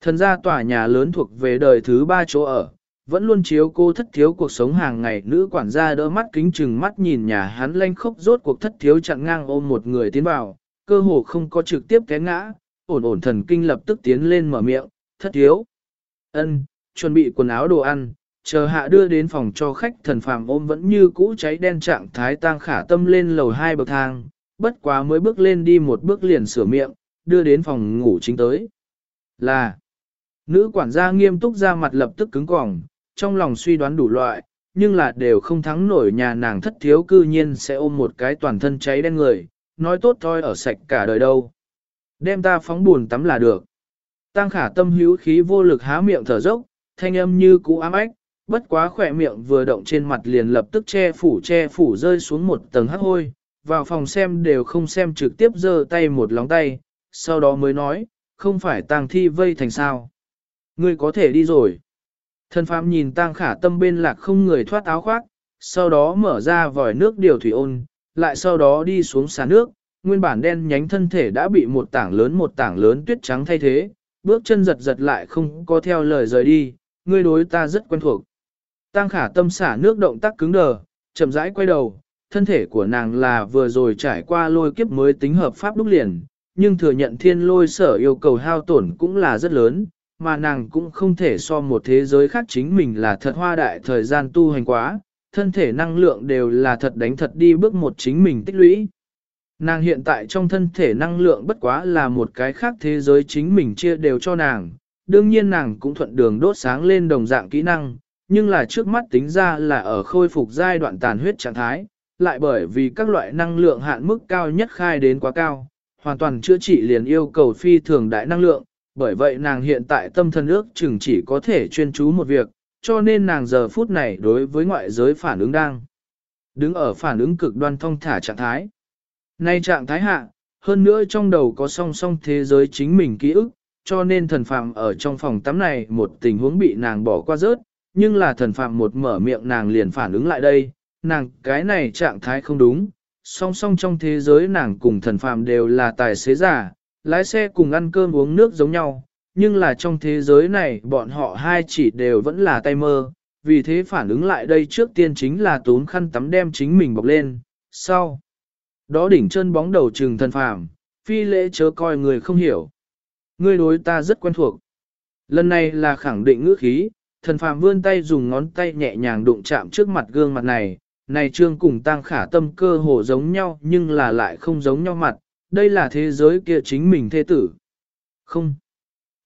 Thần gia tòa nhà lớn thuộc về đời thứ ba chỗ ở, vẫn luôn chiếu cô thất thiếu cuộc sống hàng ngày nữ quản gia đỡ mắt kính chừng mắt nhìn nhà hắn lanh khốc rốt cuộc thất thiếu chặn ngang ôm một người tiến vào, cơ hồ không có trực tiếp té ngã, ổn ổn thần kinh lập tức tiến lên mở miệng, thất thiếu. ân chuẩn bị quần áo đồ ăn, chờ hạ đưa đến phòng cho khách thần phàm ôm vẫn như cũ cháy đen trạng thái tang khả tâm lên lầu hai bậc thang, bất quá mới bước lên đi một bước liền sửa miệng, đưa đến phòng ngủ chính tới. Là, nữ quản gia nghiêm túc ra mặt lập tức cứng cỏng, trong lòng suy đoán đủ loại, nhưng là đều không thắng nổi nhà nàng thất thiếu cư nhiên sẽ ôm một cái toàn thân cháy đen người, nói tốt thôi ở sạch cả đời đâu. Đem ta phóng buồn tắm là được. Tăng khả tâm hữu khí vô lực há miệng thở dốc, thanh âm như cũ ám ách, bất quá khỏe miệng vừa động trên mặt liền lập tức che phủ che phủ rơi xuống một tầng hắc hôi, vào phòng xem đều không xem trực tiếp giơ tay một lóng tay, sau đó mới nói, không phải tang thi vây thành sao. Ngươi có thể đi rồi. Thần phàm nhìn tang khả tâm bên lạc không người thoát áo khoác, sau đó mở ra vòi nước điều thủy ôn, lại sau đó đi xuống xà nước, nguyên bản đen nhánh thân thể đã bị một tảng lớn một tảng lớn tuyết trắng thay thế, bước chân giật giật lại không có theo lời rời đi, ngươi đối ta rất quen thuộc. Tang khả tâm xả nước động tác cứng đờ, chậm rãi quay đầu, thân thể của nàng là vừa rồi trải qua lôi kiếp mới tính hợp pháp đúc liền, nhưng thừa nhận thiên lôi sở yêu cầu hao tổn cũng là rất lớn, mà nàng cũng không thể so một thế giới khác chính mình là thật hoa đại thời gian tu hành quá, thân thể năng lượng đều là thật đánh thật đi bước một chính mình tích lũy. Nàng hiện tại trong thân thể năng lượng bất quá là một cái khác thế giới chính mình chia đều cho nàng, đương nhiên nàng cũng thuận đường đốt sáng lên đồng dạng kỹ năng, nhưng là trước mắt tính ra là ở khôi phục giai đoạn tàn huyết trạng thái, lại bởi vì các loại năng lượng hạn mức cao nhất khai đến quá cao, hoàn toàn chữa trị liền yêu cầu phi thường đại năng lượng, bởi vậy nàng hiện tại tâm thần ước chừng chỉ có thể chuyên chú một việc, cho nên nàng giờ phút này đối với ngoại giới phản ứng đang đứng ở phản ứng cực đoan thông thả trạng thái. Nay trạng thái hạ, hơn nữa trong đầu có song song thế giới chính mình ký ức, cho nên thần phạm ở trong phòng tắm này một tình huống bị nàng bỏ qua rớt, nhưng là thần phạm một mở miệng nàng liền phản ứng lại đây, nàng cái này trạng thái không đúng, song song trong thế giới nàng cùng thần phạm đều là tài xế giả, lái xe cùng ăn cơm uống nước giống nhau, nhưng là trong thế giới này bọn họ hai chỉ đều vẫn là tay mơ, vì thế phản ứng lại đây trước tiên chính là tốn khăn tắm đem chính mình bọc lên, sau. Đó đỉnh chân bóng đầu trừng thần phàm, phi lễ chớ coi người không hiểu. Ngươi đối ta rất quen thuộc. Lần này là khẳng định ngữ khí, thần phàm vươn tay dùng ngón tay nhẹ nhàng đụng chạm trước mặt gương mặt này, này trương cùng tăng khả tâm cơ hồ giống nhau nhưng là lại không giống nhau mặt, đây là thế giới kia chính mình thê tử. Không,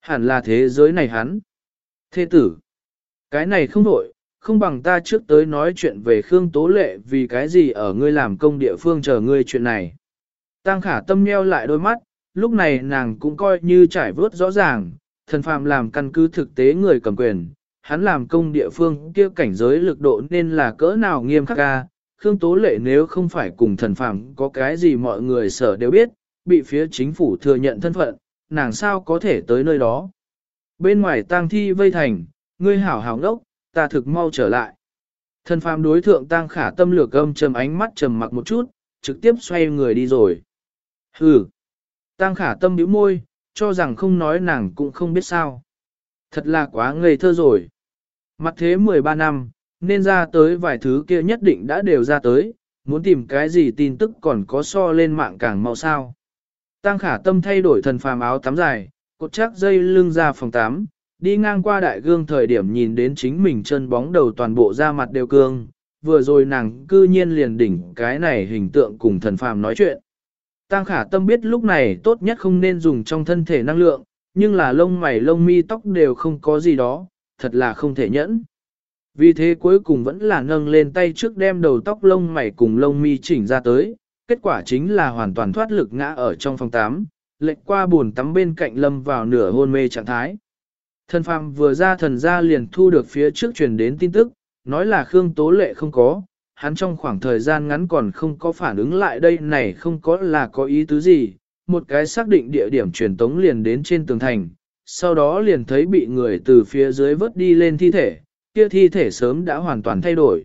hẳn là thế giới này hắn. Thê tử, cái này không đổi, không bằng ta trước tới nói chuyện về Khương Tố Lệ vì cái gì ở ngươi làm công địa phương chờ ngươi chuyện này. Tăng khả tâm nheo lại đôi mắt, lúc này nàng cũng coi như trải vớt rõ ràng, thần phàm làm căn cứ thực tế người cầm quyền, hắn làm công địa phương kia cảnh giới lực độ nên là cỡ nào nghiêm khắc ca. Khương Tố Lệ nếu không phải cùng thần phàm có cái gì mọi người sở đều biết, bị phía chính phủ thừa nhận thân phận, nàng sao có thể tới nơi đó. Bên ngoài tang thi vây thành, ngươi hảo hảo ngốc, ta thực mau trở lại. Thần phàm đối thượng tang khả tâm lược âm trầm ánh mắt trầm mặc một chút, trực tiếp xoay người đi rồi. Hừ. Tang khả tâm bĩu môi, cho rằng không nói nàng cũng không biết sao. Thật là quá ngây thơ rồi. Mặt thế 13 năm, nên ra tới vài thứ kia nhất định đã đều ra tới, muốn tìm cái gì tin tức còn có so lên mạng càng mau sao. Tăng khả tâm thay đổi thần phàm áo tắm dài, cột chắc dây lưng ra phòng tắm, đi ngang qua đại gương thời điểm nhìn đến chính mình chân bóng đầu toàn bộ da mặt đều cương, vừa rồi nàng cư nhiên liền đỉnh cái này hình tượng cùng thần phàm nói chuyện. Tăng khả tâm biết lúc này tốt nhất không nên dùng trong thân thể năng lượng, nhưng là lông mày lông mi tóc đều không có gì đó, thật là không thể nhẫn. Vì thế cuối cùng vẫn là nâng lên tay trước đem đầu tóc lông mày cùng lông mi chỉnh ra tới, kết quả chính là hoàn toàn thoát lực ngã ở trong phòng tắm, lệch qua buồn tắm bên cạnh lâm vào nửa hôn mê trạng thái. Thần phàm vừa ra thần ra liền thu được phía trước truyền đến tin tức, nói là Khương Tố Lệ không có, hắn trong khoảng thời gian ngắn còn không có phản ứng lại đây này không có là có ý tứ gì, một cái xác định địa điểm truyền tống liền đến trên tường thành, sau đó liền thấy bị người từ phía dưới vớt đi lên thi thể, kia thi thể sớm đã hoàn toàn thay đổi.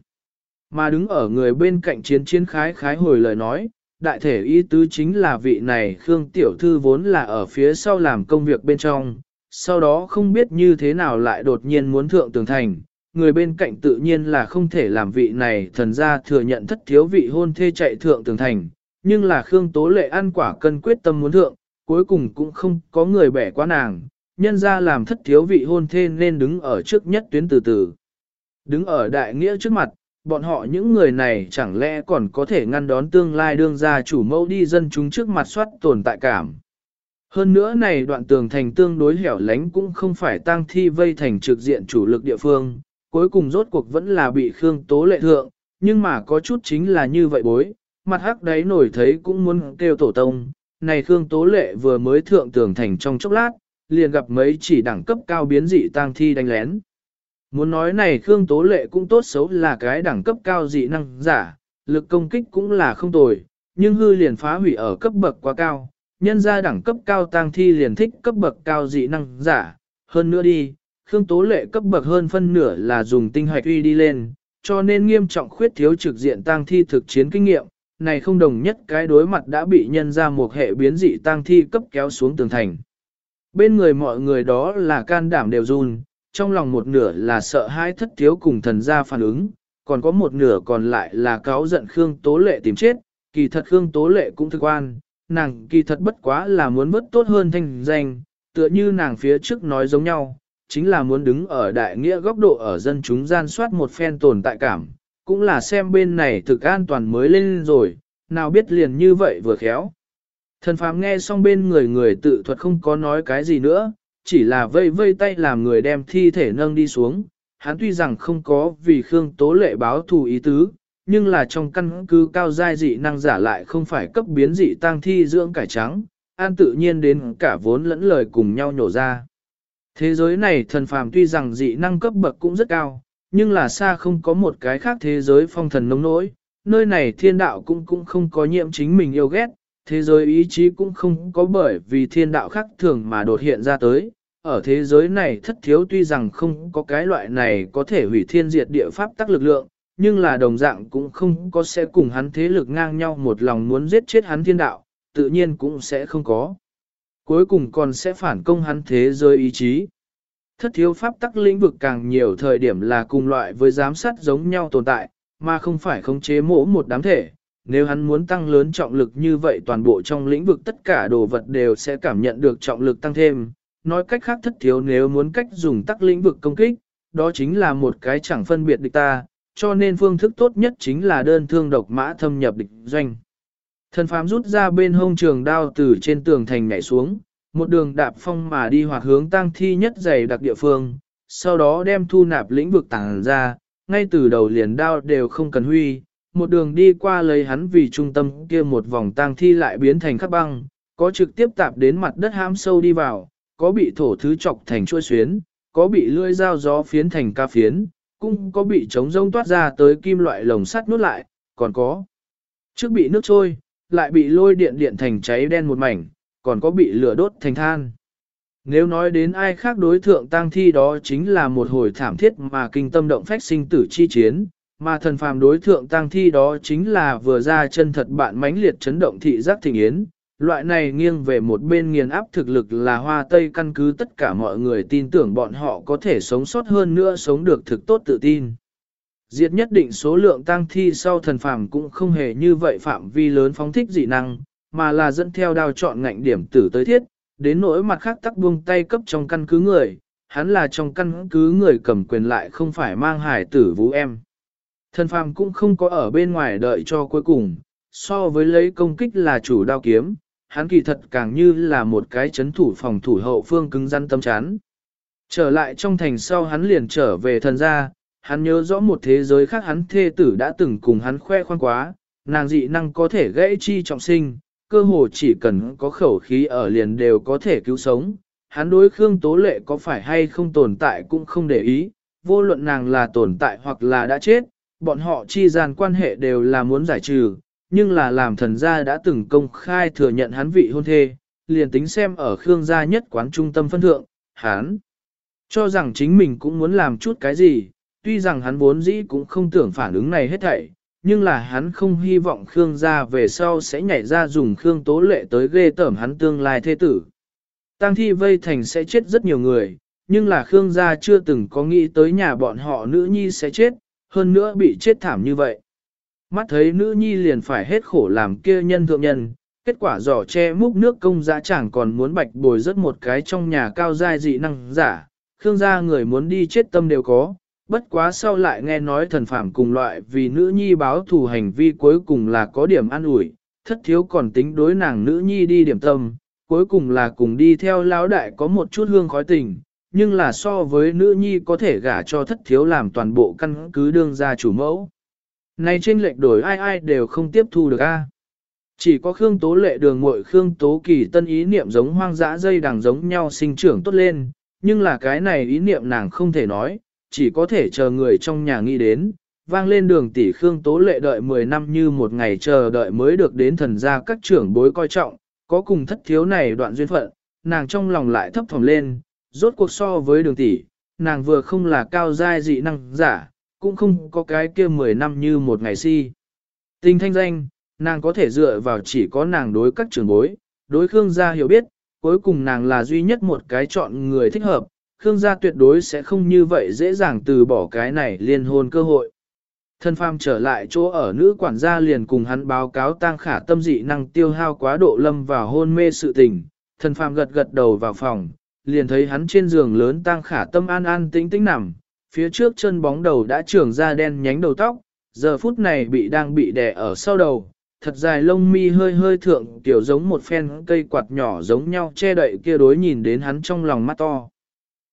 Mà đứng ở người bên cạnh chiến chiến khái khái hồi lời nói, đại thể ý tứ chính là vị này Khương Tiểu Thư vốn là ở phía sau làm công việc bên trong, sau đó không biết như thế nào lại đột nhiên muốn thượng tường thành, người bên cạnh tự nhiên là không thể làm vị này thần ra thừa nhận thất thiếu vị hôn thê chạy thượng tường thành, nhưng là Khương Tố Lệ ăn quả cân quyết tâm muốn thượng, cuối cùng cũng không có người bẻ qua nàng, nhân ra làm thất thiếu vị hôn thê nên đứng ở trước nhất tuyến từ từ. Đứng ở đại nghĩa trước mặt, bọn họ những người này chẳng lẽ còn có thể ngăn đón tương lai đương gia chủ mẫu đi dân chúng trước mặt soát tồn tại cảm. Hơn nữa này đoạn tường thành tương đối hẻo lánh cũng không phải tăng thi vây thành trực diện chủ lực địa phương, cuối cùng rốt cuộc vẫn là bị Khương Tố lệ thượng, nhưng mà có chút chính là như vậy bối, mặt hắc đấy nổi thấy cũng muốn kêu tổ tông, này Khương Tố lệ vừa mới thượng tường thành trong chốc lát, liền gặp mấy chỉ đẳng cấp cao biến dị tang thi đánh lén. Muốn nói này Khương Tố Lệ cũng tốt xấu là cái đẳng cấp cao dị năng giả, lực công kích cũng là không tồi, nhưng hư liền phá hủy ở cấp bậc quá cao, nhân ra đẳng cấp cao tang thi liền thích cấp bậc cao dị năng giả, hơn nữa đi, Khương Tố Lệ cấp bậc hơn phân nửa là dùng tinh hoạch uy đi lên, cho nên nghiêm trọng khuyết thiếu trực diện tang thi thực chiến kinh nghiệm, này không đồng nhất cái đối mặt đã bị nhân ra một hệ biến dị tang thi cấp kéo xuống tường thành. Bên người mọi người đó là can đảm đều run, trong lòng một nửa là sợ hãi thất thiếu cùng thần gia phản ứng, còn có một nửa còn lại là cáo giận Khương Tố Lệ tìm chết, kỳ thật Khương Tố Lệ cũng thực quan, nàng kỳ thật bất quá là muốn vớt tốt hơn thanh danh, tựa như nàng phía trước nói giống nhau, chính là muốn đứng ở đại nghĩa góc độ ở dân chúng gian soát một phen tồn tại cảm, cũng là xem bên này thực an toàn mới lên rồi, nào biết liền như vậy vừa khéo. Thần phàm nghe xong bên người người tự thuật không có nói cái gì nữa, chỉ là vây vây tay làm người đem thi thể nâng đi xuống. Hắn tuy rằng không có vì Khương Tố Lệ báo thù ý tứ, nhưng là trong căn cứ cao giai dị năng giả lại không phải cấp biến dị tăng thi dưỡng cải trắng, an tự nhiên đến cả vốn lẫn lời cùng nhau nhổ ra. Thế giới này thần phàm tuy rằng dị năng cấp bậc cũng rất cao, nhưng là xa không có một cái khác thế giới phong thần nông nỗi, nơi này thiên đạo cũng cũng không có nhiệm chính mình yêu ghét, thế giới ý chí cũng không có bởi vì thiên đạo khác thường mà đột hiện ra tới. Ở thế giới này thất thiếu tuy rằng không có cái loại này có thể hủy thiên diệt địa pháp tắc lực lượng, nhưng là đồng dạng cũng không có sẽ cùng hắn thế lực ngang nhau một lòng muốn giết chết hắn thiên đạo, tự nhiên cũng sẽ không có. Cuối cùng còn sẽ phản công hắn thế giới ý chí. Thất thiếu pháp tắc lĩnh vực càng nhiều thời điểm là cùng loại với giám sát giống nhau tồn tại, mà không phải khống chế mỗ một đám thể, nếu hắn muốn tăng lớn trọng lực như vậy toàn bộ trong lĩnh vực tất cả đồ vật đều sẽ cảm nhận được trọng lực tăng thêm. Nói cách khác thất thiếu nếu muốn cách dùng tắc lĩnh vực công kích, đó chính là một cái chẳng phân biệt địch ta, cho nên phương thức tốt nhất chính là đơn thương độc mã thâm nhập địch doanh. Thần phám rút ra bên hông trường đao từ trên tường thành nhảy xuống, một đường đạp phong mà đi hoặc hướng tăng thi nhất dày đặc địa phương, sau đó đem thu nạp lĩnh vực tàng ra, ngay từ đầu liền đao đều không cần huy, một đường đi qua lấy hắn vì trung tâm kia một vòng tang thi lại biến thành khắp băng, có trực tiếp tạp đến mặt đất hãm sâu đi vào, có bị thổ thứ chọc thành chuôi xuyến, có bị lưỡi dao gió phiến thành ca phiến, cũng có bị trống rông toát ra tới kim loại lồng sắt nuốt lại, còn có trước bị nước trôi, lại bị lôi điện điện thành cháy đen một mảnh, còn có bị lửa đốt thành than. Nếu nói đến ai khác đối thượng tang thi đó chính là một hồi thảm thiết mà kinh tâm động phách sinh tử chi chiến, mà thần phàm đối thượng tang thi đó chính là vừa ra chân thật bạn mãnh liệt chấn động thị giác thịnh yến. Loại này nghiêng về một bên nghiền áp thực lực là hoa tây căn cứ tất cả mọi người tin tưởng bọn họ có thể sống sót hơn nữa sống được thực tốt tự tin. Diệt nhất định số lượng tang thi sau thần phàm cũng không hề như vậy phạm vi lớn phóng thích dị năng, mà là dẫn theo đao chọn ngạnh điểm tử tới thiết, đến nỗi mặt khác tắc buông tay cấp trong căn cứ người, hắn là trong căn cứ người cầm quyền lại không phải mang hải tử vũ em. Thần phàm cũng không có ở bên ngoài đợi cho cuối cùng, so với lấy công kích là chủ đao kiếm, hắn kỳ thật càng như là một cái chấn thủ phòng thủ hậu phương cứng rắn tâm chán. Trở lại trong thành sau hắn liền trở về thần gia, hắn nhớ rõ một thế giới khác hắn thê tử đã từng cùng hắn khoe khoang quá, nàng dị năng có thể gãy chi trọng sinh, cơ hồ chỉ cần có khẩu khí ở liền đều có thể cứu sống. Hắn đối Khương Tố Lệ có phải hay không tồn tại cũng không để ý, vô luận nàng là tồn tại hoặc là đã chết, bọn họ chi gian quan hệ đều là muốn giải trừ, nhưng là làm thần gia đã từng công khai thừa nhận hắn vị hôn thê, liền tính xem ở Khương gia nhất quán trung tâm phân thượng, hắn cho rằng chính mình cũng muốn làm chút cái gì, tuy rằng hắn vốn dĩ cũng không tưởng phản ứng này hết thảy, nhưng là hắn không hy vọng Khương gia về sau sẽ nhảy ra dùng Khương tố lệ tới ghê tởm hắn tương lai thế tử. tang thi vây thành sẽ chết rất nhiều người, nhưng là Khương gia chưa từng có nghĩ tới nhà bọn họ nữ nhi sẽ chết, hơn nữa bị chết thảm như vậy. Mắt thấy nữ nhi liền phải hết khổ làm kia nhân thượng nhân, kết quả giỏ che múc nước công giá chẳng còn muốn bạch bồi rất một cái trong nhà cao giai dị năng giả, Khương gia người muốn đi chết tâm đều có, bất quá sau lại nghe nói thần phạm cùng loại vì nữ nhi báo thù hành vi cuối cùng là có điểm an ủi, thất thiếu còn tính đối nàng nữ nhi đi điểm tâm, cuối cùng là cùng đi theo lão đại có một chút hương khói tình, nhưng là so với nữ nhi có thể gả cho thất thiếu làm toàn bộ căn cứ đương gia chủ mẫu. Này trên lệch đổi ai ai đều không tiếp thu được a. Chỉ có Khương Tố Lệ đường muội Khương Tố Kỳ tân ý niệm giống hoang dã dây đằng giống nhau sinh trưởng tốt lên, nhưng là cái này ý niệm nàng không thể nói, chỉ có thể chờ người trong nhà nghĩ đến, vang lên đường tỷ Khương Tố Lệ đợi 10 năm như một ngày chờ đợi mới được đến thần gia các trưởng bối coi trọng, có cùng thất thiếu này đoạn duyên phận, nàng trong lòng lại thấp thỏm lên, rốt cuộc so với đường tỷ, nàng vừa không là cao giai dị năng giả, cũng không có cái kia 10 năm như một ngày si. Tình thanh danh, nàng có thể dựa vào chỉ có nàng đối các trưởng bối, đối Khương gia hiểu biết, cuối cùng nàng là duy nhất một cái chọn người thích hợp, Khương gia tuyệt đối sẽ không như vậy dễ dàng từ bỏ cái này liên hôn cơ hội. Thân phàm trở lại chỗ ở nữ quản gia liền cùng hắn báo cáo tang khả tâm dị năng tiêu hao quá độ lâm vào hôn mê sự tình. Thân phàm gật gật đầu vào phòng, liền thấy hắn trên giường lớn tang khả tâm an an tĩnh tĩnh nằm, phía trước chân bóng đầu đã trưởng ra đen nhánh đầu tóc, giờ phút này bị đang bị đè ở sau đầu, thật dài lông mi hơi hơi thượng tiểu giống một phen cây quạt nhỏ giống nhau che đậy kia đối nhìn đến hắn trong lòng mắt to.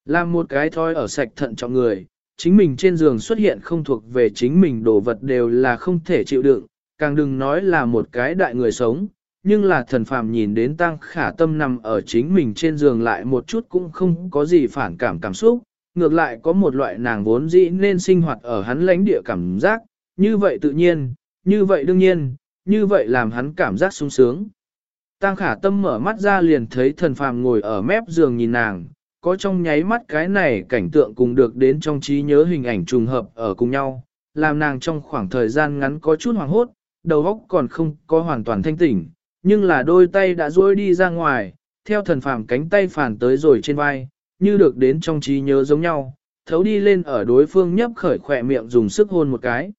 Làm một cái thoi ở sạch thận trọng người, chính mình trên giường xuất hiện không thuộc về chính mình đồ vật đều là không thể chịu đựng, càng đừng nói là một cái đại người sống, nhưng là thần phàm nhìn đến tăng khả tâm nằm ở chính mình trên giường lại một chút cũng không có gì phản cảm cảm xúc, ngược lại có một loại nàng vốn dĩ nên sinh hoạt ở hắn lãnh địa cảm giác, như vậy tự nhiên, như vậy đương nhiên, như vậy làm hắn cảm giác sung sướng. Tăng khả tâm mở mắt ra liền thấy thần phàm ngồi ở mép giường nhìn nàng, có trong nháy mắt cái này cảnh tượng cùng được đến trong trí nhớ hình ảnh trùng hợp ở cùng nhau, làm nàng trong khoảng thời gian ngắn có chút hoảng hốt, đầu óc còn không có hoàn toàn thanh tỉnh, nhưng là đôi tay đã duỗi đi ra ngoài, theo thần phàm cánh tay phản tới rồi trên vai, như được đến trong trí nhớ giống nhau, thấu đi lên ở đối phương nhấp khởi khỏe miệng dùng sức hôn một cái.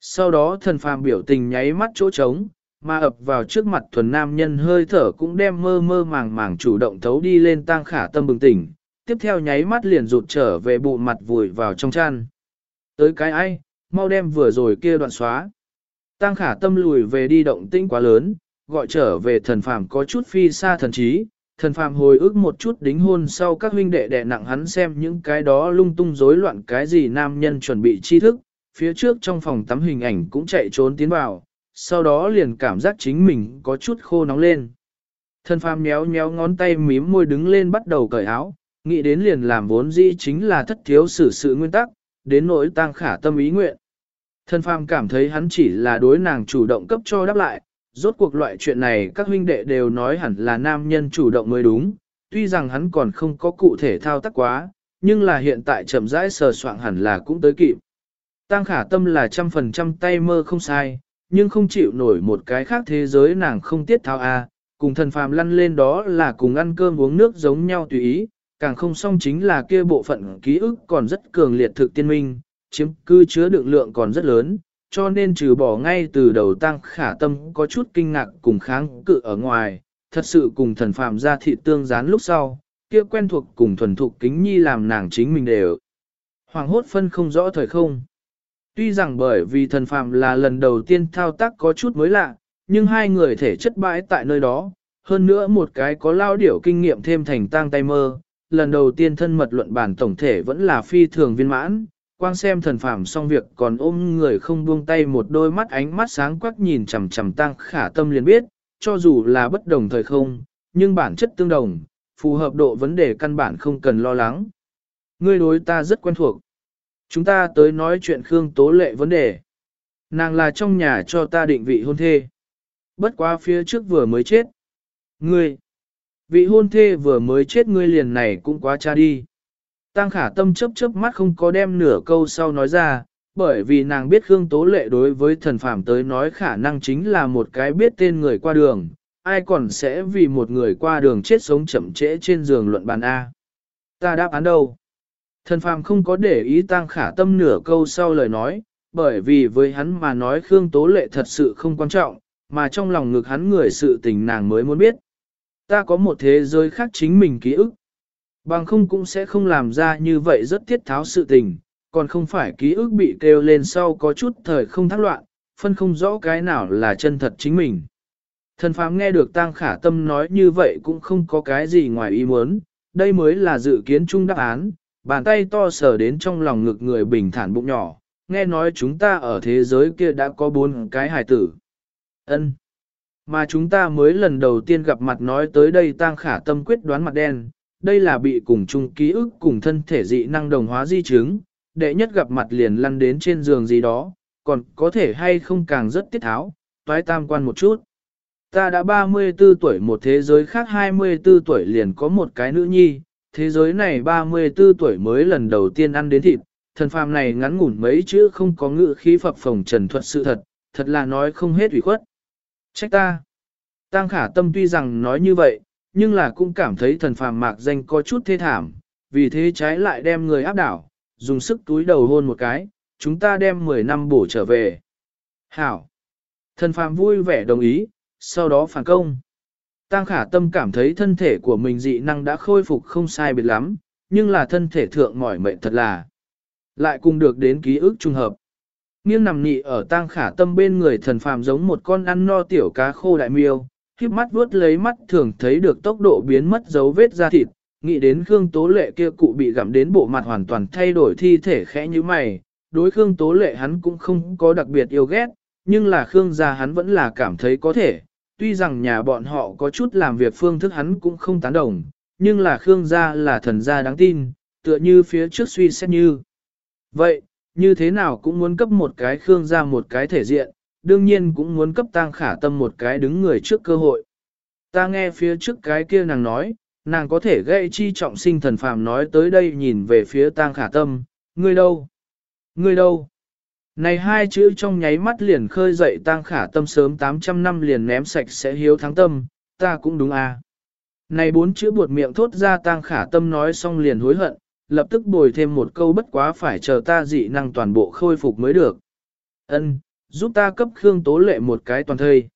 Sau đó thần phàm biểu tình nháy mắt chỗ trống, mà ập vào trước mặt thuần nam nhân hơi thở cũng đem mơ mơ màng màng chủ động thấu đi lên tang khả tâm bừng tỉnh, tiếp theo nháy mắt liền rụt trở về bộ mặt vùi vào trong chăn. Tới cái ai, mau đem vừa rồi kia đoạn xóa. Tang khả tâm lùi về đi động tĩnh quá lớn, gọi trở về thần phàm có chút phi xa thần trí, thần phàm hồi ức một chút đính hôn sau các huynh đệ đè nặng hắn xem những cái đó lung tung rối loạn cái gì nam nhân chuẩn bị tri thức, phía trước trong phòng tắm hình ảnh cũng chạy trốn tiến vào, sau đó liền cảm giác chính mình có chút khô nóng lên. Thần phàm méo méo ngón tay mím môi đứng lên bắt đầu cởi áo, nghĩ đến liền làm vốn dĩ chính là thất thiếu xử sự nguyên tắc, đến nỗi tăng khả tâm ý nguyện. Thần phàm cảm thấy hắn chỉ là đối nàng chủ động cấp cho đáp lại, rốt cuộc loại chuyện này các huynh đệ đều nói hẳn là nam nhân chủ động mới đúng, tuy rằng hắn còn không có cụ thể thao tác quá, nhưng là hiện tại chậm rãi sờ soạn hẳn là cũng tới kịp. Tăng khả tâm là trăm phần trăm tay mơ không sai, nhưng không chịu nổi một cái khác thế giới nàng không tiết thao a, cùng thần phàm lăn lên đó là cùng ăn cơm uống nước giống nhau tùy ý, càng không song chính là kia bộ phận ký ức còn rất cường liệt thực tiên minh, chiếm cư chứa đựng lượng còn rất lớn, cho nên trừ bỏ ngay từ đầu tăng khả tâm có chút kinh ngạc cùng kháng cự ở ngoài, thật sự cùng thần phàm ra thị tương gián lúc sau, kia quen thuộc cùng thuần thục kính nhi làm nàng chính mình đều. Hoàng hốt phân không rõ thời không. Tuy rằng bởi vì thần phàm là lần đầu tiên thao tác có chút mới lạ, nhưng hai người thể chất bãi tại nơi đó, hơn nữa một cái có lao điểu kinh nghiệm thêm thành tang tay mơ, lần đầu tiên thân mật luận bản tổng thể vẫn là phi thường viên mãn, quang xem thần phàm xong việc còn ôm người không buông tay một đôi mắt ánh mắt sáng quắc nhìn chằm chằm tăng khả tâm liền biết, cho dù là bất đồng thời không, nhưng bản chất tương đồng, phù hợp độ vấn đề căn bản không cần lo lắng. Ngươi đối ta rất quen thuộc. Chúng ta tới nói chuyện Khương Tố Lệ vấn đề. Nàng là trong nhà cho ta định vị hôn thê. Bất quá phía trước vừa mới chết. Ngươi, vị hôn thê vừa mới chết ngươi liền này cũng quá cha đi. Tăng khả tâm chấp chớp mắt không có đem nửa câu sau nói ra, bởi vì nàng biết Khương Tố Lệ đối với thần phàm tới nói khả năng chính là một cái biết tên người qua đường, ai còn sẽ vì một người qua đường chết sống chậm trễ trên giường luận bàn A. Ta đáp án đâu? Thần phàm không có để ý tăng khả tâm nửa câu sau lời nói, bởi vì với hắn mà nói Khương Tố Lệ thật sự không quan trọng, mà trong lòng ngực hắn người sự tình nàng mới muốn biết. Ta có một thế giới khác chính mình ký ức. Bằng không cũng sẽ không làm ra như vậy rất thiết tháo sự tình, còn không phải ký ức bị kêu lên sau có chút thời không thác loạn, phân không rõ cái nào là chân thật chính mình. Thần phàm nghe được Tăng Khả Tâm nói như vậy cũng không có cái gì ngoài ý muốn, đây mới là dự kiến chung đáp án, bàn tay to sờ đến trong lòng ngực người bình thản bụng nhỏ, nghe nói chúng ta ở thế giới kia đã có bốn cái hài tử. ân Mà chúng ta mới lần đầu tiên gặp mặt nói tới đây Tăng Khả Tâm quyết đoán mặt đen, đây là bị cùng chung ký ức cùng thân thể dị năng đồng hóa di chứng, đệ nhất gặp mặt liền lăn đến trên giường gì đó, còn có thể hay không càng rất tiết tháo, toái tam quan một chút. Ta đã 34 tuổi một thế giới khác 24 tuổi liền có một cái nữ nhi, thế giới này 34 tuổi mới lần đầu tiên ăn đến thịt, thần phàm này ngắn ngủn mấy chữ không có ngữ khí phập phồng trần thuật sự thật, thật là nói không hết ủy khuất. Trách ta. Tăng khả tâm tuy rằng nói như vậy, nhưng là cũng cảm thấy thần phàm mạc danh có chút thê thảm, vì thế trái lại đem người áp đảo, dùng sức túi đầu hôn một cái, chúng ta đem 10 năm bổ trở về. Hảo. Thần phàm vui vẻ đồng ý, sau đó phản công. Tăng khả tâm cảm thấy thân thể của mình dị năng đã khôi phục không sai biệt lắm, nhưng là thân thể thượng mỏi mệt thật là. Lại cùng được đến ký ức trùng hợp. Nghiêng nằm nị ở tang khả tâm bên người thần phàm giống một con ăn no tiểu cá khô đại miêu, khiếp mắt vuốt lấy mắt thường thấy được tốc độ biến mất dấu vết da thịt, nghĩ đến Khương Tố Lệ kia cụ bị gặm đến bộ mặt hoàn toàn thay đổi thi thể khẽ như mày, đối Khương Tố Lệ hắn cũng không có đặc biệt yêu ghét, nhưng là Khương gia hắn vẫn là cảm thấy có thể, tuy rằng nhà bọn họ có chút làm việc phương thức hắn cũng không tán đồng, nhưng là Khương gia là thần gia đáng tin, tựa như phía trước suy xét như. Vậy, như thế nào cũng muốn cấp một cái Khương gia một cái thể diện, đương nhiên cũng muốn cấp tang khả tâm một cái đứng người trước cơ hội. Ta nghe phía trước cái kia nàng nói, nàng có thể gây chi trọng sinh thần phàm nói tới đây nhìn về phía tang khả tâm, ngươi đâu? Ngươi đâu? Này hai chữ trong nháy mắt liền khơi dậy tang khả tâm sớm 800 năm liền ném sạch sẽ hiếu thắng tâm, ta cũng đúng à. Này bốn chữ buột miệng thốt ra tang khả tâm nói xong liền hối hận, lập tức bồi thêm một câu bất quá phải chờ ta dị năng toàn bộ khôi phục mới được. Ân, giúp ta cấp Khương Tố Lệ một cái toàn thây.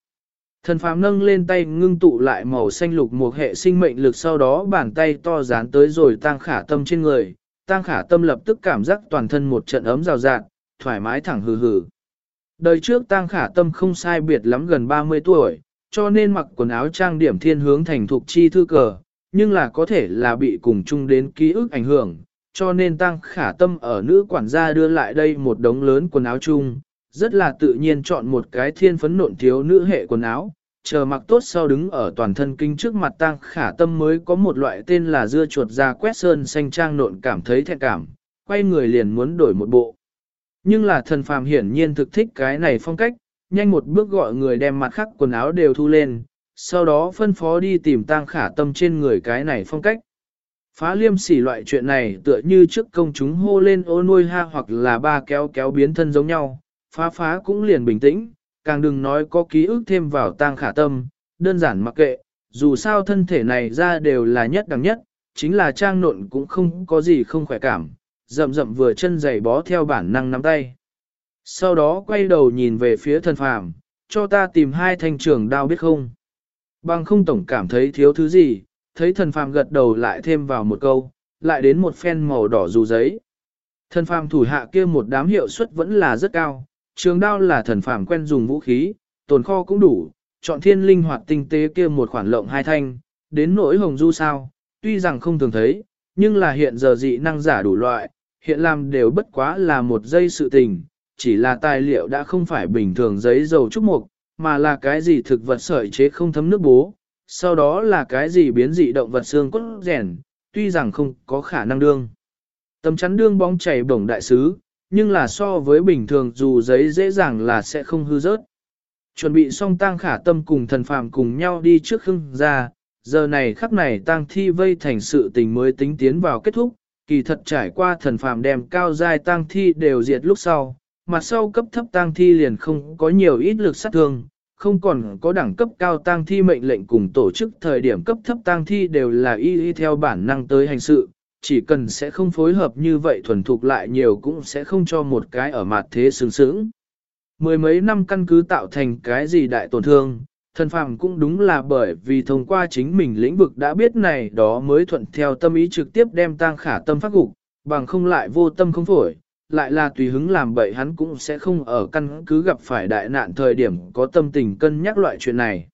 Thần phàm nâng lên tay ngưng tụ lại màu xanh lục một hệ sinh mệnh lực sau đó bàn tay to dán tới rồi tăng khả tâm trên người. Tăng khả tâm lập tức cảm giác toàn thân một trận ấm rào rạt, thoải mái thẳng hừ hừ. Đời trước tăng khả tâm không sai biệt lắm gần 30 tuổi, cho nên mặc quần áo trang điểm thiên hướng thành thục chi thư cờ, nhưng là có thể là bị cùng chung đến ký ức ảnh hưởng, cho nên tăng khả tâm ở nữ quản gia đưa lại đây một đống lớn quần áo chung, rất là tự nhiên chọn một cái thiên phấn nộn thiếu nữ hệ quần áo, chờ mặc tốt sau đứng ở toàn thân kinh trước mặt tăng khả tâm mới có một loại tên là dưa chuột da quét sơn xanh trang nộn cảm thấy thẹn cảm, quay người liền muốn đổi một bộ. Nhưng là thần phàm hiển nhiên thực thích cái này phong cách, nhanh một bước gọi người đem mặt khác quần áo đều thu lên, sau đó phân phó đi tìm tang khả tâm trên người cái này phong cách. Phá liêm sỉ loại chuyện này tựa như trước công chúng hô lên ô nuôi ha hoặc là ba kéo kéo biến thân giống nhau, phá phá cũng liền bình tĩnh, càng đừng nói có ký ức thêm vào tang khả tâm, đơn giản mặc kệ, dù sao thân thể này ra đều là nhất đẳng nhất, chính là trang nộn cũng không có gì không khỏe cảm, rậm rậm vừa chân giày bó theo bản năng nắm tay. Sau đó quay đầu nhìn về phía thần phàm, cho ta tìm hai thanh trường đao biết không. Bằng không tổng cảm thấy thiếu thứ gì, thấy thần phàm gật đầu lại thêm vào một câu, lại đến một phen màu đỏ dù giấy. Thần phàm thủ hạ kia một đám hiệu suất vẫn là rất cao, trường đao là thần phàm quen dùng vũ khí, tồn kho cũng đủ, chọn thiên linh hoạt tinh tế kia một khoản lộng hai thanh, đến nỗi hồng du sao, tuy rằng không thường thấy, nhưng là hiện giờ dị năng giả đủ loại, hiện làm đều bất quá là một giây sự tình, chỉ là tài liệu đã không phải bình thường giấy dầu trúc mục, mà là cái gì thực vật sợi chế không thấm nước bố, sau đó là cái gì biến dị động vật xương cốt rèn, tuy rằng không có khả năng đương. Tấm chắn đương bóng chảy bổng đại sứ, nhưng là so với bình thường dù giấy dễ dàng là sẽ không hư rớt. Chuẩn bị xong tang khả tâm cùng thần phàm cùng nhau đi trước khưng ra, giờ này khắc này tang thi vây thành sự tình mới tính tiến vào kết thúc, kỳ thật trải qua thần phàm đem cao giai tang thi đều diệt lúc sau, mặt sau cấp thấp tang thi liền không có nhiều ít lực sát thương, không còn có đẳng cấp cao tang thi mệnh lệnh cùng tổ chức thời điểm cấp thấp tang thi đều là y y theo bản năng tới hành sự, chỉ cần sẽ không phối hợp như vậy thuần thục lại nhiều cũng sẽ không cho một cái ở mặt thế sướng sướng. Mười mấy năm căn cứ tạo thành cái gì đại tổn thương, thần phàm cũng đúng là bởi vì thông qua chính mình lĩnh vực đã biết này đó mới thuận theo tâm ý trực tiếp đem tang khả tâm phát gục, bằng không lại vô tâm không phổi, lại là tùy hứng làm bậy hắn cũng sẽ không ở căn cứ gặp phải đại nạn thời điểm có tâm tình cân nhắc loại chuyện này.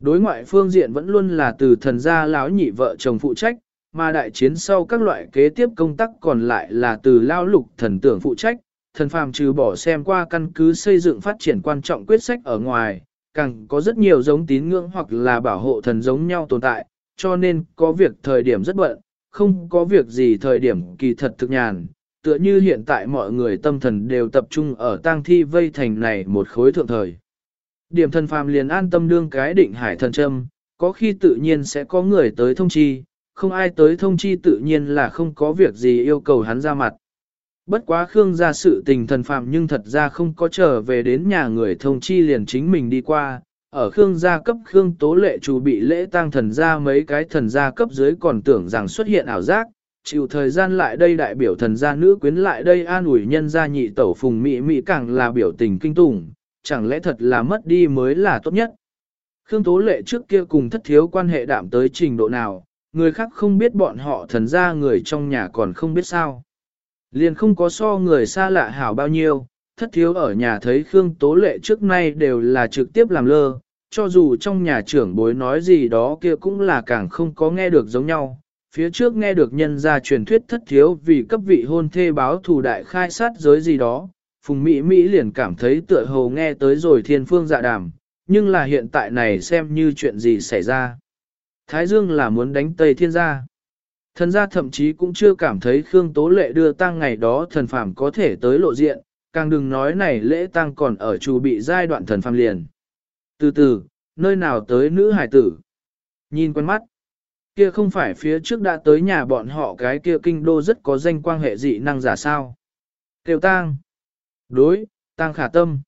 Đối ngoại phương diện vẫn luôn là từ thần gia lão nhị vợ chồng phụ trách, mà đại chiến sau các loại kế tiếp công tác còn lại là từ lao lục thần tưởng phụ trách, thần phàm trừ bỏ xem qua căn cứ xây dựng phát triển quan trọng quyết sách ở ngoài, càng có rất nhiều giống tín ngưỡng hoặc là bảo hộ thần giống nhau tồn tại, cho nên có việc thời điểm rất bận, không có việc gì thời điểm kỳ thật thực nhàn, tựa như hiện tại mọi người tâm thần đều tập trung ở tang thi vây thành này một khối thượng thời. Điểm thần phàm liền an tâm đương cái định hải thần châm, có khi tự nhiên sẽ có người tới thông chi, không ai tới thông chi tự nhiên là không có việc gì yêu cầu hắn ra mặt. Bất quá Khương gia sự tình thần phạm nhưng thật ra không có trở về đến nhà người thông chi liền chính mình đi qua. Ở Khương gia cấp Khương tố lệ chủ bị lễ tang thần gia mấy cái thần gia cấp dưới còn tưởng rằng xuất hiện ảo giác, chịu thời gian lại đây đại biểu thần gia nữ quyến lại đây an ủi nhân gia nhị tẩu phùng mỹ mỹ càng là biểu tình kinh tủng, chẳng lẽ thật là mất đi mới là tốt nhất. Khương Tố Lệ trước kia cùng thất thiếu quan hệ đạm tới trình độ nào, người khác không biết bọn họ thần gia người trong nhà còn không biết sao. Liền không có so người xa lạ hảo bao nhiêu, thất thiếu ở nhà thấy Khương Tố Lệ trước nay đều là trực tiếp làm lơ, cho dù trong nhà trưởng bối nói gì đó kia cũng là càng không có nghe được giống nhau. Phía trước nghe được nhân ra truyền thuyết thất thiếu vì cấp vị hôn thê báo thù đại khai sát giới gì đó, Phùng Mỹ Mỹ liền cảm thấy tựa hồ nghe tới rồi thiên phương dạ đàm, nhưng là hiện tại này xem như chuyện gì xảy ra. Thái Dương là muốn đánh Tây Thiên gia. Thần gia thậm chí cũng chưa cảm thấy Khương Tố Lệ đưa tang ngày đó thần phàm có thể tới lộ diện, càng đừng nói này lễ tang còn ở chủ bị giai đoạn thần phàm liền. Từ từ, nơi nào tới nữ hải tử? Nhìn quen mắt, kia không phải phía trước đã tới nhà bọn họ cái kia kinh đô rất có danh quan hệ dị năng giả sao. Tiêu tang. Đối, tang khả tâm.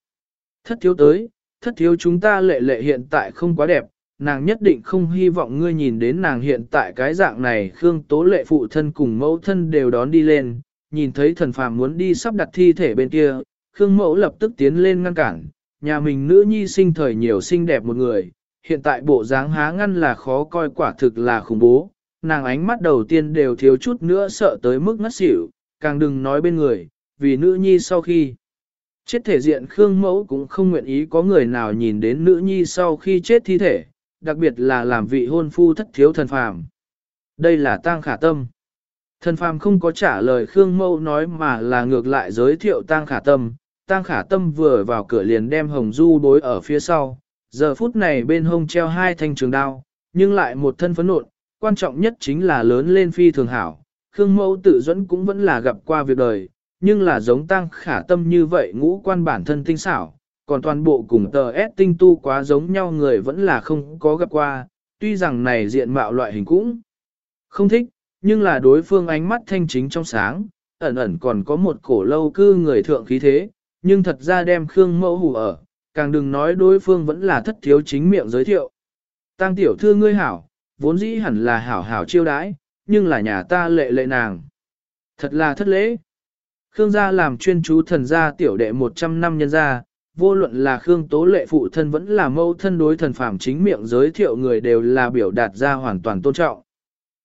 Thất thiếu tới, thất thiếu chúng ta lệ lệ hiện tại không quá đẹp, nàng nhất định không hy vọng ngươi nhìn đến nàng hiện tại cái dạng này Khương Tố Lệ phụ thân cùng mẫu thân đều đón đi lên, nhìn thấy thần phàm muốn đi sắp đặt thi thể bên kia, Khương mẫu lập tức tiến lên ngăn cản, nhà mình nữ nhi sinh thời nhiều xinh đẹp một người, hiện tại bộ dáng há ngăn là khó coi quả thực là khủng bố, nàng ánh mắt đầu tiên đều thiếu chút nữa sợ tới mức ngất xỉu, càng đừng nói bên người, vì nữ nhi sau khi chết thể diện Khương mẫu cũng không nguyện ý có người nào nhìn đến nữ nhi sau khi chết thi thể, đặc biệt là làm vị hôn phu thất thiếu thần phàm. Đây là tang khả tâm. Thần phàm không có trả lời Khương Mâu nói mà là ngược lại giới thiệu tang khả tâm. Tang khả tâm vừa vào cửa liền đem hồng du bối ở phía sau. Giờ phút này bên hông treo hai thanh trường đao, nhưng lại một thân phấn nộn, quan trọng nhất chính là lớn lên phi thường hảo. Khương Mâu tự dẫn cũng vẫn là gặp qua việc đời, nhưng là giống tang khả tâm như vậy ngũ quan bản thân tinh xảo, còn toàn bộ cùng tờ S tinh tu quá giống nhau người vẫn là không có gặp qua, tuy rằng này diện mạo loại hình cũng không thích, nhưng là đối phương ánh mắt thanh chính trong sáng, ẩn ẩn còn có một cổ lâu cư người thượng khí thế, nhưng thật ra đem Khương mẫu hù ở, càng đừng nói đối phương vẫn là thất thiếu chính miệng giới thiệu. Tăng tiểu thư ngươi hảo, vốn dĩ hẳn là hảo hảo chiêu đãi, nhưng là nhà ta lệ lệ nàng. Thật là thất lễ. Khương gia làm chuyên chú thần gia tiểu đệ 100 năm nhân gia, vô luận là Khương Tố Lệ phụ thân vẫn là mâu thân đối thần phàm chính miệng giới thiệu người đều là biểu đạt ra hoàn toàn tôn trọng.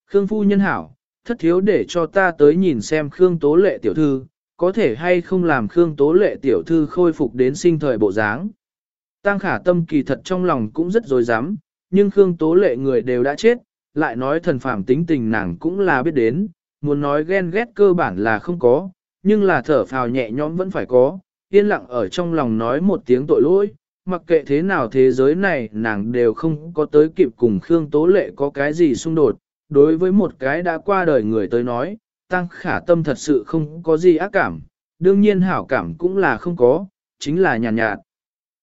Khương phu nhân hảo, thất thiếu để cho ta tới nhìn xem Khương Tố Lệ tiểu thư, có thể hay không làm Khương Tố Lệ tiểu thư khôi phục đến sinh thời bộ dáng. Tăng khả tâm kỳ thật trong lòng cũng rất dối dám, nhưng Khương Tố Lệ người đều đã chết, lại nói thần phàm tính tình nàng cũng là biết đến, muốn nói ghen ghét cơ bản là không có, nhưng là thở phào nhẹ nhõm vẫn phải có, yên lặng ở trong lòng nói một tiếng tội lỗi, mặc kệ thế nào thế giới này nàng đều không có tới kịp cùng Khương Tố Lệ có cái gì xung đột, đối với một cái đã qua đời người tới nói, tăng khả tâm thật sự không có gì ác cảm, đương nhiên hảo cảm cũng là không có, chính là nhàn nhạt, nhạt.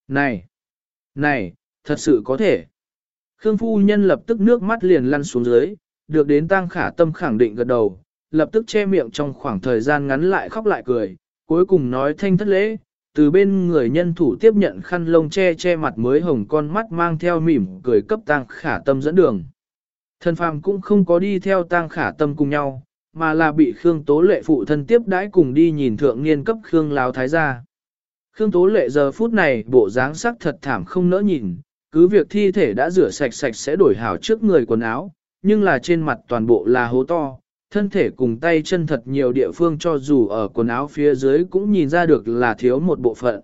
Này, này, thật sự có thể. Khương phu nhân lập tức nước mắt liền lăn xuống dưới, được đến tăng khả tâm khẳng định gật đầu, lập tức che miệng trong khoảng thời gian ngắn lại khóc lại cười, cuối cùng nói thanh thất lễ, từ bên người nhân thủ tiếp nhận khăn lông che che mặt mới hồng con mắt mang theo mỉm cười cấp tang khả tâm dẫn đường. Thần phàm cũng không có đi theo tang khả tâm cùng nhau, mà là bị Khương Tố Lệ phụ thân tiếp đãi cùng đi nhìn thượng niên cấp Khương lào Thái gia. Khương Tố Lệ giờ phút này bộ dáng sắc thật thảm không nỡ nhìn, cứ việc thi thể đã rửa sạch sạch sẽ đổi hảo trước người quần áo, nhưng là trên mặt toàn bộ là hố to, thân thể cùng tay chân thật nhiều địa phương cho dù ở quần áo phía dưới cũng nhìn ra được là thiếu một bộ phận.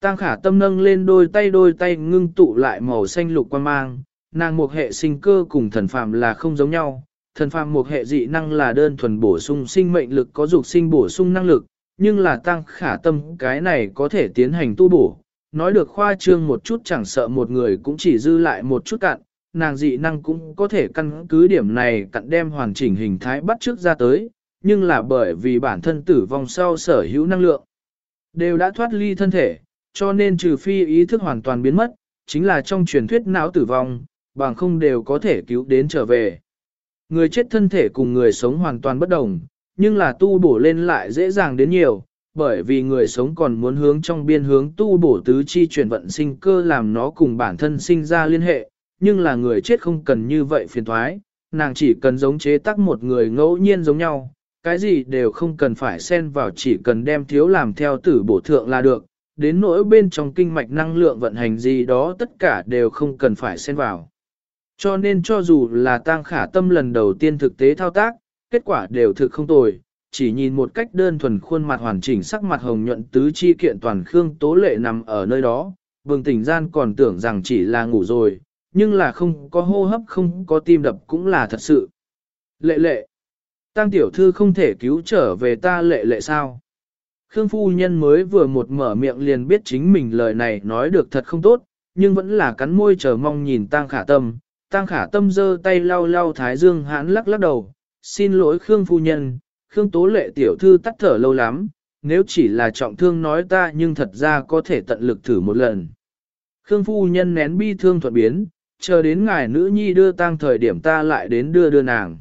Tăng khả tâm nâng lên đôi tay đôi tay ngưng tụ lại màu xanh lục quan mang, nàng một hệ sinh cơ cùng thần phàm là không giống nhau. Thần phàm một hệ dị năng là đơn thuần bổ sung sinh mệnh lực có dục sinh bổ sung năng lực, nhưng là tăng khả tâm cái này có thể tiến hành tu bổ. Nói được khoa trương một chút chẳng sợ một người cũng chỉ dư lại một chút cạn, nàng dị năng cũng có thể căn cứ điểm này cặn đem hoàn chỉnh hình thái bắt trước ra tới, nhưng là bởi vì bản thân tử vong sau sở hữu năng lượng, đều đã thoát ly thân thể, cho nên trừ phi ý thức hoàn toàn biến mất, chính là trong truyền thuyết não tử vong, bằng không đều có thể cứu đến trở về. Người chết thân thể cùng người sống hoàn toàn bất đồng, nhưng là tu bổ lên lại dễ dàng đến nhiều, bởi vì người sống còn muốn hướng trong biên hướng tu bổ tứ chi chuyển vận sinh cơ làm nó cùng bản thân sinh ra liên hệ, nhưng là người chết không cần như vậy phiền thoái, nàng chỉ cần giống chế tác một người ngẫu nhiên giống nhau, cái gì đều không cần phải xen vào chỉ cần đem thiếu làm theo tử bổ thượng là được, đến nỗi bên trong kinh mạch năng lượng vận hành gì đó tất cả đều không cần phải xen vào. Cho nên cho dù là tang khả tâm lần đầu tiên thực tế thao tác, kết quả đều thực không tồi, chỉ nhìn một cách đơn thuần khuôn mặt hoàn chỉnh sắc mặt hồng nhuận tứ chi kiện toàn khương tố lệ nằm ở nơi đó, vương tỉnh gian còn tưởng rằng chỉ là ngủ rồi, nhưng là không có hô hấp không có tim đập cũng là thật sự. Lệ lệ, tăng tiểu thư không thể cứu trở về ta lệ lệ sao? Khương phu nhân mới vừa một mở miệng liền biết chính mình lời này nói được thật không tốt, nhưng vẫn là cắn môi chờ mong nhìn tang khả tâm. Tang khả tâm giơ tay lau lau thái dương hãn lắc lắc đầu, xin lỗi Khương phu nhân, Khương tố lệ tiểu thư tắt thở lâu lắm, nếu chỉ là trọng thương nói ta nhưng thật ra có thể tận lực thử một lần. Khương phu nhân nén bi thương thuận biến, chờ đến ngài nữ nhi đưa tang thời điểm ta lại đến đưa đưa nàng.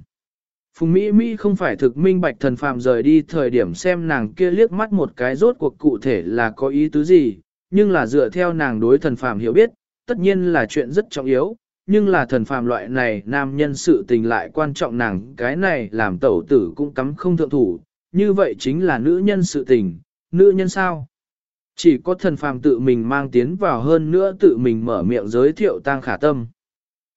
Phùng Mỹ Mỹ không phải thực minh bạch thần phàm rời đi thời điểm xem nàng kia liếc mắt một cái rốt cuộc cụ thể là có ý tứ gì, nhưng là dựa theo nàng đối thần phàm hiểu biết, tất nhiên là chuyện rất trọng yếu, nhưng là thần phàm loại này nam nhân sự tình lại quan trọng nàng cái này làm tẩu tử cũng cắm không thượng thủ, như vậy chính là nữ nhân sự tình, nữ nhân sao? Chỉ có thần phàm tự mình mang tiến vào hơn nữa tự mình mở miệng giới thiệu tang khả tâm.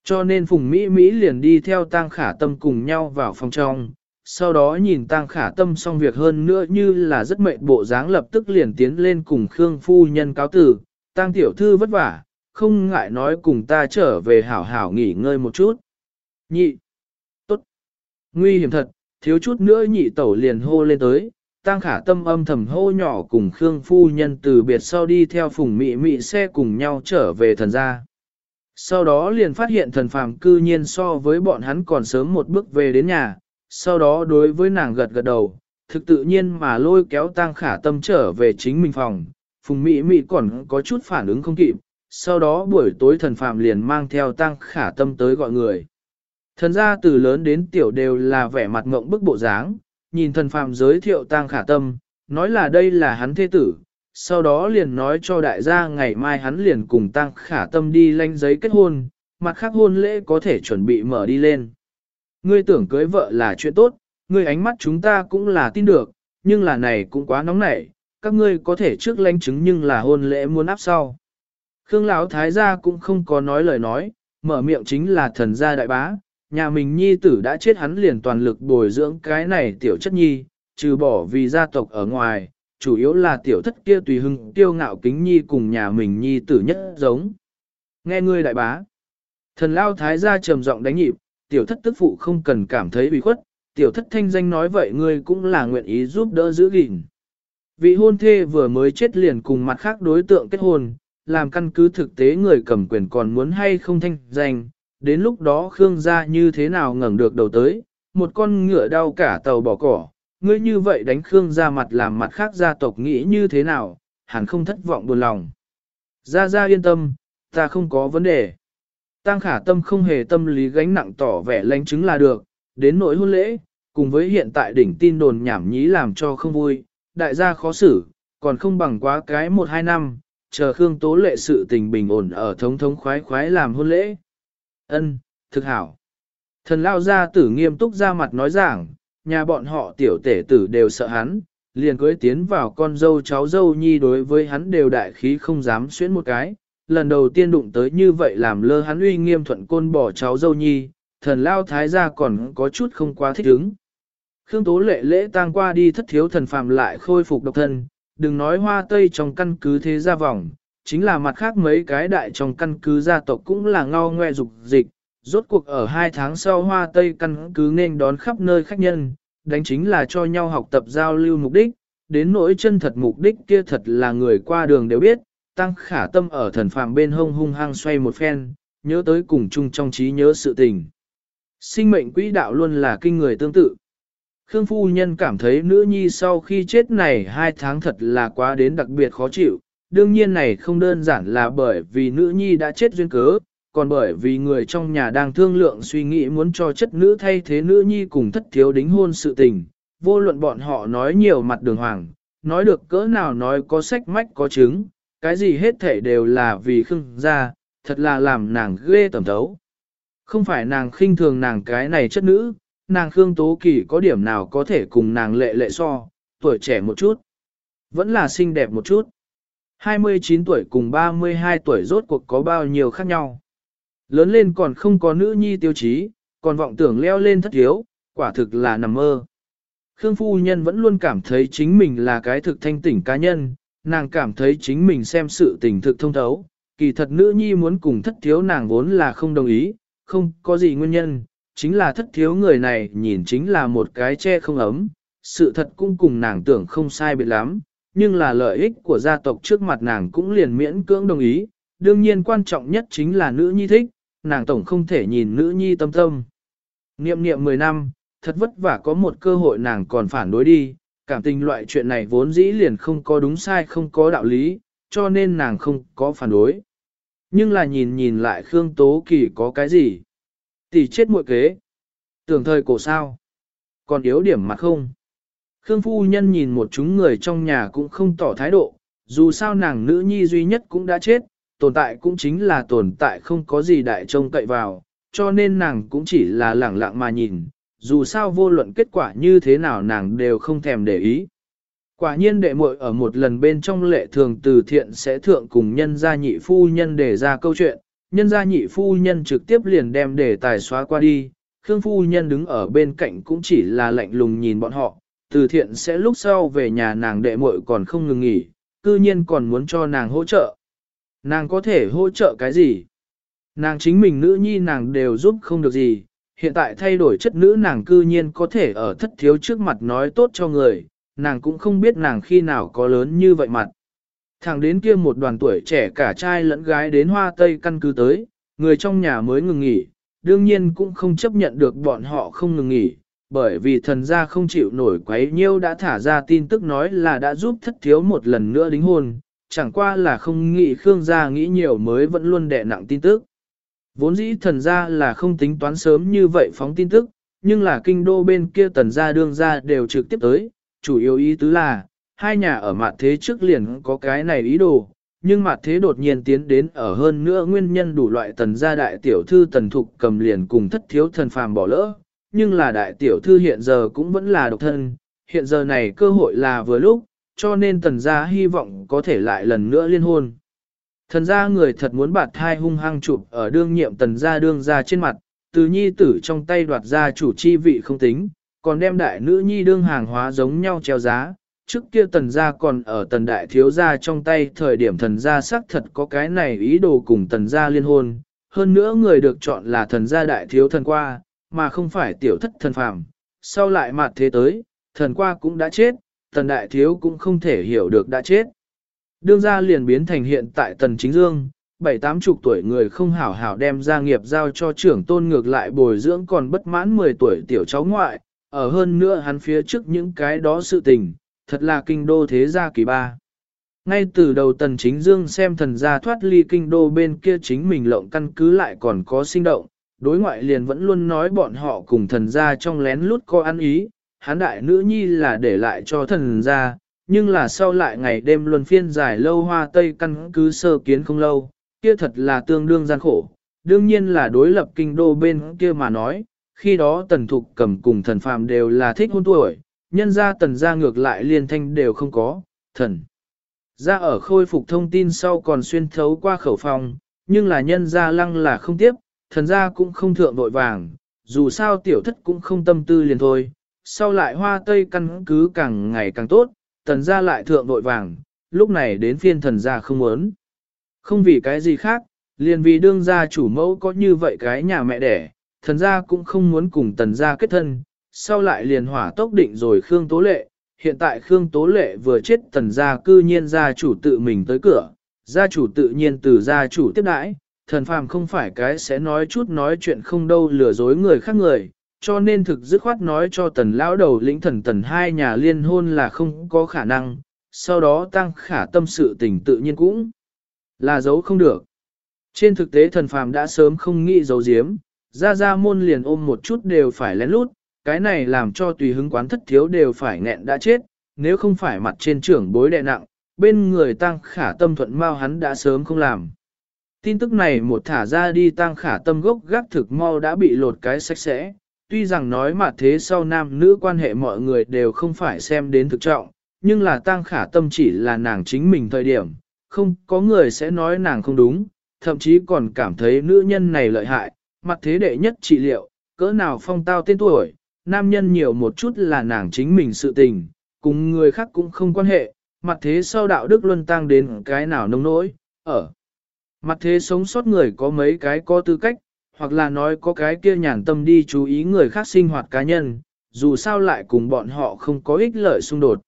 Cho nên Phùng Mỹ Mỹ liền đi theo tang khả tâm cùng nhau vào phòng trong, sau đó nhìn tang khả tâm xong việc hơn nữa như là rất mệt bộ dáng lập tức liền tiến lên cùng Khương Phu Nhân cáo tử, tang tiểu thư vất vả, không ngại nói cùng ta trở về hảo hảo nghỉ ngơi một chút. Nhị, tốt, nguy hiểm thật, thiếu chút nữa nhị tẩu liền hô lên tới, Tăng khả tâm âm thầm hô nhỏ cùng Khương Phu Nhân từ biệt sau đi theo phùng mị mị xe cùng nhau trở về thần gia. Sau đó liền phát hiện thần phàm cư nhiên so với bọn hắn còn sớm một bước về đến nhà, sau đó đối với nàng gật gật đầu, thực tự nhiên mà lôi kéo tăng khả tâm trở về chính mình phòng, phùng mị mị còn có chút phản ứng không kịp, sau đó buổi tối thần phàm liền mang theo tăng khả tâm tới gọi người. Thần gia từ lớn đến tiểu đều là vẻ mặt ngộng bức bộ dáng, nhìn thần phàm giới thiệu tang khả tâm, nói là đây là hắn thế tử, sau đó liền nói cho đại gia ngày mai hắn liền cùng tang khả tâm đi lanh giấy kết hôn, mặt khác hôn lễ có thể chuẩn bị mở đi lên. Ngươi tưởng cưới vợ là chuyện tốt, ngươi ánh mắt chúng ta cũng là tin được, nhưng là này cũng quá nóng nảy, các ngươi có thể trước lanh chứng nhưng là hôn lễ muốn áp sau. Khương Lão Thái gia cũng không có nói lời nói, mở miệng chính là thần gia đại bá, nhà mình nhi tử đã chết hắn liền toàn lực bồi dưỡng cái này tiểu chất nhi, trừ bỏ vì gia tộc ở ngoài, chủ yếu là tiểu thất kia tùy hưng tiêu ngạo kính nhi cùng nhà mình nhi tử nhất giống. Nghe ngươi đại bá, thần lao thái gia trầm giọng đánh nhịp, tiểu thất tức phụ không cần cảm thấy bị khuất, tiểu thất thanh danh nói vậy ngươi cũng là nguyện ý giúp đỡ giữ gìn. Vị hôn thê vừa mới chết liền cùng mặt khác đối tượng kết hôn, làm căn cứ thực tế người cầm quyền còn muốn hay không thanh danh, đến lúc đó Khương gia như thế nào ngẩng được đầu tới, một con ngựa đau cả tàu bỏ cỏ, ngươi như vậy đánh Khương gia mặt làm mặt khác gia tộc nghĩ như thế nào, hẳn không thất vọng buồn lòng. Gia Gia yên tâm, ta không có vấn đề. Tăng khả tâm không hề tâm lý gánh nặng tỏ vẻ lãnh chứng là được, đến nỗi hôn lễ, cùng với hiện tại đỉnh tin đồn nhảm nhí làm cho không vui, đại gia khó xử, Còn không bằng quá cái một hai năm, chờ Khương Tố Lệ sự tình bình ổn ở thống thống khoái khoái làm hôn lễ. Ân, thực hảo. Thần lao gia tử nghiêm túc ra mặt nói giảng, nhà bọn họ tiểu tể tử đều sợ hắn, liền cưới tiến vào con dâu cháu dâu nhi đối với hắn đều đại khí không dám xuyến một cái. Lần đầu tiên đụng tới như vậy làm lơ hắn uy nghiêm thuận côn bỏ cháu dâu nhi, thần lao thái gia còn có chút không quá thích ứng. Khương Tố lệ lễ tang qua đi thất thiếu thần phàm lại khôi phục độc thân, đừng nói hoa tây trong căn cứ thế ra vòng, chính là mặt khác mấy cái đại trong căn cứ gia tộc cũng là ngao ngoe dục dịch, rốt cuộc ở hai tháng sau hoa tây căn cứ nên đón khắp nơi khách nhân, đánh chính là cho nhau học tập giao lưu mục đích, đến nỗi chân thật mục đích kia thật là người qua đường đều biết, tăng khả tâm ở thần phàm bên hông hung hăng xoay một phen, nhớ tới cùng chung trong trí nhớ sự tình. Sinh mệnh quỹ đạo luôn là kinh người tương tự. Khương phu nhân cảm thấy nữ nhi sau khi chết này hai tháng thật là quá đến đặc biệt khó chịu, đương nhiên này không đơn giản là bởi vì nữ nhi đã chết duyên cớ, còn bởi vì người trong nhà đang thương lượng suy nghĩ muốn cho chất nữ thay thế nữ nhi cùng thất thiếu đính hôn sự tình, vô luận bọn họ nói nhiều mặt đường hoàng, nói được cỡ nào nói có sách mách có chứng, cái gì hết thể đều là vì khưng ra, thật là làm nàng ghê tầm thấu. Không phải nàng khinh thường nàng cái này chất nữ, nàng Khương Tố Kỳ có điểm nào có thể cùng nàng lệ lệ so, tuổi trẻ một chút, vẫn là xinh đẹp một chút. 29 tuổi cùng 32 tuổi rốt cuộc có bao nhiêu khác nhau. Lớn lên còn không có nữ nhi tiêu chí, còn vọng tưởng leo lên thất thiếu, quả thực là nằm mơ. Khương phu nhân vẫn luôn cảm thấy chính mình là cái thực thanh tỉnh cá nhân, nàng cảm thấy chính mình xem sự tình thực thông thấu, kỳ thật nữ nhi muốn cùng thất thiếu nàng vốn là không đồng ý, không có gì nguyên nhân, chính là thất thiếu người này nhìn chính là một cái che không ấm, sự thật cũng cùng nàng tưởng không sai biệt lắm, nhưng là lợi ích của gia tộc trước mặt nàng cũng liền miễn cưỡng đồng ý, đương nhiên quan trọng nhất chính là nữ nhi thích, nàng tổng không thể nhìn nữ nhi tâm tâm. Niệm niệm 10 năm, thật vất vả có một cơ hội nàng còn phản đối đi, cảm tình loại chuyện này vốn dĩ liền không có đúng sai không có đạo lý, cho nên nàng không có phản đối. Nhưng là nhìn nhìn lại Khương Tố Kỳ có cái gì? Tỷ chết muội kế. Tưởng thời cổ sao? Còn yếu điểm mặt không? Khương Phu Nhân nhìn một chúng người trong nhà cũng không tỏ thái độ, dù sao nàng nữ nhi duy nhất cũng đã chết, tồn tại cũng chính là tồn tại không có gì đại trông cậy vào, cho nên nàng cũng chỉ là lẳng lặng mà nhìn, dù sao vô luận kết quả như thế nào nàng đều không thèm để ý. Quả nhiên đệ muội ở một lần bên trong lệ thường từ thiện sẽ thượng cùng nhân gia nhị phu nhân để ra câu chuyện, nhân gia nhị phu nhân trực tiếp liền đem đề tài xóa qua đi, Khương phu nhân đứng ở bên cạnh cũng chỉ là lạnh lùng nhìn bọn họ, từ thiện sẽ lúc sau về nhà nàng đệ muội còn không ngừng nghỉ, cư nhiên còn muốn cho nàng hỗ trợ. Nàng có thể hỗ trợ cái gì? Nàng chính mình nữ nhi nàng đều giúp không được gì, hiện tại thay đổi chất nữ nàng cư nhiên có thể ở thất thiếu trước mặt nói tốt cho người, nàng cũng không biết nàng khi nào có lớn như vậy mặt. Thẳng đến kia một đoàn tuổi trẻ cả trai lẫn gái đến hoa tây căn cứ tới, người trong nhà mới ngừng nghỉ, đương nhiên cũng không chấp nhận được bọn họ không ngừng nghỉ, bởi vì thần gia không chịu nổi quấy nhiêu đã thả ra tin tức nói là đã giúp thất thiếu một lần nữa đính hôn, chẳng qua là không nghĩ Khương gia nghĩ nhiều mới vẫn luôn đè nặng tin tức. Vốn dĩ thần gia là không tính toán sớm như vậy phóng tin tức, nhưng là kinh đô bên kia tần gia đương gia đều trực tiếp tới, chủ yếu ý tứ là, hai nhà ở mặt thế trước liền có cái này ý đồ, nhưng mặt thế đột nhiên tiến đến ở hơn nữa nguyên nhân đủ loại tần gia đại tiểu thư tần thục cầm liền cùng thất thiếu thần phàm bỏ lỡ, nhưng là đại tiểu thư hiện giờ cũng vẫn là độc thân, hiện giờ này cơ hội là vừa lúc, cho nên tần gia hy vọng có thể lại lần nữa liên hôn. Thần gia người thật muốn bạt thai hung hăng chụp ở đương nhiệm tần gia đương gia trên mặt, từ nhi tử trong tay đoạt ra chủ chi vị không tính, còn đem đại nữ nhi đương hàng hóa giống nhau treo giá. Trước kia tần gia còn ở tần đại thiếu gia trong tay thời điểm thần gia xác thật có cái này ý đồ cùng tần gia liên hôn, hơn nữa người được chọn là thần gia đại thiếu thần qua, mà không phải tiểu thất thần phàm. Sau lại mặt thế tới, thần qua cũng đã chết, tần đại thiếu cũng không thể hiểu được đã chết. Đương gia liền biến thành hiện tại tần chính dương, bảy tám chục tuổi người không hảo hảo đem gia nghiệp giao cho trưởng tôn ngược lại bồi dưỡng còn bất mãn 10 tuổi tiểu cháu ngoại, ở hơn nữa hắn phía trước những cái đó sự tình, thật là kinh đô thế gia kỳ ba. Ngay từ đầu tần chính dương xem thần gia thoát ly kinh đô bên kia chính mình lộng căn cứ lại còn có sinh động, đối ngoại liền vẫn luôn nói bọn họ cùng thần gia trong lén lút có ăn ý, hắn đại nữ nhi là để lại cho thần gia, nhưng là sau lại ngày đêm luân phiên dài lâu hoa tây căn cứ sơ kiến không lâu, kia thật là tương đương gian khổ. Đương nhiên là đối lập kinh đô bên kia mà nói, khi đó tần thục cầm cùng thần phàm đều là thích hôn tuổi, nhân ra tần gia ngược lại liên thanh đều không có, thần. Ra ở khôi phục thông tin sau còn xuyên thấu qua khẩu phòng, nhưng là nhân ra lăng là không tiếp, thần gia cũng không thượng vội vàng, dù sao tiểu thất cũng không tâm tư liền thôi. Sau lại hoa tây căn cứ càng ngày càng tốt, thần gia lại thượng vội vàng, lúc này đến phiên thần gia không muốn. Không vì cái gì khác, liền vì đương gia chủ mẫu có như vậy cái nhà mẹ đẻ, thần gia cũng không muốn cùng tần gia kết thân, sau lại liền hỏa tốc định rồi Khương Tố Lệ, hiện tại Khương Tố Lệ vừa chết tần gia cư nhiên gia chủ tự mình tới cửa, gia chủ tự nhiên từ gia chủ tiếp đãi, thần phàm không phải cái sẽ nói chút nói chuyện không đâu lừa dối người khác người, cho nên thực dứt khoát nói cho tần lão đầu lĩnh thần tần hai nhà liên hôn là không có khả năng, sau đó tăng khả tâm sự tình tự nhiên cũng là giấu không được. Trên thực tế thần phàm đã sớm không nghĩ giấu giếm, ra ra môn liền ôm một chút đều phải lén lút, cái này làm cho tùy hứng quán thất thiếu đều phải nghẹn đã chết, nếu không phải mặt trên trưởng bối đệ nặng, bên người tăng khả tâm thuận mau hắn đã sớm không làm. Tin tức này một thả ra đi tăng khả tâm gốc gác thực mau đã bị lột cái sạch sẽ, tuy rằng nói mà thế sau nam nữ quan hệ mọi người đều không phải xem đến thực trọng, nhưng là tăng khả tâm chỉ là nàng chính mình thời điểm, không có người sẽ nói nàng không đúng, thậm chí còn cảm thấy nữ nhân này lợi hại, mặt thế đệ nhất trị liệu, cỡ nào phong tao tên tuổi, nam nhân nhiều một chút là nàng chính mình sự tình, cùng người khác cũng không quan hệ, mặt thế sau đạo đức luân tăng đến cái nào nông nỗi, ở. Mặt thế sống sót người có mấy cái có tư cách, hoặc là nói có cái kia nhàn tâm đi chú ý người khác sinh hoạt cá nhân, dù sao lại cùng bọn họ không có ích lợi xung đột.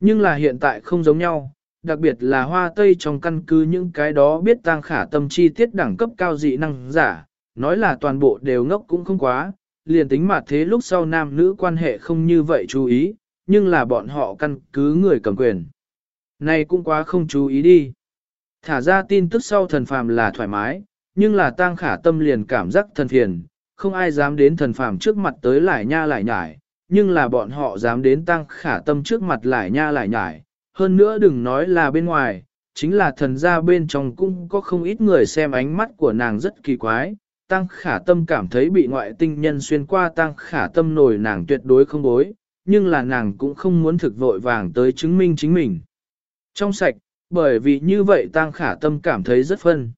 Nhưng là hiện tại không giống nhau, đặc biệt là hoa tây trong căn cứ những cái đó biết tăng khả tâm chi tiết đẳng cấp cao dị năng giả, nói là toàn bộ đều ngốc cũng không quá, liền tính mà thế lúc sau nam nữ quan hệ không như vậy chú ý, nhưng là bọn họ căn cứ người cầm quyền. Này cũng quá không chú ý đi. Thả ra tin tức sau thần phàm là thoải mái, nhưng là tang khả tâm liền cảm giác thần phiền, không ai dám đến thần phàm trước mặt tới lại nha lại nhải, nhưng là bọn họ dám đến tăng khả tâm trước mặt lại nha lại nhải, hơn nữa đừng nói là bên ngoài, chính là thần gia bên trong cũng có không ít người xem ánh mắt của nàng rất kỳ quái, tăng khả tâm cảm thấy bị ngoại tinh nhân xuyên qua tăng khả tâm nổi nàng tuyệt đối không bối, nhưng là nàng cũng không muốn thực vội vàng tới chứng minh chính mình. Trong sạch, bởi vì như vậy tăng khả tâm cảm thấy rất phân.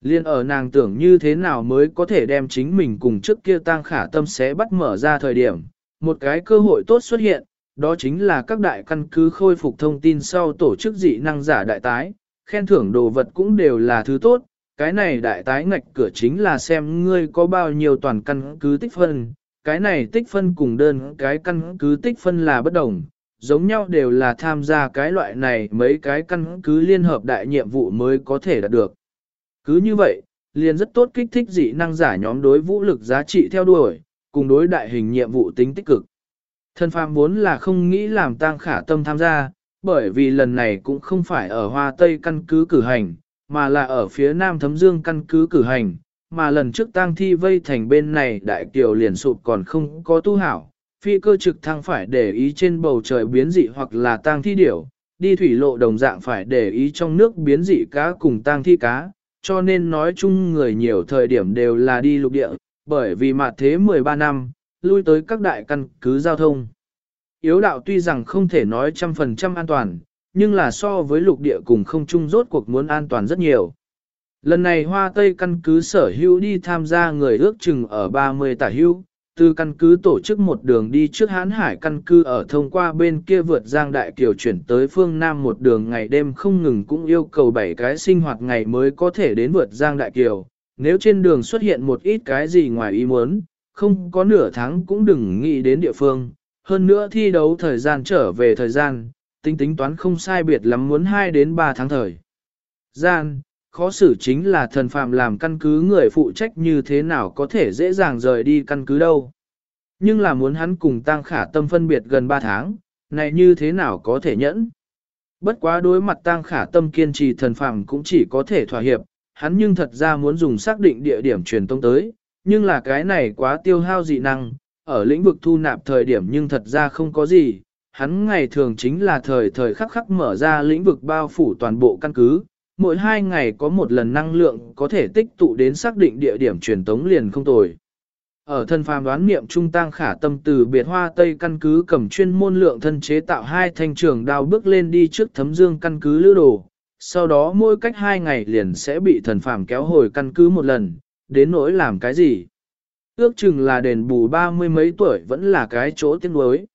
Liên ở nàng tưởng như thế nào mới có thể đem chính mình cùng trước kia tăng khả tâm sẽ bắt mở ra thời điểm, một cái cơ hội tốt xuất hiện, đó chính là các đại căn cứ khôi phục thông tin sau tổ chức dị năng giả đại tái, khen thưởng đồ vật cũng đều là thứ tốt, cái này đại tái ngạch cửa chính là xem ngươi có bao nhiêu toàn căn cứ tích phân, cái này tích phân cùng đơn cái căn cứ tích phân là bất đồng, giống nhau đều là tham gia cái loại này mấy cái căn cứ liên hợp đại nhiệm vụ mới có thể đạt được. Cứ như vậy, liền rất tốt kích thích dị năng giả nhóm đối vũ lực giá trị theo đuổi, cùng đối đại hình nhiệm vụ tính tích cực. Thân phàm vốn là không nghĩ làm tang khả tâm tham gia, bởi vì lần này cũng không phải ở Hoa Tây căn cứ cử hành, mà là ở phía Nam Thấm Dương căn cứ cử hành, mà lần trước tang thi vây thành bên này đại kiều liền sụp còn không có tu hảo, phi cơ trực thăng phải để ý trên bầu trời biến dị hoặc là tang thi điểu, đi thủy lộ đồng dạng phải để ý trong nước biến dị cá cùng tang thi cá, cho nên nói chung người nhiều thời điểm đều là đi lục địa, bởi vì mặt thế 13 năm, lui tới các đại căn cứ giao thông. Yếu đạo tuy rằng không thể nói trăm phần trăm an toàn, nhưng là so với lục địa cùng không chung rốt cuộc muốn an toàn rất nhiều. Lần này Hoa Tây căn cứ sở hữu đi tham gia người ước chừng ở 30 tả hữu, từ căn cứ tổ chức một đường đi trước hán hải căn cứ ở thông qua bên kia vượt giang đại kiều chuyển tới phương Nam một đường ngày đêm không ngừng cũng yêu cầu 7 cái sinh hoạt ngày mới có thể đến vượt giang đại kiều. Nếu trên đường xuất hiện một ít cái gì ngoài ý muốn, không có nửa tháng cũng đừng nghĩ đến địa phương. Hơn nữa thi đấu thời gian trở về thời gian, tính tính toán không sai biệt lắm muốn 2 đến 3 tháng thời. Gian, khó xử chính là thần phàm làm căn cứ người phụ trách như thế nào có thể dễ dàng rời đi căn cứ đâu. Nhưng là muốn hắn cùng tăng khả tâm phân biệt gần 3 tháng, này như thế nào có thể nhẫn. Bất quá đối mặt tăng khả tâm kiên trì thần phàm cũng chỉ có thể thỏa hiệp, hắn nhưng thật ra muốn dùng xác định địa điểm truyền tông tới, nhưng là cái này quá tiêu hao dị năng, ở lĩnh vực thu nạp thời điểm nhưng thật ra không có gì, hắn ngày thường chính là thời thời khắc khắc mở ra lĩnh vực bao phủ toàn bộ căn cứ, mỗi hai ngày có một lần năng lượng có thể tích tụ đến xác định địa điểm truyền tống liền không tồi. Ở thân phàm đoán niệm trung tăng khả tâm từ biệt hoa tây căn cứ cầm chuyên môn lượng thân chế tạo hai thanh trường đao bước lên đi trước thấm dương căn cứ lữ đồ, sau đó mỗi cách hai ngày liền sẽ bị thần phàm kéo hồi căn cứ một lần, đến nỗi làm cái gì. Ước chừng là đền bù ba mươi mấy tuổi vẫn là cái chỗ tiếng đối.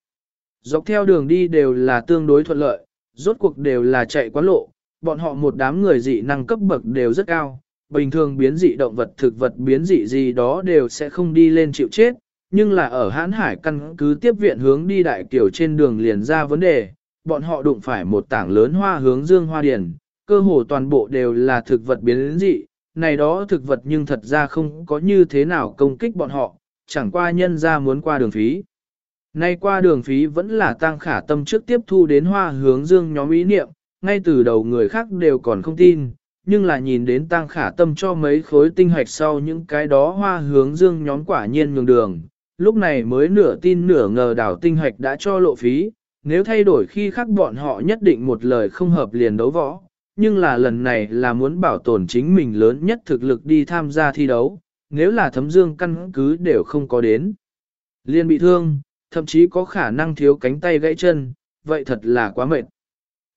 Dọc theo đường đi đều là tương đối thuận lợi, rốt cuộc đều là chạy quá lộ, bọn họ một đám người dị năng cấp bậc đều rất cao, bình thường biến dị động vật thực vật biến dị gì đó đều sẽ không đi lên chịu chết, nhưng là ở hãn hải căn cứ tiếp viện hướng đi đại kiểu trên đường liền ra vấn đề, bọn họ đụng phải một tảng lớn hoa hướng dương hoa điển, cơ hồ toàn bộ đều là thực vật biến dị, này đó thực vật nhưng thật ra không có như thế nào công kích bọn họ, chẳng qua nhân ra muốn qua đường phí. Nay qua đường phí vẫn là tăng khả tâm trước tiếp thu đến hoa hướng dương nhóm ý niệm, ngay từ đầu người khác đều còn không tin, nhưng là nhìn đến tăng khả tâm cho mấy khối tinh hoạch sau những cái đó hoa hướng dương nhóm quả nhiên nhường đường, lúc này mới nửa tin nửa ngờ đảo tinh hoạch đã cho lộ phí, nếu thay đổi khi khác bọn họ nhất định một lời không hợp liền đấu võ, nhưng là lần này là muốn bảo tồn chính mình lớn nhất thực lực đi tham gia thi đấu, nếu là thấm dương căn cứ đều không có đến. Liên bị thương, thậm chí có khả năng thiếu cánh tay gãy chân, vậy thật là quá mệt.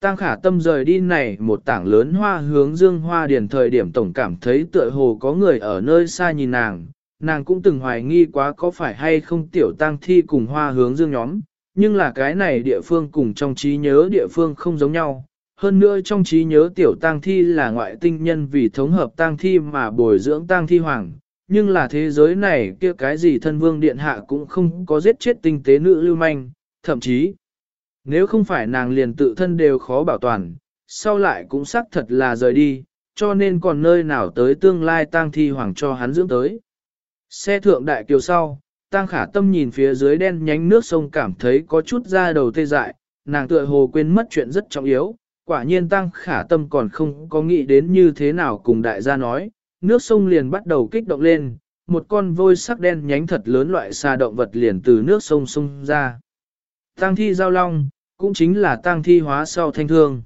Tăng khả tâm rời đi này một tảng lớn hoa hướng dương hoa điền thời điểm tổng cảm thấy tựa hồ có người ở nơi xa nhìn nàng, nàng cũng từng hoài nghi quá có phải hay không tiểu tăng thi cùng hoa hướng dương nhóm, nhưng là cái này địa phương cùng trong trí nhớ địa phương không giống nhau. Hơn nữa trong trí nhớ tiểu tang thi là ngoại tinh nhân vì thống hợp tang thi mà bồi dưỡng tang thi hoàng, nhưng là thế giới này kia cái gì thân vương điện hạ cũng không có giết chết tinh tế nữ lưu manh, thậm chí nếu không phải nàng liền tự thân đều khó bảo toàn, sau lại cũng xác thật là rời đi, cho nên còn nơi nào tới tương lai tang thi hoàng cho hắn dưỡng tới. Xe thượng đại kiều sau, tang khả tâm nhìn phía dưới đen nhánh nước sông cảm thấy có chút da đầu tê dại, nàng tựa hồ quên mất chuyện rất trọng yếu, quả nhiên tăng khả tâm còn không có nghĩ đến như thế nào cùng đại gia nói, nước sông liền bắt đầu kích động lên, một con vôi sắc đen nhánh thật lớn loại xa động vật liền từ nước sông sông ra. Tăng thi giao long, cũng chính là tang thi hóa sau thanh thương.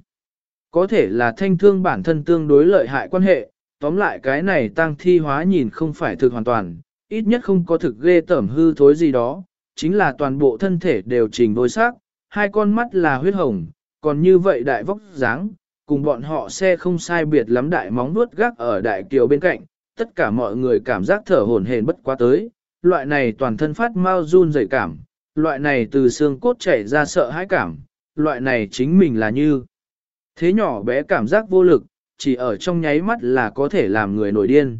Có thể là thanh thương bản thân tương đối lợi hại quan hệ, tóm lại cái này tang thi hóa nhìn không phải thực hoàn toàn, ít nhất không có thực ghê tẩm hư thối gì đó, chính là toàn bộ thân thể đều trình đôi sắc, hai con mắt là huyết hồng, còn như vậy đại vóc dáng, cùng bọn họ xe không sai biệt lắm đại móng vuốt gác ở đại kiều bên cạnh, tất cả mọi người cảm giác thở hổn hển bất quá tới, loại này toàn thân phát mau run rẩy cảm, loại này từ xương cốt chảy ra sợ hãi cảm, loại này chính mình là như. Thế nhỏ bé cảm giác vô lực, chỉ ở trong nháy mắt là có thể làm người nổi điên.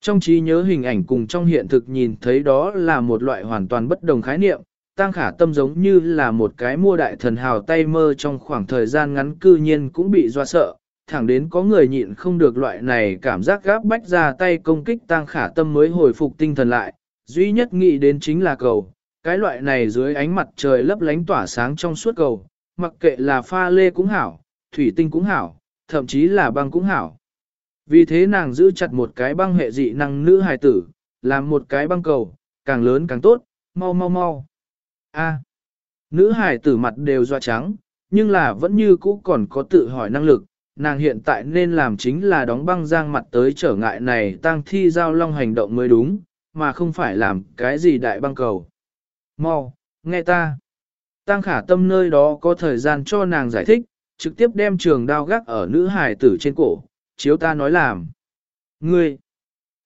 Trong trí nhớ hình ảnh cùng trong hiện thực nhìn thấy đó là một loại hoàn toàn bất đồng khái niệm, tăng khả tâm giống như là một cái mua đại thần hào tay mơ trong khoảng thời gian ngắn cư nhiên cũng bị doa sợ, thẳng đến có người nhịn không được loại này cảm giác gáp bách ra tay công kích tăng khả tâm mới hồi phục tinh thần lại, duy nhất nghĩ đến chính là cầu, cái loại này dưới ánh mặt trời lấp lánh tỏa sáng trong suốt cầu, mặc kệ là pha lê cũng hảo, thủy tinh cũng hảo, thậm chí là băng cũng hảo. Vì thế nàng giữ chặt một cái băng hệ dị năng nữ hài tử, làm một cái băng cầu, càng lớn càng tốt, mau mau mau. A. nữ hài tử mặt đều doa trắng, nhưng là vẫn như cũ còn có tự hỏi năng lực, nàng hiện tại nên làm chính là đóng băng giang mặt tới trở ngại này tăng thi giao long hành động mới đúng, mà không phải làm cái gì đại băng cầu. Mau, nghe ta. Tăng khả tâm nơi đó có thời gian cho nàng giải thích, trực tiếp đem trường đao gác ở nữ hải tử trên cổ, chiếu ta nói làm. Ngươi,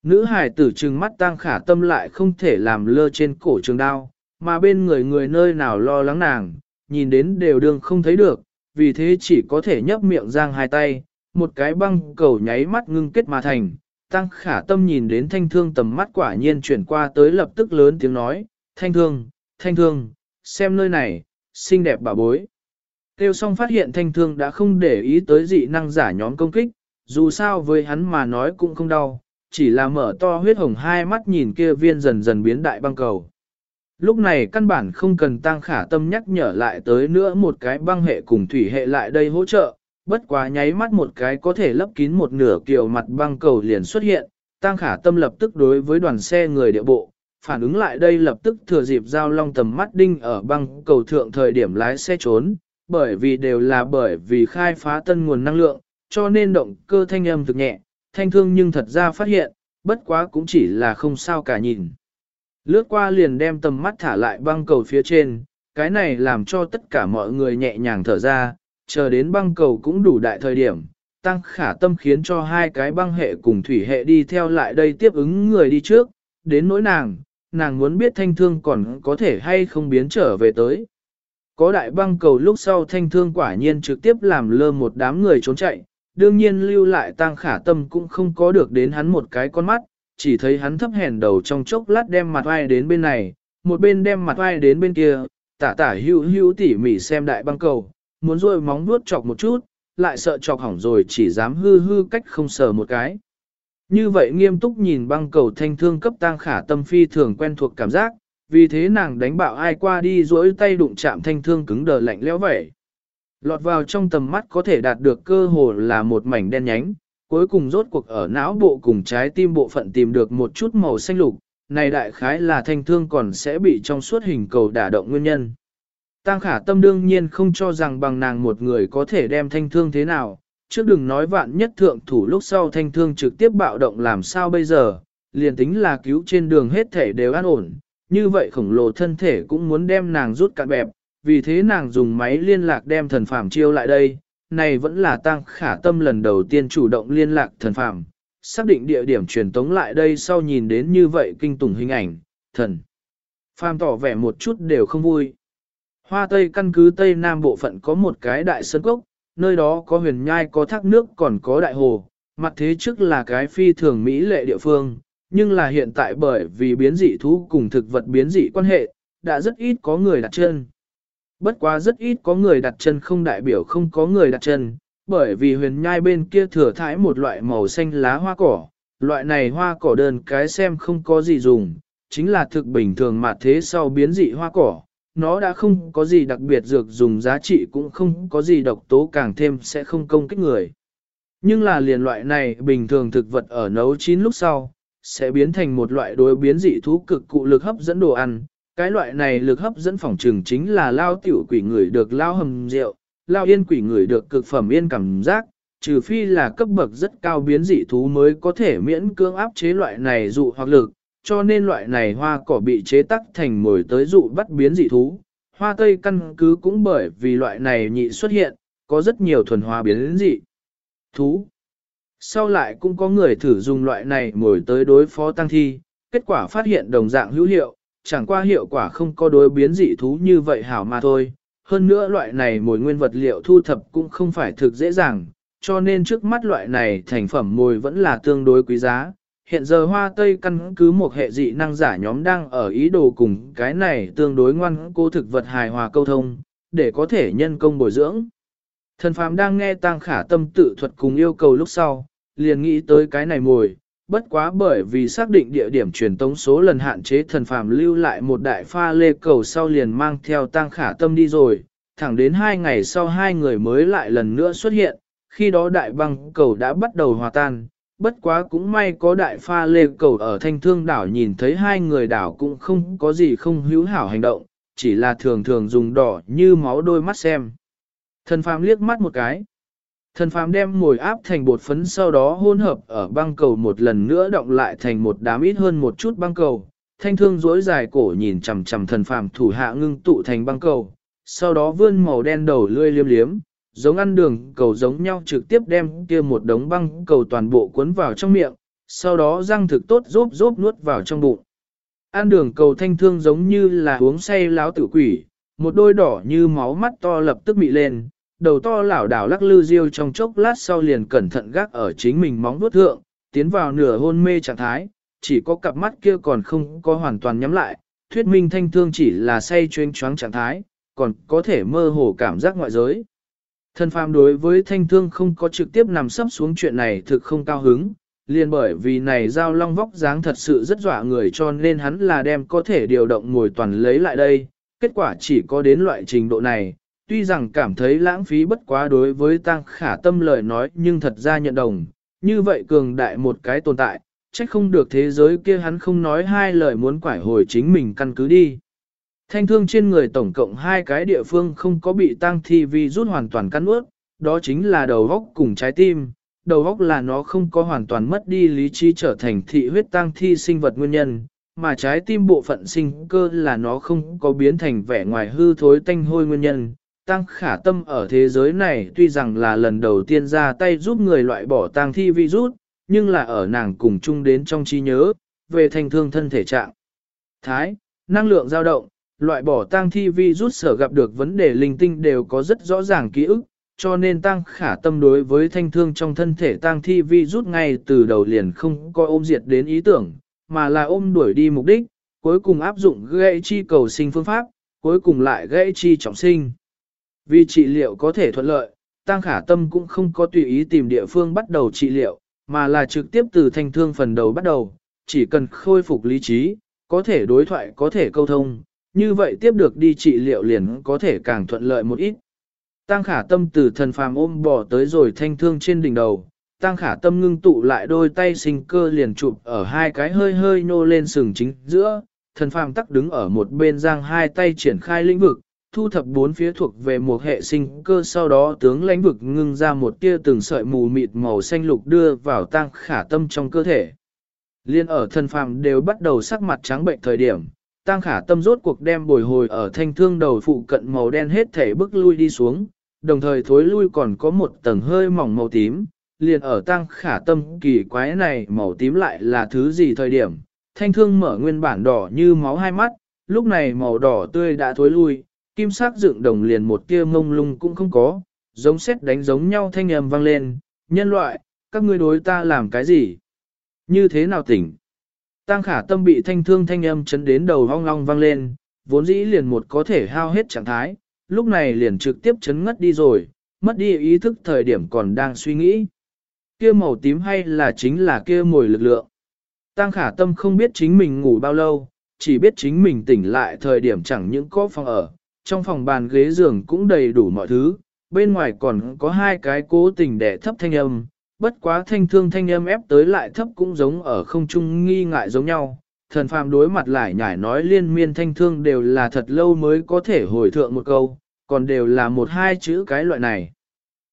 nữ hải tử trừng mắt tăng khả tâm lại không thể làm lơ trên cổ trường đao, mà bên người người nơi nào lo lắng nàng, nhìn đến đều đường không thấy được, vì thế chỉ có thể nhấp miệng giang hai tay, một cái băng cầu nháy mắt ngưng kết mà thành. Tăng khả tâm nhìn đến thanh thương tầm mắt quả nhiên chuyển qua tới lập tức lớn tiếng nói, thanh thương, thanh thương, xem nơi này, xinh đẹp bà bối. Tiêu xong phát hiện thanh thương đã không để ý tới dị năng giả nhóm công kích, dù sao với hắn mà nói cũng không đau, chỉ là mở to huyết hồng hai mắt nhìn kia viên dần dần biến đại băng cầu. Lúc này căn bản không cần tăng khả tâm nhắc nhở lại tới nữa một cái băng hệ cùng thủy hệ lại đây hỗ trợ, bất quá nháy mắt một cái có thể lấp kín một nửa kiều mặt băng cầu liền xuất hiện, tăng khả tâm lập tức đối với đoàn xe người địa bộ, phản ứng lại đây lập tức thừa dịp giao long tầm mắt đinh ở băng cầu thượng thời điểm lái xe trốn, bởi vì đều là bởi vì khai phá tân nguồn năng lượng, cho nên động cơ thanh âm thực nhẹ, thanh thương nhưng thật ra phát hiện, bất quá cũng chỉ là không sao cả nhìn. Lướt qua liền đem tầm mắt thả lại băng cầu phía trên, cái này làm cho tất cả mọi người nhẹ nhàng thở ra, chờ đến băng cầu cũng đủ đại thời điểm, tăng khả tâm khiến cho hai cái băng hệ cùng thủy hệ đi theo lại đây tiếp ứng người đi trước, đến nỗi nàng, nàng muốn biết thanh thương còn có thể hay không biến trở về tới. Có đại băng cầu lúc sau thanh thương quả nhiên trực tiếp làm lơ một đám người trốn chạy, đương nhiên lưu lại tăng khả tâm cũng không có được đến hắn một cái con mắt, chỉ thấy hắn thấp hèn đầu trong chốc lát đem mặt vai đến bên này, một bên đem mặt vai đến bên kia, tả tả hữu hữu tỉ mỉ xem đại băng cầu, muốn rôi móng vuốt chọc một chút, lại sợ chọc hỏng rồi chỉ dám hư hư cách không sờ một cái. Như vậy nghiêm túc nhìn băng cầu thanh thương cấp tang khả tâm phi thường quen thuộc cảm giác, vì thế nàng đánh bạo ai qua đi rỗi tay đụng chạm thanh thương cứng đờ lạnh lẽo vậy. Lọt vào trong tầm mắt có thể đạt được cơ hồ là một mảnh đen nhánh, cuối cùng rốt cuộc ở não bộ cùng trái tim bộ phận tìm được một chút màu xanh lục, này đại khái là thanh thương còn sẽ bị trong suốt hình cầu đả động nguyên nhân. Tăng khả tâm đương nhiên không cho rằng bằng nàng một người có thể đem thanh thương thế nào, trước đừng nói vạn nhất thượng thủ lúc sau thanh thương trực tiếp bạo động làm sao bây giờ, liền tính là cứu trên đường hết thể đều an ổn, như vậy khổng lồ thân thể cũng muốn đem nàng rút cạn bẹp, vì thế nàng dùng máy liên lạc đem thần phàm chiêu lại đây, này vẫn là tăng khả tâm lần đầu tiên chủ động liên lạc thần phàm, xác định địa điểm truyền tống lại đây sau nhìn đến như vậy kinh tủng hình ảnh, thần. Phàm tỏ vẻ một chút đều không vui. Hoa Tây căn cứ Tây Nam bộ phận có một cái đại sân cốc, nơi đó có huyền nhai có thác nước còn có đại hồ, mặt thế trước là cái phi thường mỹ lệ địa phương, nhưng là hiện tại bởi vì biến dị thú cùng thực vật biến dị quan hệ, đã rất ít có người đặt chân. Bất quá rất ít có người đặt chân không đại biểu không có người đặt chân, bởi vì huyền nhai bên kia thừa thải một loại màu xanh lá hoa cỏ, loại này hoa cỏ đơn cái xem không có gì dùng, chính là thực bình thường mà thế sau biến dị hoa cỏ, nó đã không có gì đặc biệt dược dùng giá trị cũng không có gì độc tố càng thêm sẽ không công kích người. Nhưng là liền loại này bình thường thực vật ở nấu chín lúc sau, sẽ biến thành một loại đối biến dị thú cực cụ lực hấp dẫn đồ ăn. Cái loại này lực hấp dẫn phòng trừng chính là lao tiểu quỷ người được lao hầm rượu, lao yên quỷ người được cực phẩm yên cảm giác, trừ phi là cấp bậc rất cao biến dị thú mới có thể miễn cưỡng áp chế loại này dụ hoặc lực, cho nên loại này hoa cỏ bị chế tắc thành mồi tới dụ bắt biến dị thú. Hoa tây căn cứ cũng bởi vì loại này nhị xuất hiện, có rất nhiều thuần hoa biến dị thú. Sau lại cũng có người thử dùng loại này mồi tới đối phó tăng thi, kết quả phát hiện đồng dạng hữu hiệu, chẳng qua hiệu quả không có đối biến dị thú như vậy hảo mà thôi. Hơn nữa loại này mồi nguyên vật liệu thu thập cũng không phải thực dễ dàng, cho nên trước mắt loại này thành phẩm mồi vẫn là tương đối quý giá, hiện giờ hoa tây căn cứ một hệ dị năng giả nhóm đang ở ý đồ cùng cái này tương đối ngoan cô thực vật hài hòa câu thông, để có thể nhân công bồi dưỡng. Thần phàm đang nghe tăng khả tâm tự thuật cùng yêu cầu lúc sau, liền nghĩ tới cái này mồi, bất quá bởi vì xác định địa điểm truyền tống số lần hạn chế thần phàm lưu lại một đại pha lê cầu sau liền mang theo tăng khả tâm đi rồi, thẳng đến hai ngày sau hai người mới lại lần nữa xuất hiện, khi đó đại băng cầu đã bắt đầu hòa tan, bất quá cũng may có đại pha lê cầu ở thanh thương đảo nhìn thấy hai người đảo cũng không có gì không hữu hảo hành động, chỉ là thường thường dùng đỏ như máu đôi mắt xem. Thần phàm liếc mắt một cái. Thần phàm đem mồi áp thành bột phấn sau đó hôn hợp ở băng cầu một lần nữa động lại thành một đám ít hơn một chút băng cầu. Thanh thương rối dài cổ nhìn chằm chằm thần phàm thủ hạ ngưng tụ thành băng cầu, sau đó vươn màu đen đầu lươi liếm liếm, giống ăn đường cầu giống nhau trực tiếp đem kia một đống băng cầu toàn bộ cuốn vào trong miệng, sau đó răng thực tốt rốp rốp nuốt vào trong bụng. Ăn đường cầu thanh thương giống như là uống say láo tử quỷ, một đôi đỏ như máu mắt to lập tức bị lên, đầu to lảo đảo lắc lư riêu trong chốc lát sau liền cẩn thận gác ở chính mình móng vuốt thượng, tiến vào nửa hôn mê trạng thái, chỉ có cặp mắt kia còn không có hoàn toàn nhắm lại, thuyết minh thanh thương chỉ là say chuyên choáng trạng thái, còn có thể mơ hồ cảm giác ngoại giới. Thần phàm đối với thanh thương không có trực tiếp nằm sấp xuống chuyện này thực không cao hứng, liền bởi vì này giao long vóc dáng thật sự rất dọa người cho nên hắn là đem có thể điều động ngồi toàn lấy lại đây, kết quả chỉ có đến loại trình độ này, tuy rằng cảm thấy lãng phí bất quá đối với tăng khả tâm lời nói nhưng thật ra nhận đồng, như vậy cường đại một cái tồn tại, trách không được thế giới kia hắn không nói hai lời muốn quải hồi chính mình căn cứ đi. Thanh thương trên người tổng cộng hai cái địa phương không có bị tăng thi vi rút hoàn toàn cắn ướt, đó chính là đầu góc cùng trái tim. Đầu góc là nó không có hoàn toàn mất đi lý trí trở thành thị huyết tăng thi sinh vật nguyên nhân, mà trái tim bộ phận sinh cơ là nó không có biến thành vẻ ngoài hư thối tanh hôi nguyên nhân. Tăng khả tâm ở thế giới này tuy rằng là lần đầu tiên ra tay giúp người loại bỏ tăng thi virus, nhưng là ở nàng cùng chung đến trong trí nhớ, về thành thương thân thể trạng. Thái, năng lượng dao động, loại bỏ tang thi virus sở gặp được vấn đề linh tinh đều có rất rõ ràng ký ức, cho nên tăng khả tâm đối với thanh thương trong thân thể tang thi virus ngay từ đầu liền không coi ôm diệt đến ý tưởng, mà là ôm đuổi đi mục đích, cuối cùng áp dụng gây chi cầu sinh phương pháp, cuối cùng lại gây chi trọng sinh. Vì trị liệu có thể thuận lợi, tăng khả tâm cũng không có tùy ý tìm địa phương bắt đầu trị liệu, mà là trực tiếp từ thanh thương phần đầu bắt đầu, chỉ cần khôi phục lý trí, có thể đối thoại có thể câu thông, như vậy tiếp được đi trị liệu liền có thể càng thuận lợi một ít. Tăng khả tâm từ thần phàm ôm bò tới rồi thanh thương trên đỉnh đầu, tăng khả tâm ngưng tụ lại đôi tay sinh cơ liền chụp ở hai cái hơi hơi nô lên sừng chính giữa, thần phàm tắc đứng ở một bên giang hai tay triển khai lĩnh vực, thu thập bốn phía thuộc về một hệ sinh cơ sau đó tướng lãnh vực ngưng ra một tia từng sợi mù mịt màu xanh lục đưa vào tăng khả tâm trong cơ thể. Liên ở thần phàm đều bắt đầu sắc mặt trắng bệnh thời điểm, tăng khả tâm rốt cuộc đem bồi hồi ở thanh thương đầu phụ cận màu đen hết thể bức lui đi xuống, đồng thời thối lui còn có một tầng hơi mỏng màu tím, liền ở tăng khả tâm kỳ quái này màu tím lại là thứ gì thời điểm, thanh thương mở nguyên bản đỏ như máu hai mắt, lúc này màu đỏ tươi đã thối lui, kim sắc dựng đồng liền một tia mông lung cũng không có, giống xét đánh giống nhau thanh âm vang lên, nhân loại, các ngươi đối ta làm cái gì? Như thế nào tỉnh? Tăng khả tâm bị thanh thương thanh âm chấn đến đầu hong long vang lên, vốn dĩ liền một có thể hao hết trạng thái, lúc này liền trực tiếp chấn ngất đi rồi, mất đi ý thức thời điểm còn đang suy nghĩ. Kia màu tím hay là chính là kia mồi lực lượng. Tăng khả tâm không biết chính mình ngủ bao lâu, chỉ biết chính mình tỉnh lại thời điểm chẳng những có phòng ở, trong phòng bàn ghế giường cũng đầy đủ mọi thứ, bên ngoài còn có hai cái cố tình để thấp thanh âm, bất quá thanh thương thanh âm ép tới lại thấp cũng giống ở không trung nghi ngại giống nhau. Thần phàm đối mặt lại nhải nói liên miên thanh thương đều là thật lâu mới có thể hồi thượng một câu, còn đều là một hai chữ cái loại này.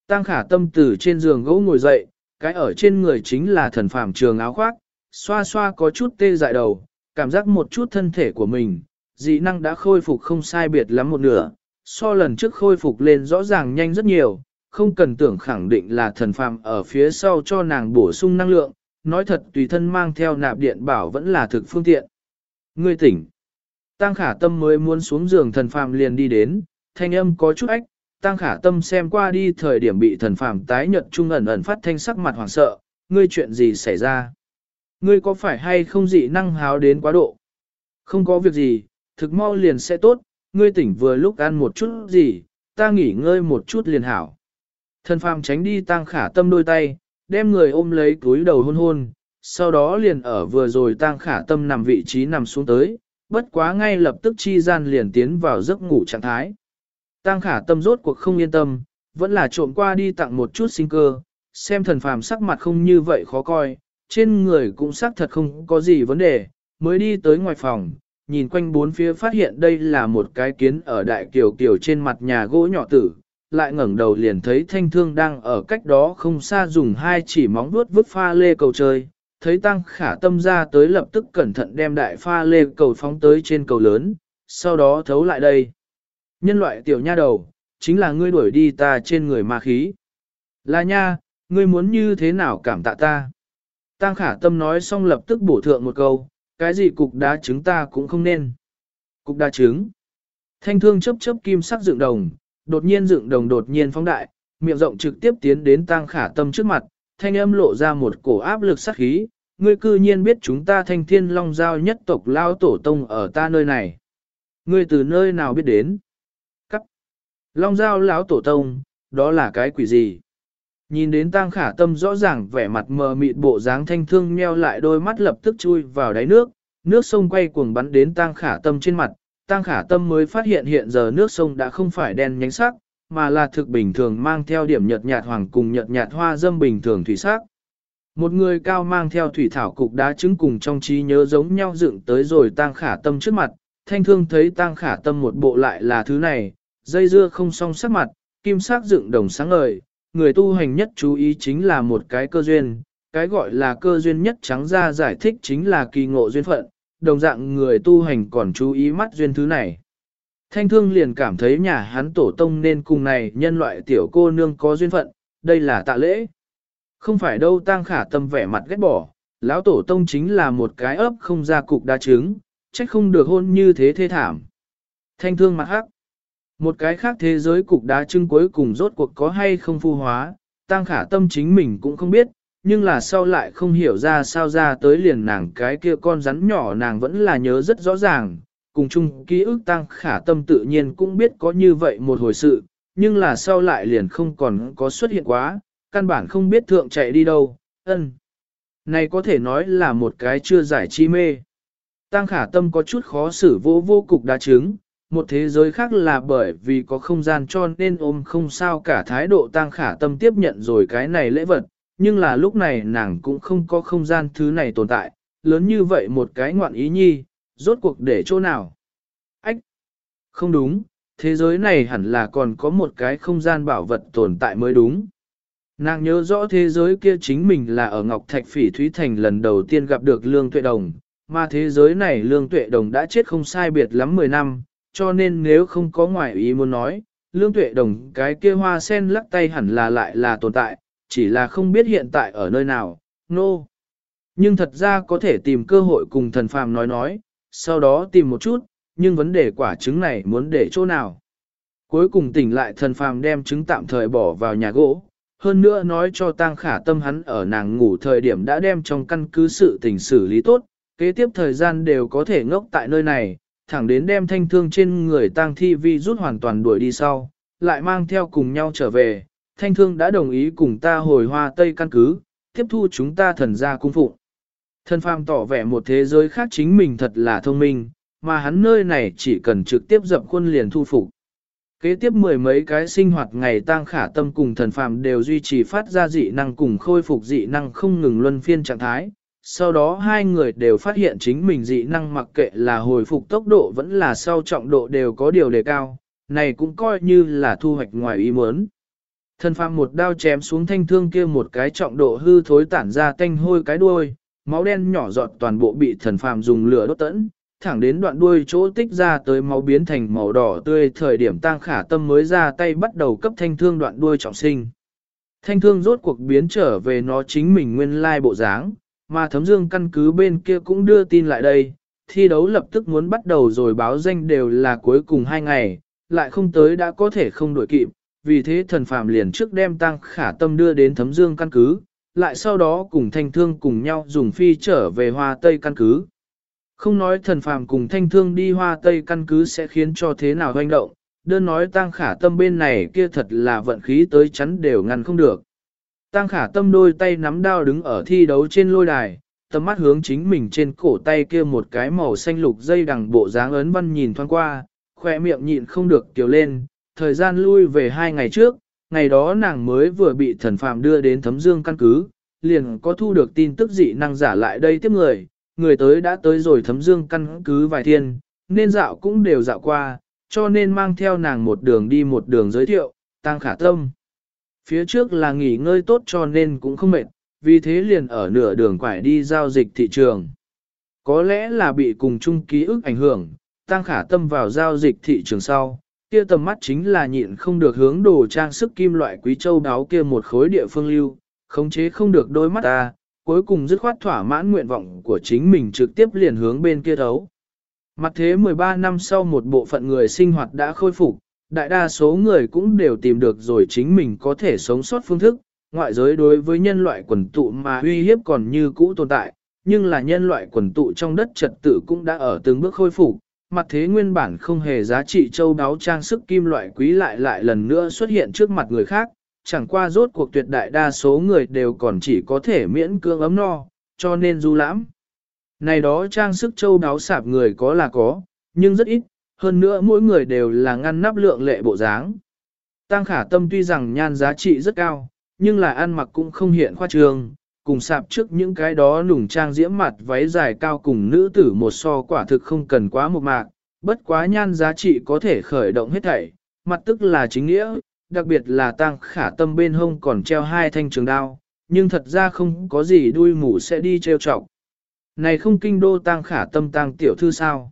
Tăng khả tâm tử trên giường gỗ ngồi dậy, cái ở trên người chính là thần phàm trường áo khoác, xoa xoa có chút tê dại đầu, cảm giác một chút thân thể của mình, dị năng đã khôi phục không sai biệt lắm một nửa, so lần trước khôi phục lên rõ ràng nhanh rất nhiều, không cần tưởng khẳng định là thần phàm ở phía sau cho nàng bổ sung năng lượng, nói thật tùy thân mang theo nạp điện bảo vẫn là thực phương tiện. Ngươi tỉnh. Tăng khả tâm mới muốn xuống giường thần phàm liền đi đến, thanh âm có chút ách, tăng khả tâm xem qua đi thời điểm bị thần phàm tái nhật trung ẩn ẩn phát thanh sắc mặt hoảng sợ, ngươi chuyện gì xảy ra? Ngươi có phải hay không dị năng háo đến quá độ? Không có việc gì, thực mau liền sẽ tốt, ngươi tỉnh vừa lúc ăn một chút gì, ta nghỉ ngơi một chút liền hảo. Thần phàm tránh đi Tang khả tâm đôi tay, đem người ôm lấy túi đầu hôn hôn, sau đó liền ở vừa rồi Tang khả tâm nằm vị trí nằm xuống tới, bất quá ngay lập tức chi gian liền tiến vào giấc ngủ trạng thái. Tang khả tâm rốt cuộc không yên tâm, vẫn là trộm qua đi tặng một chút sinh cơ, xem thần phàm sắc mặt không như vậy khó coi, trên người cũng xác thật không có gì vấn đề, mới đi tới ngoài phòng, nhìn quanh bốn phía phát hiện đây là một cái kiến ở đại kiều kiều trên mặt nhà gỗ nhỏ tử, lại ngẩng đầu liền thấy thanh thương đang ở cách đó không xa dùng hai chỉ móng vuốt vứt pha lê cầu chơi, thấy tăng khả tâm ra tới lập tức cẩn thận đem đại pha lê cầu phóng tới trên cầu lớn, sau đó thấu lại đây. Nhân loại tiểu nha đầu, chính là ngươi đuổi đi ta trên người ma khí. Là nha, ngươi muốn như thế nào cảm tạ ta? Tăng khả tâm nói xong lập tức bổ thượng một câu, cái gì cục đá trứng ta cũng không nên. Cục đá trứng. Thanh thương chấp chấp kim sắc dựng đồng, đột nhiên dựng đồng đột nhiên phóng đại, miệng rộng trực tiếp tiến đến tăng khả tâm trước mặt, thanh âm lộ ra một cổ áp lực sát khí, ngươi cư nhiên biết chúng ta thanh thiên long giao nhất tộc lao tổ tông ở ta nơi này. Ngươi từ nơi nào biết đến? Cắt. Long giao lão tổ tông, đó là cái quỷ gì? Nhìn đến tang khả tâm rõ ràng vẻ mặt mờ mịt bộ dáng thanh thương nheo lại đôi mắt lập tức chui vào đáy nước, nước sông quay cuồng bắn đến tang khả tâm trên mặt, tang khả tâm mới phát hiện hiện giờ nước sông đã không phải đen nhánh sắc, mà là thực bình thường mang theo điểm nhợt nhạt hoàng cùng nhợt nhạt hoa dâm bình thường thủy sắc. Một người cao mang theo thủy thảo cục đá trứng cùng trong trí nhớ giống nhau dựng tới rồi tang khả tâm trước mặt, thanh thương thấy tang khả tâm một bộ lại là thứ này, dây dưa không song sắc mặt, kim sắc dựng đồng sáng ngời, người tu hành nhất chú ý chính là một cái cơ duyên, cái gọi là cơ duyên nhất trắng ra giải thích chính là kỳ ngộ duyên phận, đồng dạng người tu hành còn chú ý mắt duyên thứ này. Thanh thương liền cảm thấy nhà hắn tổ tông nên cùng này nhân loại tiểu cô nương có duyên phận, đây là tạ lễ. Không phải đâu tang khả tâm vẻ mặt ghét bỏ, lão tổ tông chính là một cái ấp không ra cục đa trứng, trách không được hôn như thế thê thảm. Thanh thương mặt hắc. Một cái khác thế giới cục đá trưng cuối cùng rốt cuộc có hay không phu hóa, tang khả tâm chính mình cũng không biết, nhưng là sau lại không hiểu ra sao ra tới liền nàng cái kia con rắn nhỏ nàng vẫn là nhớ rất rõ ràng, cùng chung ký ức tăng khả tâm tự nhiên cũng biết có như vậy một hồi sự, nhưng là sau lại liền không còn có xuất hiện quá, căn bản không biết thượng chạy đi đâu, ân. Này có thể nói là một cái chưa giải chi mê. Tăng khả tâm có chút khó xử vô vô cục đá trứng, một thế giới khác là bởi vì có không gian cho nên ôm không sao cả thái độ tăng khả tâm tiếp nhận rồi cái này lễ vật, nhưng là lúc này nàng cũng không có không gian thứ này tồn tại, lớn như vậy một cái ngoạn ý nhi, rốt cuộc để chỗ nào? Ách! Không đúng, thế giới này hẳn là còn có một cái không gian bảo vật tồn tại mới đúng. Nàng nhớ rõ thế giới kia chính mình là ở Ngọc Thạch Phỉ Thúy Thành lần đầu tiên gặp được Lương Tuệ Đồng, mà thế giới này Lương Tuệ Đồng đã chết không sai biệt lắm 10 năm, cho nên nếu không có ngoại ý muốn nói, Lương Tuệ Đồng cái kia hoa sen lắc tay hẳn là lại là tồn tại, chỉ là không biết hiện tại ở nơi nào, nô. No. Nhưng thật ra có thể tìm cơ hội cùng thần phàm nói nói, sau đó tìm một chút, nhưng vấn đề quả trứng này muốn để chỗ nào. Cuối cùng tỉnh lại thần phàm đem trứng tạm thời bỏ vào nhà gỗ, hơn nữa nói cho tang khả tâm hắn ở nàng ngủ thời điểm đã đem trong căn cứ sự tình xử lý tốt, kế tiếp thời gian đều có thể ngốc tại nơi này, thẳng đến đem thanh thương trên người tang thi vi rút hoàn toàn đuổi đi sau, lại mang theo cùng nhau trở về, thanh thương đã đồng ý cùng ta hồi hoa tây căn cứ, tiếp thu chúng ta thần gia cung phụng. Thần phàm tỏ vẻ một thế giới khác chính mình thật là thông minh, mà hắn nơi này chỉ cần trực tiếp dập khuôn liền thu phục. Kế tiếp mười mấy cái sinh hoạt ngày tang khả tâm cùng thần phàm đều duy trì phát ra dị năng cùng khôi phục dị năng không ngừng luân phiên trạng thái. Sau đó hai người đều phát hiện chính mình dị năng mặc kệ là hồi phục tốc độ vẫn là sau trọng độ đều có điều đề cao, này cũng coi như là thu hoạch ngoài ý muốn. Thần phàm một đao chém xuống thanh thương kia một cái trọng độ hư thối tản ra tanh hôi cái đuôi, máu đen nhỏ giọt toàn bộ bị thần phàm dùng lửa đốt tẫn, thẳng đến đoạn đuôi chỗ tích ra tới máu biến thành màu đỏ tươi thời điểm tang khả tâm mới ra tay bắt đầu cấp thanh thương đoạn đuôi trọng sinh. Thanh thương rốt cuộc biến trở về nó chính mình nguyên lai bộ dáng, mà thấm dương căn cứ bên kia cũng đưa tin lại đây, thi đấu lập tức muốn bắt đầu rồi báo danh đều là cuối cùng hai ngày, lại không tới đã có thể không đổi kịp, vì thế thần phàm liền trước đem tăng khả tâm đưa đến thấm dương căn cứ, lại sau đó cùng thanh thương cùng nhau dùng phi trở về hoa tây căn cứ. Không nói thần phàm cùng thanh thương đi hoa tây căn cứ sẽ khiến cho thế nào hoành động, đơn nói tăng khả tâm bên này kia thật là vận khí tới chắn đều ngăn không được. Tăng khả tâm đôi tay nắm đao đứng ở thi đấu trên lôi đài, tầm mắt hướng chính mình trên cổ tay kia một cái màu xanh lục dây đằng bộ dáng ấn văn nhìn thoáng qua, khỏe miệng nhịn không được kiều lên, thời gian lui về hai ngày trước, ngày đó nàng mới vừa bị thần phàm đưa đến thấm dương căn cứ, liền có thu được tin tức dị năng giả lại đây tiếp người, người tới đã tới rồi thấm dương căn cứ vài thiên, nên dạo cũng đều dạo qua, cho nên mang theo nàng một đường đi một đường giới thiệu, tăng khả tâm. Phía trước là nghỉ ngơi tốt cho nên cũng không mệt, vì thế liền ở nửa đường quải đi giao dịch thị trường. Có lẽ là bị cùng chung ký ức ảnh hưởng, tăng khả tâm vào giao dịch thị trường sau, kia tầm mắt chính là nhịn không được hướng đồ trang sức kim loại quý châu đáo kia một khối địa phương lưu, khống chế không được đôi mắt ta, cuối cùng dứt khoát thỏa mãn nguyện vọng của chính mình trực tiếp liền hướng bên kia thấu. Mặt thế 13 năm sau một bộ phận người sinh hoạt đã khôi phục, đại đa số người cũng đều tìm được rồi chính mình có thể sống sót phương thức, ngoại giới đối với nhân loại quần tụ mà uy hiếp còn như cũ tồn tại, nhưng là nhân loại quần tụ trong đất trật tự cũng đã ở từng bước khôi phục, mặt thế nguyên bản không hề giá trị châu đáo trang sức kim loại quý lại lại lần nữa xuất hiện trước mặt người khác, chẳng qua rốt cuộc tuyệt đại đa số người đều còn chỉ có thể miễn cưỡng ấm no, cho nên du lãm. Này đó trang sức châu đáo sạp người có là có, nhưng rất ít, hơn nữa mỗi người đều là ngăn nắp lượng lệ bộ dáng. Tăng khả tâm tuy rằng nhan giá trị rất cao, nhưng là ăn mặc cũng không hiện khoa trương, cùng sạp trước những cái đó nùng trang diễm mặt váy dài cao cùng nữ tử một so quả thực không cần quá một mạc, bất quá nhan giá trị có thể khởi động hết thảy, mặt tức là chính nghĩa, đặc biệt là tăng khả tâm bên hông còn treo hai thanh trường đao, nhưng thật ra không có gì đuôi mù sẽ đi treo trọng, Này không kinh đô tăng khả tâm tăng tiểu thư sao?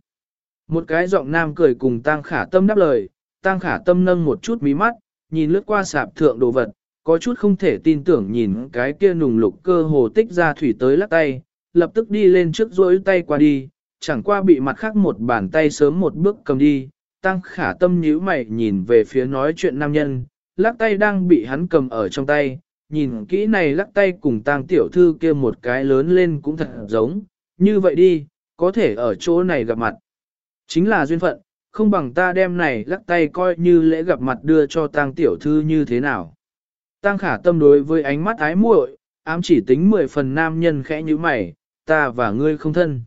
Một cái giọng nam cười cùng tăng khả tâm đáp lời, tăng khả tâm nâng một chút mí mắt, nhìn lướt qua sạp thượng đồ vật, có chút không thể tin tưởng nhìn cái kia nùng lục cơ hồ tích ra thủy tới lắc tay, lập tức đi lên trước rỗi tay qua đi, chẳng qua bị mặt khác một bàn tay sớm một bước cầm đi, tăng khả tâm nhíu mày nhìn về phía nói chuyện nam nhân, lắc tay đang bị hắn cầm ở trong tay, nhìn kỹ này lắc tay cùng Tang tiểu thư kia một cái lớn lên cũng thật giống, như vậy đi, có thể ở chỗ này gặp mặt. Chính là duyên phận, không bằng ta đem này lắc tay coi như lễ gặp mặt đưa cho Tang tiểu thư như thế nào. Tăng khả tâm đối với ánh mắt ái muội, ám chỉ tính mười phần nam nhân khẽ như mày, ta và ngươi không thân.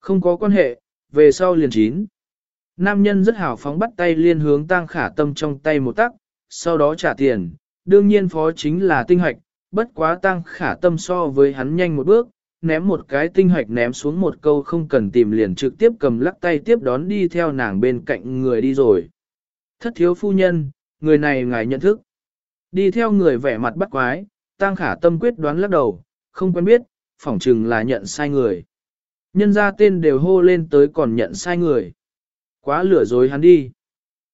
Không có quan hệ, về sau liền chín. Nam nhân rất hào phóng bắt tay liên hướng tăng khả tâm trong tay một tắc, sau đó trả tiền, đương nhiên phó chính là tinh hoạch, bất quá tăng khả tâm so với hắn nhanh một bước, ném một cái tinh hoạch ném xuống một câu không cần tìm liền trực tiếp cầm lắc tay tiếp đón đi theo nàng bên cạnh người đi rồi. Thất thiếu phu nhân, người này ngài nhận thức. Đi theo người vẻ mặt bắt quái, tăng khả tâm quyết đoán lắc đầu, không quen biết, phỏng chừng là nhận sai người. Nhân ra tên đều hô lên tới còn nhận sai người. Quá lửa dối hắn đi.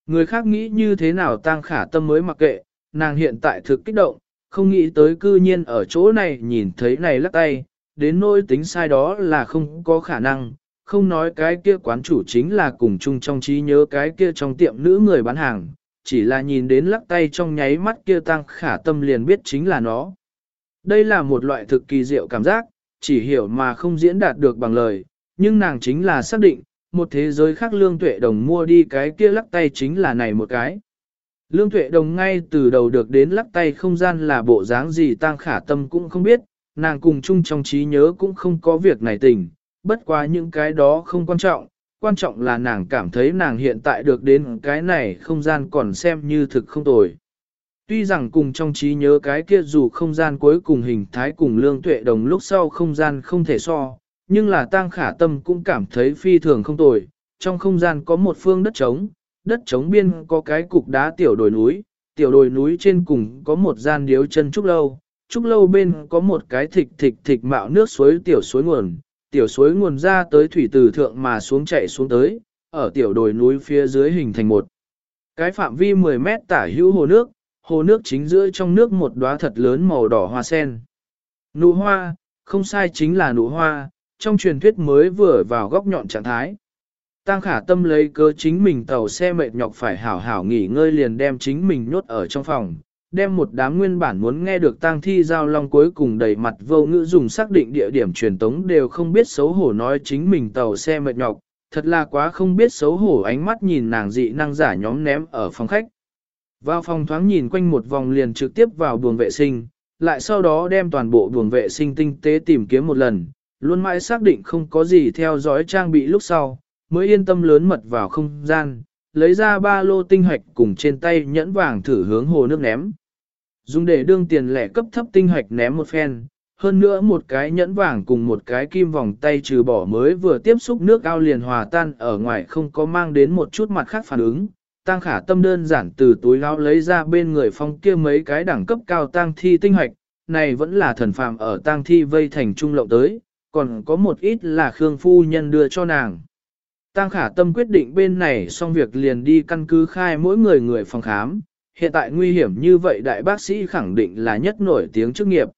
Người khác nghĩ như thế nào tăng khả tâm mới mặc kệ, nàng hiện tại thực kích động, không nghĩ tới cư nhiên ở chỗ này nhìn thấy này lắc tay, đến nỗi tính sai đó là không có khả năng, không nói cái kia quán chủ chính là cùng chung trong trí nhớ cái kia trong tiệm nữ người bán hàng, chỉ là nhìn đến lắc tay trong nháy mắt kia tăng khả tâm liền biết chính là nó. Đây là một loại thực kỳ diệu cảm giác, chỉ hiểu mà không diễn đạt được bằng lời, nhưng nàng chính là xác định, một thế giới khác lương tuệ đồng mua đi cái kia lắc tay chính là này một cái. Lương tuệ đồng ngay từ đầu được đến lắc tay không gian là bộ dáng gì tăng khả tâm cũng không biết, nàng cùng chung trong trí nhớ cũng không có việc này tình, bất quá những cái đó không quan trọng, quan trọng là nàng cảm thấy nàng hiện tại được đến cái này không gian còn xem như thực không tồi. Tuy rằng cùng trong trí nhớ cái kia dù không gian cuối cùng hình thái cùng lương tuệ đồng lúc sau không gian không thể so, nhưng là tang khả tâm cũng cảm thấy phi thường không tồi. Trong không gian có một phương đất trống, đất trống biên có cái cục đá tiểu đồi núi, tiểu đồi núi trên cùng có một gian điếu chân trúc lâu, trúc lâu bên có một cái thịch thịch thịch mạo nước suối tiểu suối nguồn, tiểu suối nguồn ra tới thủy từ thượng mà xuống chạy xuống tới, ở tiểu đồi núi phía dưới hình thành một cái phạm vi 10 mét tả hữu hồ nước, hồ nước chính giữa trong nước một đóa thật lớn màu đỏ hoa sen. Nụ hoa, không sai chính là nụ hoa, trong truyền thuyết mới vừa vào góc nhọn trạng thái. Tăng khả tâm lấy cơ chính mình tàu xe mệt nhọc phải hảo hảo nghỉ ngơi liền đem chính mình nhốt ở trong phòng, đem một đám nguyên bản muốn nghe được tang thi giao long cuối cùng đầy mặt vô ngữ dùng xác định địa điểm truyền tống đều không biết xấu hổ nói chính mình tàu xe mệt nhọc, thật là quá không biết xấu hổ ánh mắt nhìn nàng dị năng giả nhóm ném ở phòng khách. Vào phòng thoáng nhìn quanh một vòng liền trực tiếp vào buồng vệ sinh, lại sau đó đem toàn bộ buồng vệ sinh tinh tế tìm kiếm một lần, luôn mãi xác định không có gì theo dõi trang bị lúc sau, mới yên tâm lớn mật vào không gian, lấy ra ba lô tinh hoạch cùng trên tay nhẫn vàng thử hướng hồ nước ném. Dùng để đương tiền lẻ cấp thấp tinh hoạch ném một phen, hơn nữa một cái nhẫn vàng cùng một cái kim vòng tay trừ bỏ mới vừa tiếp xúc nước ao liền hòa tan ở ngoài không có mang đến một chút mặt khác phản ứng. Tăng khả tâm đơn giản từ túi lao lấy ra bên người phong kia mấy cái đẳng cấp cao tăng thi tinh hoạch, này vẫn là thần phàm ở tăng thi vây thành trung lộng tới, còn có một ít là Khương Phu Nhân đưa cho nàng. Tăng khả tâm quyết định bên này xong việc liền đi căn cứ khai mỗi người người phòng khám, hiện tại nguy hiểm như vậy đại bác sĩ khẳng định là nhất nổi tiếng chức nghiệp.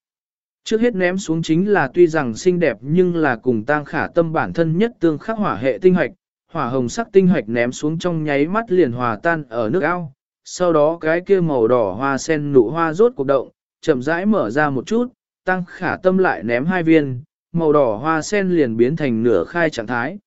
Trước hết ném xuống chính là tuy rằng xinh đẹp nhưng là cùng tang khả tâm bản thân nhất tương khắc hỏa hệ tinh hoạch, hỏa hồng sắc tinh hoạch ném xuống trong nháy mắt liền hòa tan ở nước ao, sau đó cái kia màu đỏ hoa sen nụ hoa rốt cuộc động, chậm rãi mở ra một chút, tăng khả tâm lại ném hai viên, màu đỏ hoa sen liền biến thành nửa khai trạng thái.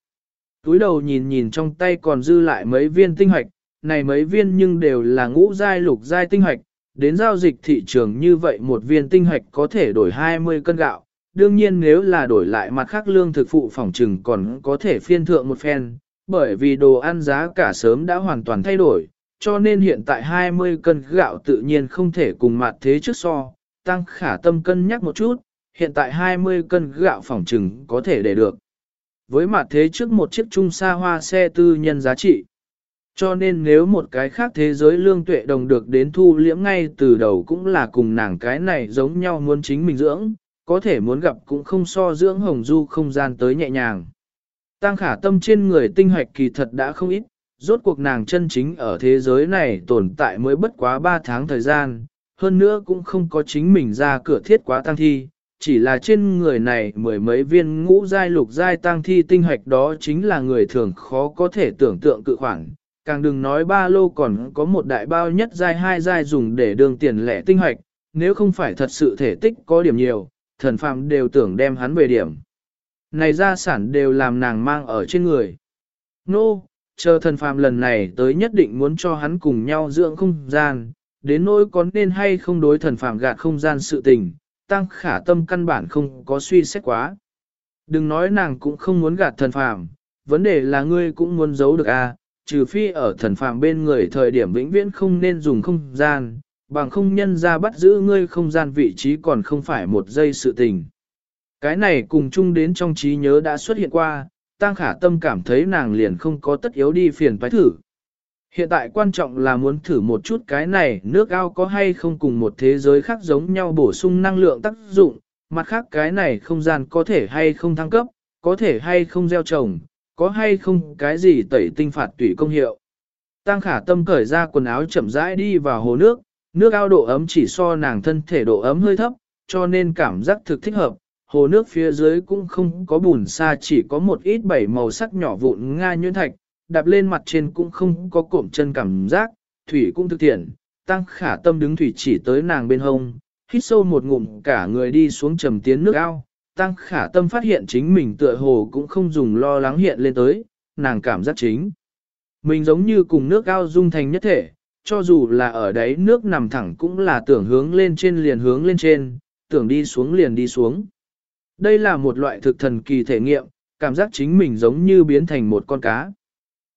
Túi đầu nhìn nhìn trong tay còn dư lại mấy viên tinh hoạch, này mấy viên nhưng đều là ngũ giai lục giai tinh hoạch, đến giao dịch thị trường như vậy một viên tinh hoạch có thể đổi 20 cân gạo, đương nhiên nếu là đổi lại mặt khác lương thực phụ phòng trừng còn có thể phiên thượng một phen, bởi vì đồ ăn giá cả sớm đã hoàn toàn thay đổi, cho nên hiện tại 20 cân gạo tự nhiên không thể cùng mặt thế trước so, tăng khả tâm cân nhắc một chút, hiện tại 20 cân gạo phòng trừng có thể để được. Với mặt thế trước một chiếc trung xa hoa xe tư nhân giá trị. Cho nên nếu một cái khác thế giới lương tuệ đồng được đến thu liễm ngay từ đầu cũng là cùng nàng cái này giống nhau muốn chính mình dưỡng, có thể muốn gặp cũng không so dưỡng hồng du không gian tới nhẹ nhàng. Tăng khả tâm trên người tinh hoạch kỳ thật đã không ít, rốt cuộc nàng chân chính ở thế giới này tồn tại mới bất quá 3 tháng thời gian, hơn nữa cũng không có chính mình ra cửa thiết quá tăng thi, chỉ là trên người này mười mấy viên ngũ giai lục giai tăng thi tinh hoạch đó chính là người thường khó có thể tưởng tượng cự khoảng càng đừng nói ba lô còn có một đại bao nhất giai hai giai dùng để đường tiền lẻ tinh hoạch, nếu không phải thật sự thể tích có điểm nhiều, thần phàm đều tưởng đem hắn về điểm. Này gia sản đều làm nàng mang ở trên người. Nô, no, chờ thần phàm lần này tới nhất định muốn cho hắn cùng nhau dưỡng không gian, đến nỗi có nên hay không đối thần phàm gạt không gian sự tình, tăng khả tâm căn bản không có suy xét quá. Đừng nói nàng cũng không muốn gạt thần phàm, vấn đề là ngươi cũng muốn giấu được a, à, trừ phi ở thần phàm bên người thời điểm vĩnh viễn không nên dùng không gian, bằng không nhân ra bắt giữ ngươi không gian vị trí còn không phải một giây sự tình. Cái này cùng chung đến trong trí nhớ đã xuất hiện qua, Tăng Khả Tâm cảm thấy nàng liền không có tất yếu đi phiền phải thử. Hiện tại quan trọng là muốn thử một chút cái này nước ao có hay không cùng một thế giới khác giống nhau bổ sung năng lượng tác dụng, mặt khác cái này không gian có thể hay không thăng cấp, có thể hay không gieo trồng, có hay không cái gì tẩy tinh phạt tủy công hiệu. Tăng khả tâm cởi ra quần áo chậm rãi đi vào hồ nước, nước ao độ ấm chỉ so nàng thân thể độ ấm hơi thấp, cho nên cảm giác thực thích hợp. Hồ nước phía dưới cũng không có bùn xa chỉ có một ít bảy màu sắc nhỏ vụn nga nhuyễn thạch, đạp lên mặt trên cũng không có cộm chân cảm giác, thủy cũng thực thiện, tăng khả tâm đứng thủy chỉ tới nàng bên hông, hít sâu một ngụm cả người đi xuống trầm tiến nước ao, tăng khả tâm phát hiện chính mình tựa hồ cũng không dùng lo lắng hiện lên tới, nàng cảm giác chính. Mình giống như cùng nước ao dung thành nhất thể, cho dù là ở đấy nước nằm thẳng cũng là tưởng hướng lên trên liền hướng lên trên, tưởng đi xuống liền đi xuống. Đây là một loại thực thần kỳ thể nghiệm, cảm giác chính mình giống như biến thành một con cá.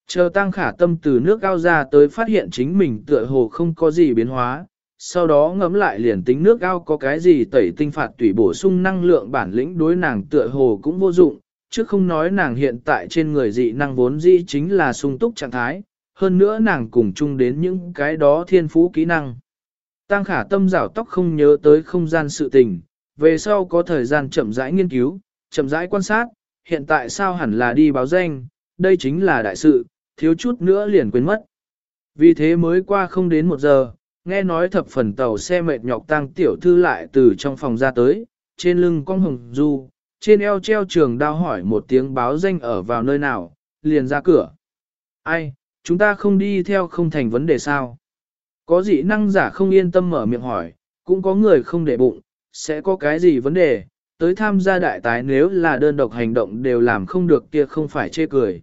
Chờ tăng khả tâm từ nước ao ra tới phát hiện chính mình tựa hồ không có gì biến hóa, sau đó ngấm lại liền tính nước ao có cái gì tẩy tinh phạt tùy bổ sung năng lượng bản lĩnh đối nàng tựa hồ cũng vô dụng, chứ không nói nàng hiện tại trên người dị năng vốn dĩ chính là sung túc trạng thái, hơn nữa nàng cùng chung đến những cái đó thiên phú kỹ năng. Tăng khả tâm rảo tóc không nhớ tới không gian sự tình, về sau có thời gian chậm rãi nghiên cứu, chậm rãi quan sát, hiện tại sao hẳn là đi báo danh, đây chính là đại sự, thiếu chút nữa liền quên mất. Vì thế mới qua không đến một giờ, nghe nói thập phần tàu xe mệt nhọc tăng tiểu thư lại từ trong phòng ra tới, trên lưng con hồng du, trên eo treo trường đao hỏi một tiếng báo danh ở vào nơi nào, liền ra cửa. Ai, chúng ta không đi theo không thành vấn đề sao? Có dị năng giả không yên tâm mở miệng hỏi, cũng có người không để bụng, sẽ có cái gì vấn đề, tới tham gia đại tái nếu là đơn độc hành động đều làm không được kia không phải chê cười.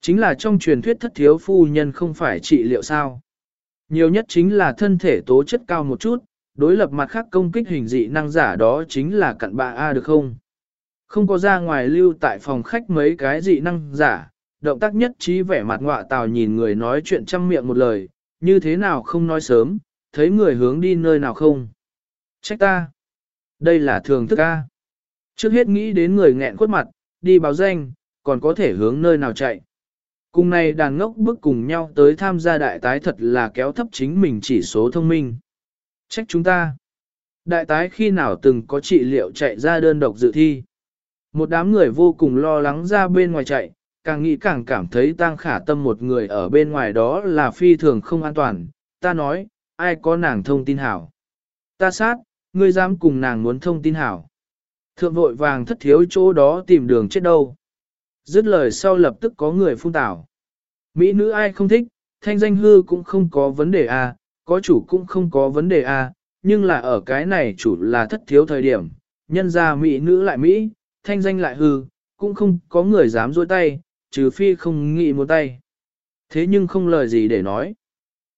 Chính là trong truyền thuyết thất thiếu phu nhân không phải trị liệu sao. Nhiều nhất chính là thân thể tố chất cao một chút, đối lập mặt khác công kích hình dị năng giả đó chính là cặn bạ A được không? Không có ra ngoài lưu tại phòng khách mấy cái dị năng giả, động tác nhất trí vẻ mặt ngọa tào nhìn người nói chuyện trăm miệng một lời, như thế nào không nói sớm, thấy người hướng đi nơi nào không. Trách ta. Đây là thường thức A. Trước hết nghĩ đến người nghẹn khuất mặt, đi báo danh, còn có thể hướng nơi nào chạy. Cùng này đàn ngốc bước cùng nhau tới tham gia đại tái thật là kéo thấp chính mình chỉ số thông minh. Trách chúng ta. Đại tái khi nào từng có trị liệu chạy ra đơn độc dự thi. Một đám người vô cùng lo lắng ra bên ngoài chạy, càng nghĩ càng cảm thấy tang khả tâm một người ở bên ngoài đó là phi thường không an toàn. Ta nói, ai có nàng thông tin hảo. Ta sát, ngươi dám cùng nàng muốn thông tin hảo. Thượng vội vàng thất thiếu chỗ đó tìm đường chết đâu. Dứt lời sau lập tức có người phun tảo. Mỹ nữ ai không thích, thanh danh hư cũng không có vấn đề à, có chủ cũng không có vấn đề à, nhưng là ở cái này chủ là thất thiếu thời điểm, nhân ra Mỹ nữ lại Mỹ, thanh danh lại hư, cũng không có người dám dôi tay, trừ phi không nghĩ một tay. Thế nhưng không lời gì để nói.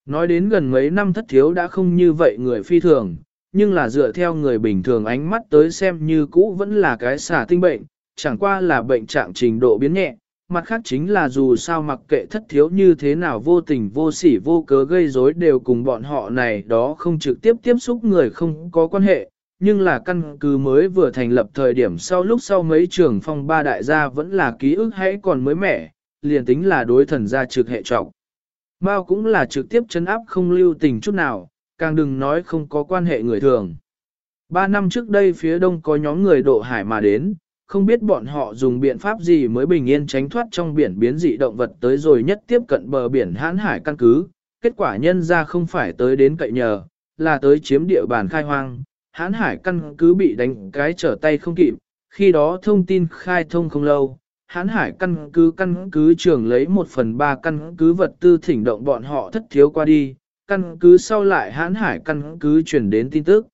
Nói đến gần mấy năm thất thiếu đã không như vậy người phi thường, nhưng là dựa theo người bình thường ánh mắt tới xem như cũ vẫn là cái xả tinh bệnh, chẳng qua là bệnh trạng trình độ biến nhẹ, mặt khác chính là dù sao mặc kệ thất thiếu như thế nào vô tình vô sỉ vô cớ gây rối đều cùng bọn họ này đó không trực tiếp tiếp xúc người không có quan hệ, nhưng là căn cứ mới vừa thành lập thời điểm sau lúc sau mấy trường phong ba đại gia vẫn là ký ức hãy còn mới mẻ, liền tính là đối thần gia trực hệ trọng. Mao cũng là trực tiếp chấn áp không lưu tình chút nào, càng đừng nói không có quan hệ người thường. Ba năm trước đây phía đông có nhóm người độ hải mà đến, không biết bọn họ dùng biện pháp gì mới bình yên tránh thoát trong biển biến dị động vật tới rồi nhất tiếp cận bờ biển hãn hải căn cứ. Kết quả nhân ra không phải tới đến cậy nhờ, là tới chiếm địa bàn khai hoang, hãn hải căn cứ bị đánh cái trở tay không kịp, khi đó thông tin khai thông không lâu. Hán hải căn cứ căn cứ trưởng lấy một phần ba căn cứ vật tư thỉnh động bọn họ thất thiếu qua đi, căn cứ sau lại hán hải căn cứ chuyển đến tin tức.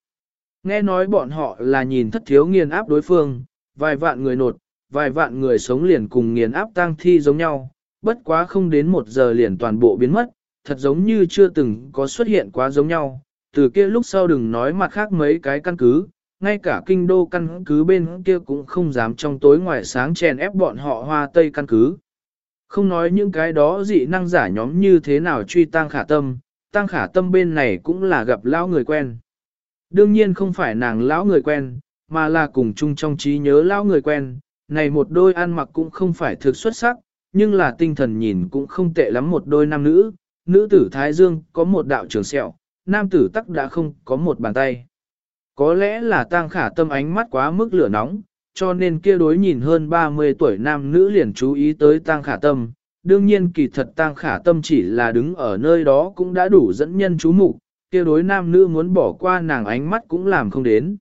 Nghe nói bọn họ là nhìn thất thiếu nghiền áp đối phương, vài vạn người nột, vài vạn người sống liền cùng nghiền áp tang thi giống nhau, bất quá không đến một giờ liền toàn bộ biến mất, thật giống như chưa từng có xuất hiện quá giống nhau. Từ kia lúc sau đừng nói mặt khác mấy cái căn cứ, ngay cả kinh đô căn cứ bên kia cũng không dám trong tối ngoài sáng chèn ép bọn họ hoa tây căn cứ. Không nói những cái đó dị năng giả nhóm như thế nào truy tăng khả tâm, tăng khả tâm bên này cũng là gặp lão người quen. Đương nhiên không phải nàng lão người quen, mà là cùng chung trong trí nhớ lao người quen, này một đôi ăn mặc cũng không phải thực xuất sắc, nhưng là tinh thần nhìn cũng không tệ lắm một đôi nam nữ, nữ tử Thái Dương có một đạo trường sẹo, nam tử tắc đã không có một bàn tay. Có lẽ là tang khả tâm ánh mắt quá mức lửa nóng, cho nên kia đối nhìn hơn 30 tuổi nam nữ liền chú ý tới tang khả tâm. Đương nhiên kỳ thật tang khả tâm chỉ là đứng ở nơi đó cũng đã đủ dẫn nhân chú mục kia đối nam nữ muốn bỏ qua nàng ánh mắt cũng làm không đến.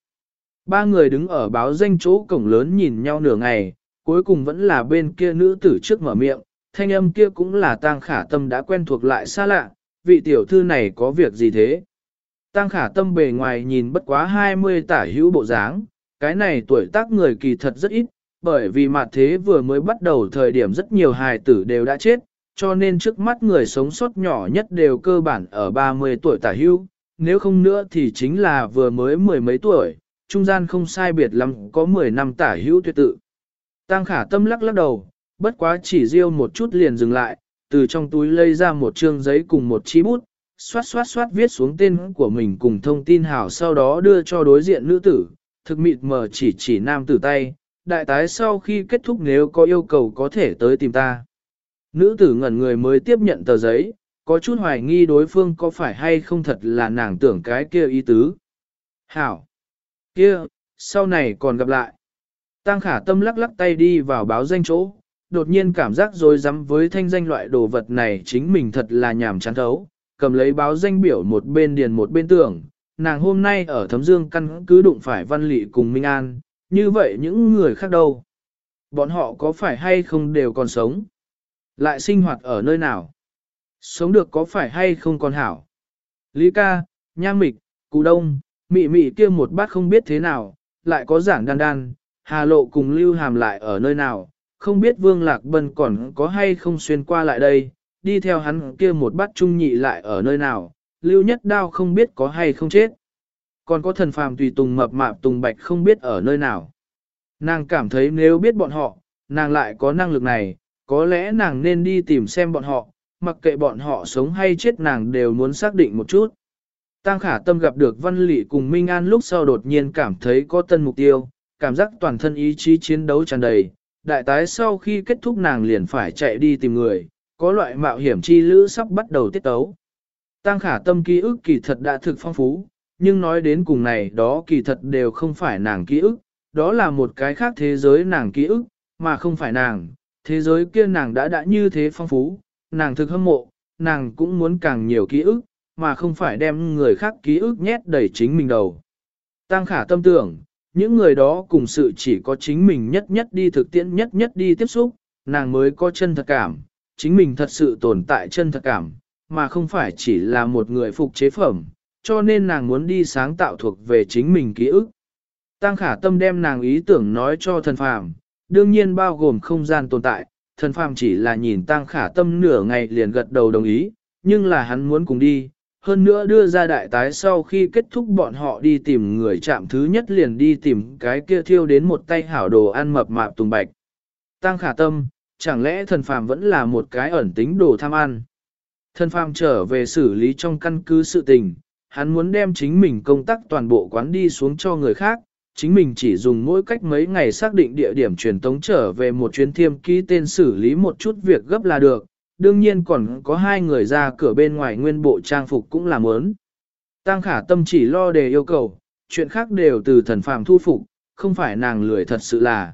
Ba người đứng ở báo danh chỗ cổng lớn nhìn nhau nửa ngày, cuối cùng vẫn là bên kia nữ tử trước mở miệng, thanh âm kia cũng là tang khả tâm đã quen thuộc lại xa lạ, vị tiểu thư này có việc gì thế? Tang khả tâm bề ngoài nhìn bất quá 20 tả hữu bộ dáng, cái này tuổi tác người kỳ thật rất ít, bởi vì mặt thế vừa mới bắt đầu thời điểm rất nhiều hài tử đều đã chết, cho nên trước mắt người sống sót nhỏ nhất đều cơ bản ở 30 tuổi tả hữu, nếu không nữa thì chính là vừa mới mười mấy tuổi, trung gian không sai biệt lắm có 10 năm tả hữu tuyệt tự. Tăng khả tâm lắc lắc đầu, bất quá chỉ riêu một chút liền dừng lại, từ trong túi lấy ra một trương giấy cùng một chi bút, xoát xoát xoát viết xuống tên của mình cùng thông tin hảo sau đó đưa cho đối diện nữ tử, thực mịt mờ chỉ chỉ nam tử tay, đại tái sau khi kết thúc nếu có yêu cầu có thể tới tìm ta. Nữ tử ngẩn người mới tiếp nhận tờ giấy, có chút hoài nghi đối phương có phải hay không thật là nàng tưởng cái kia ý tứ. Hảo! Kia, sau này còn gặp lại. Tăng khả tâm lắc lắc tay đi vào báo danh chỗ, đột nhiên cảm giác dối rắm với thanh danh loại đồ vật này chính mình thật là nhảm chán thấu, cầm lấy báo danh biểu một bên điền một bên tưởng, nàng hôm nay ở thấm dương căn cứ đụng phải văn lị cùng Minh An, như vậy những người khác đâu? Bọn họ có phải hay không đều còn sống? Lại sinh hoạt ở nơi nào? Sống được có phải hay không còn hảo? Lý ca, nha mịch, cụ đông, mị mị kia một bát không biết thế nào, lại có giảng đan đan, hà lộ cùng lưu hàm lại ở nơi nào, không biết vương lạc bân còn có hay không xuyên qua lại đây, đi theo hắn kia một bát trung nhị lại ở nơi nào, lưu nhất đao không biết có hay không chết. Còn có thần phàm tùy tùng mập mạp tùng bạch không biết ở nơi nào. Nàng cảm thấy nếu biết bọn họ, nàng lại có năng lực này, có lẽ nàng nên đi tìm xem bọn họ, mặc kệ bọn họ sống hay chết nàng đều muốn xác định một chút. Tăng khả tâm gặp được Văn Lị cùng Minh An lúc sau đột nhiên cảm thấy có tân mục tiêu, cảm giác toàn thân ý chí chiến đấu tràn đầy. Đại tái sau khi kết thúc nàng liền phải chạy đi tìm người, có loại mạo hiểm chi lữ sắp bắt đầu tiết tấu. Tăng khả tâm ký ức kỳ thật đã thực phong phú, nhưng nói đến cùng này đó kỳ thật đều không phải nàng ký ức, đó là một cái khác thế giới nàng ký ức, mà không phải nàng, thế giới kia nàng đã đã như thế phong phú, nàng thực hâm mộ, nàng cũng muốn càng nhiều ký ức, mà không phải đem người khác ký ức nhét đầy chính mình đầu. Tăng khả tâm tưởng, những người đó cùng sự chỉ có chính mình nhất nhất đi thực tiễn nhất nhất đi tiếp xúc, nàng mới có chân thật cảm, chính mình thật sự tồn tại chân thật cảm, mà không phải chỉ là một người phục chế phẩm, cho nên nàng muốn đi sáng tạo thuộc về chính mình ký ức. Tăng khả tâm đem nàng ý tưởng nói cho thần phàm, đương nhiên bao gồm không gian tồn tại, thần phàm chỉ là nhìn tăng khả tâm nửa ngày liền gật đầu đồng ý, nhưng là hắn muốn cùng đi, hơn nữa đưa ra đại tái sau khi kết thúc bọn họ đi tìm người chạm thứ nhất liền đi tìm cái kia thiêu đến một tay hảo đồ ăn mập mạp tùng bạch. Tăng khả tâm, chẳng lẽ thần phàm vẫn là một cái ẩn tính đồ tham ăn. Thần phàm trở về xử lý trong căn cứ sự tình, hắn muốn đem chính mình công tác toàn bộ quán đi xuống cho người khác, chính mình chỉ dùng mỗi cách mấy ngày xác định địa điểm truyền tống trở về một chuyến thiêm ký tên xử lý một chút việc gấp là được, đương nhiên còn có hai người ra cửa bên ngoài nguyên bộ trang phục cũng là muốn. Tăng khả tâm chỉ lo đề yêu cầu, chuyện khác đều từ thần phàm thu phục, không phải nàng lười thật sự là.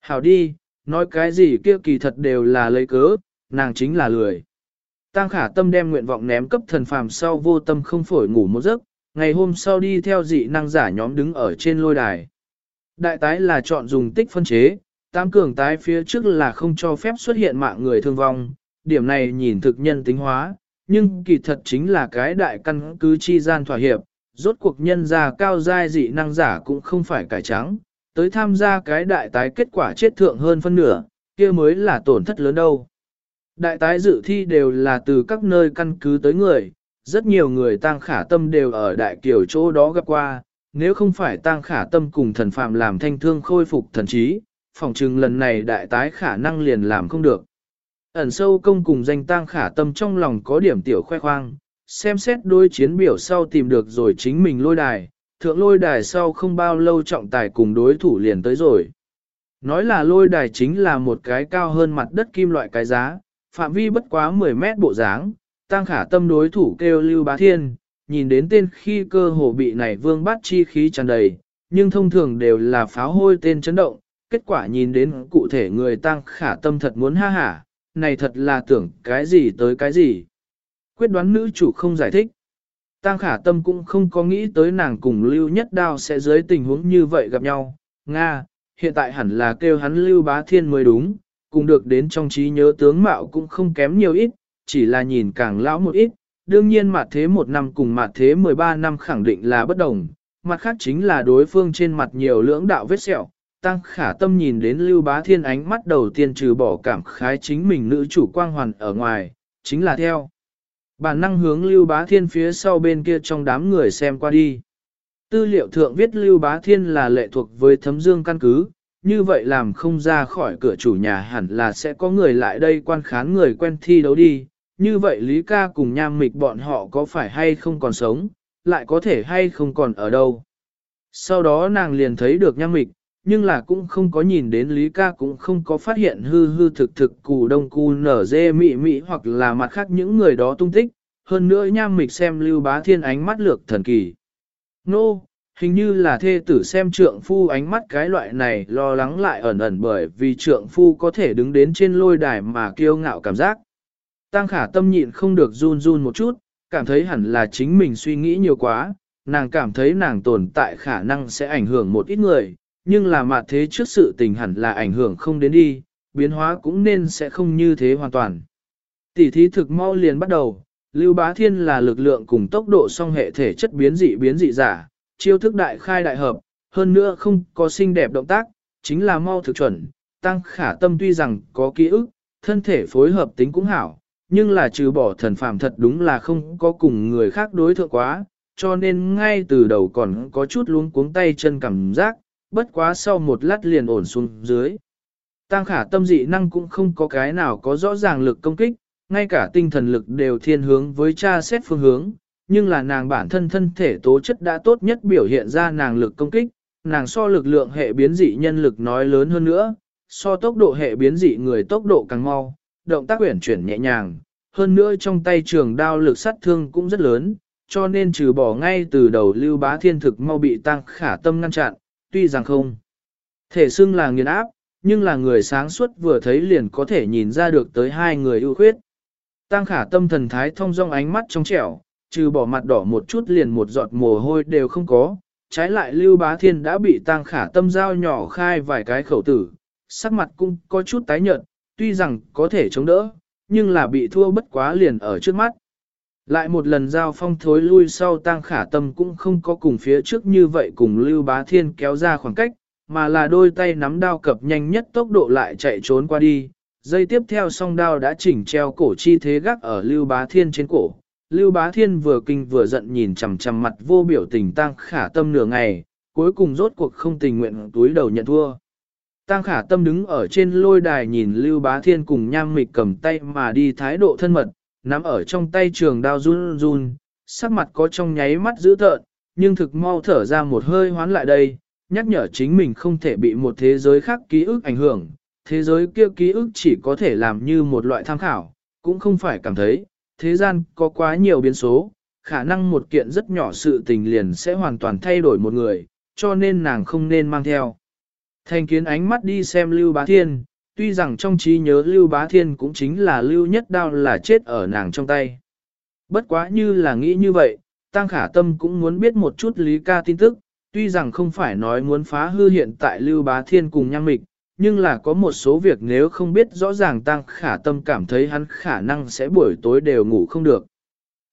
Hảo đi, nói cái gì kia kỳ thật đều là lấy cớ, nàng chính là lười. Tăng khả tâm đem nguyện vọng ném cấp thần phàm sau vô tâm không phổi ngủ một giấc, ngày hôm sau đi theo dị năng giả nhóm đứng ở trên lôi đài. Đại tái là chọn dùng tích phân chế, tam cường tái phía trước là không cho phép xuất hiện mạng người thương vong, điểm này nhìn thực nhân tính hóa, nhưng kỳ thật chính là cái đại căn cứ chi gian thỏa hiệp, rốt cuộc nhân gia cao giai dị năng giả cũng không phải cải trắng, tới tham gia cái đại tái kết quả chết thượng hơn phân nửa, kia mới là tổn thất lớn đâu. Đại tái dự thi đều là từ các nơi căn cứ tới người, rất nhiều người tăng khả tâm đều ở đại kiều chỗ đó gặp qua, nếu không phải tăng khả tâm cùng thần phạm làm thanh thương khôi phục thần trí, phòng trừng lần này đại tái khả năng liền làm không được. Ẩn sâu công cùng danh tăng khả tâm trong lòng có điểm tiểu khoe khoang, xem xét đôi chiến biểu sau tìm được rồi chính mình lôi đài, thượng lôi đài sau không bao lâu trọng tài cùng đối thủ liền tới rồi. Nói là lôi đài chính là một cái cao hơn mặt đất kim loại cái giá, phạm vi bất quá 10 mét bộ dáng, tăng khả tâm đối thủ kêu lưu bá thiên, nhìn đến tên khi cơ hồ bị này vương bát chi khí tràn đầy, nhưng thông thường đều là pháo hôi tên chấn động, kết quả nhìn đến cụ thể người tăng khả tâm thật muốn ha hả, này thật là tưởng cái gì tới cái gì. Quyết đoán nữ chủ không giải thích. Tăng khả tâm cũng không có nghĩ tới nàng cùng lưu nhất đao sẽ dưới tình huống như vậy gặp nhau. Nga, hiện tại hẳn là kêu hắn lưu bá thiên mới đúng, cùng được đến trong trí nhớ tướng mạo cũng không kém nhiều ít, chỉ là nhìn càng lão một ít. Đương nhiên mặt thế một năm cùng mặt thế 13 năm khẳng định là bất đồng, mặt khác chính là đối phương trên mặt nhiều lưỡng đạo vết sẹo. Tăng khả tâm nhìn đến Lưu Bá Thiên ánh mắt đầu tiên trừ bỏ cảm khái chính mình nữ chủ quang hoàn ở ngoài, chính là theo. Bản năng hướng Lưu Bá Thiên phía sau bên kia trong đám người xem qua đi. Tư liệu thượng viết Lưu Bá Thiên là lệ thuộc với thấm dương căn cứ, như vậy làm không ra khỏi cửa chủ nhà hẳn là sẽ có người lại đây quan khán người quen thi đấu đi. Như vậy Lý ca cùng nham mịch bọn họ có phải hay không còn sống, lại có thể hay không còn ở đâu. Sau đó nàng liền thấy được nham mịch, nhưng là cũng không có nhìn đến Lý ca cũng không có phát hiện hư hư thực thực cù đông cù nở dê mị mị hoặc là mặt khác những người đó tung tích, hơn nữa nham mịch xem lưu bá thiên ánh mắt lược thần kỳ. Nô, no, hình như là thê tử xem trượng phu ánh mắt cái loại này lo lắng lại ẩn ẩn bởi vì trượng phu có thể đứng đến trên lôi đài mà kiêu ngạo cảm giác. Tăng khả tâm nhịn không được run run một chút, cảm thấy hẳn là chính mình suy nghĩ nhiều quá, nàng cảm thấy nàng tồn tại khả năng sẽ ảnh hưởng một ít người, nhưng là mặt thế trước sự tình hẳn là ảnh hưởng không đến đi, biến hóa cũng nên sẽ không như thế hoàn toàn. Tỷ thí thực mau liền bắt đầu, Lưu Bá Thiên là lực lượng cùng tốc độ song hệ thể chất biến dị biến dị giả, chiêu thức đại khai đại hợp, hơn nữa không có xinh đẹp động tác, chính là mau thực chuẩn, tăng khả tâm tuy rằng có ký ức, thân thể phối hợp tính cũng hảo, nhưng là trừ bỏ thần phàm thật đúng là không có cùng người khác đối thượng quá, cho nên ngay từ đầu còn có chút luống cuống tay chân cảm giác, bất quá sau một lát liền ổn xuống dưới. Tăng khả tâm dị năng cũng không có cái nào có rõ ràng lực công kích, ngay cả tinh thần lực đều thiên hướng với cha xét phương hướng, nhưng là nàng bản thân thân thể tố chất đã tốt nhất biểu hiện ra nàng lực công kích, nàng so lực lượng hệ biến dị nhân lực nói lớn hơn nữa, so tốc độ hệ biến dị người tốc độ càng mau, động tác uyển chuyển nhẹ nhàng, hơn nữa trong tay trường đao lực sát thương cũng rất lớn, cho nên trừ bỏ ngay từ đầu lưu bá thiên thực mau bị tăng khả tâm ngăn chặn, tuy rằng không thể xưng là nghiền áp, nhưng là người sáng suốt vừa thấy liền có thể nhìn ra được tới hai người ưu khuyết. Tăng khả tâm thần thái thông dong ánh mắt trong trẻo, trừ bỏ mặt đỏ một chút liền một giọt mồ hôi đều không có, trái lại Lưu Bá Thiên đã bị tăng khả tâm dao nhỏ khai vài cái khẩu tử, sắc mặt cũng có chút tái nhợt, tuy rằng có thể chống đỡ, nhưng là bị thua bất quá liền ở trước mắt. Lại một lần giao phong thối lui sau tăng khả tâm cũng không có cùng phía trước như vậy cùng Lưu Bá Thiên kéo ra khoảng cách, mà là đôi tay nắm đao cập nhanh nhất tốc độ lại chạy trốn qua đi. Dây tiếp theo song đao đã chỉnh treo cổ chi thế gác ở Lưu Bá Thiên trên cổ. Lưu Bá Thiên vừa kinh vừa giận nhìn chằm chằm mặt vô biểu tình tăng khả tâm nửa ngày, cuối cùng rốt cuộc không tình nguyện túi đầu nhận thua. Tăng khả tâm đứng ở trên lôi đài nhìn Lưu Bá Thiên cùng nham mịch cầm tay mà đi thái độ thân mật, nắm ở trong tay trường đao run run, sắc mặt có trong nháy mắt dữ tợn, nhưng thực mau thở ra một hơi hoán lại đây, nhắc nhở chính mình không thể bị một thế giới khác ký ức ảnh hưởng, thế giới kia ký ức chỉ có thể làm như một loại tham khảo, cũng không phải cảm thấy, thế gian có quá nhiều biến số, khả năng một kiện rất nhỏ sự tình liền sẽ hoàn toàn thay đổi một người, cho nên nàng không nên mang theo. Thành kiến ánh mắt đi xem Lưu Bá Thiên, tuy rằng trong trí nhớ Lưu Bá Thiên cũng chính là Lưu Nhất Đao là chết ở nàng trong tay. Bất quá như là nghĩ như vậy, Tăng Khả Tâm cũng muốn biết một chút Lý Ca tin tức, tuy rằng không phải nói muốn phá hư hiện tại Lưu Bá Thiên cùng nhang mịch, nhưng là có một số việc nếu không biết rõ ràng Tăng Khả Tâm cảm thấy hắn khả năng sẽ buổi tối đều ngủ không được.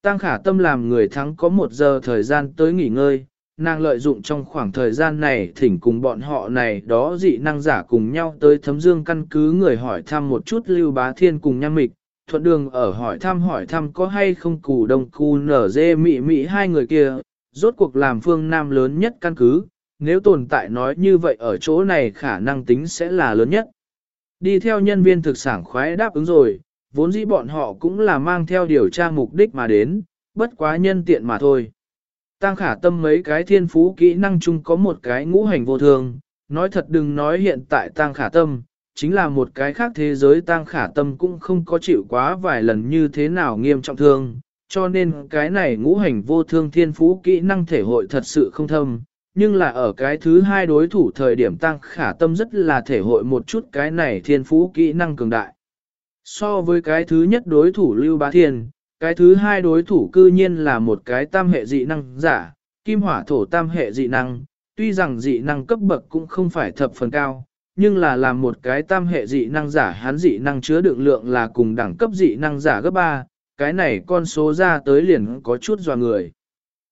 Tăng Khả Tâm làm người thắng có một giờ thời gian tới nghỉ ngơi, nàng lợi dụng trong khoảng thời gian này thỉnh cùng bọn họ này đó dị năng giả cùng nhau tới thấm dương căn cứ người hỏi thăm một chút Lưu Bá Thiên cùng nhang mịch, thuận đường ở hỏi thăm hỏi thăm có hay không cù đông cu nở dê mị mị hai người kia, rốt cuộc làm phương Nam lớn nhất căn cứ, nếu tồn tại nói như vậy ở chỗ này khả năng tính sẽ là lớn nhất. Đi theo nhân viên thực sản khoái đáp ứng rồi, vốn dĩ bọn họ cũng là mang theo điều tra mục đích mà đến, bất quá nhân tiện mà thôi. Tăng khả tâm mấy cái thiên phú kỹ năng chung có một cái ngũ hành vô thường, nói thật đừng nói hiện tại tăng khả tâm, chính là một cái khác thế giới tăng khả tâm cũng không có chịu quá vài lần như thế nào nghiêm trọng thương, cho nên cái này ngũ hành vô thương thiên phú kỹ năng thể hội thật sự không thâm, nhưng là ở cái thứ hai đối thủ thời điểm tăng khả tâm rất là thể hội một chút cái này thiên phú kỹ năng cường đại. So với cái thứ nhất đối thủ Lưu Bá Thiên, cái thứ hai đối thủ cư nhiên là một cái tam hệ dị năng giả, kim hỏa thổ tam hệ dị năng, tuy rằng dị năng cấp bậc cũng không phải thập phần cao, nhưng là làm một cái tam hệ dị năng giả hắn dị năng chứa đựng lượng là cùng đẳng cấp dị năng giả gấp 3, cái này con số ra tới liền có chút dò người.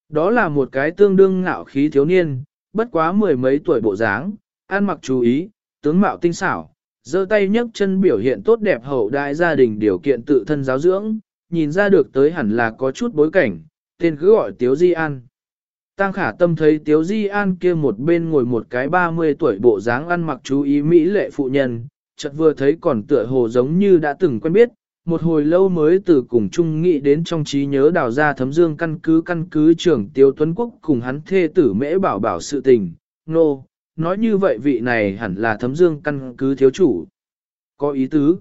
Đó là một cái tương đương ngạo khí thiếu niên, bất quá mười mấy tuổi bộ dáng, ăn mặc chú ý, tướng mạo tinh xảo, giơ tay nhấc chân biểu hiện tốt đẹp hậu đại gia đình điều kiện tự thân giáo dưỡng, nhìn ra được tới hẳn là có chút bối cảnh, tên cứ gọi Tiếu Di An. Tăng khả tâm thấy Tiếu Di An kia một bên ngồi một cái 30 tuổi bộ dáng ăn mặc chú ý mỹ lệ phụ nhân, chợt vừa thấy còn tựa hồ giống như đã từng quen biết, một hồi lâu mới từ cùng chung nghĩ đến trong trí nhớ đào ra thấm dương căn cứ căn cứ trưởng Tiếu Tuấn Quốc cùng hắn thê tử mễ bảo bảo sự tình, nô, no, nói như vậy vị này hẳn là thấm dương căn cứ thiếu chủ. Có ý tứ.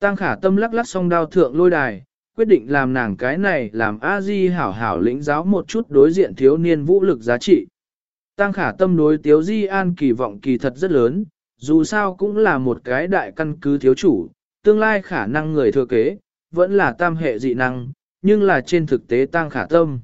Tăng khả tâm lắc lắc song đao thượng lôi đài, quyết định làm nàng cái này làm A-di hảo hảo lĩnh giáo một chút đối diện thiếu niên vũ lực giá trị. Tăng khả tâm đối tiếu di an kỳ vọng kỳ thật rất lớn, dù sao cũng là một cái đại căn cứ thiếu chủ, tương lai khả năng người thừa kế, vẫn là tam hệ dị năng, nhưng là trên thực tế tăng khả tâm.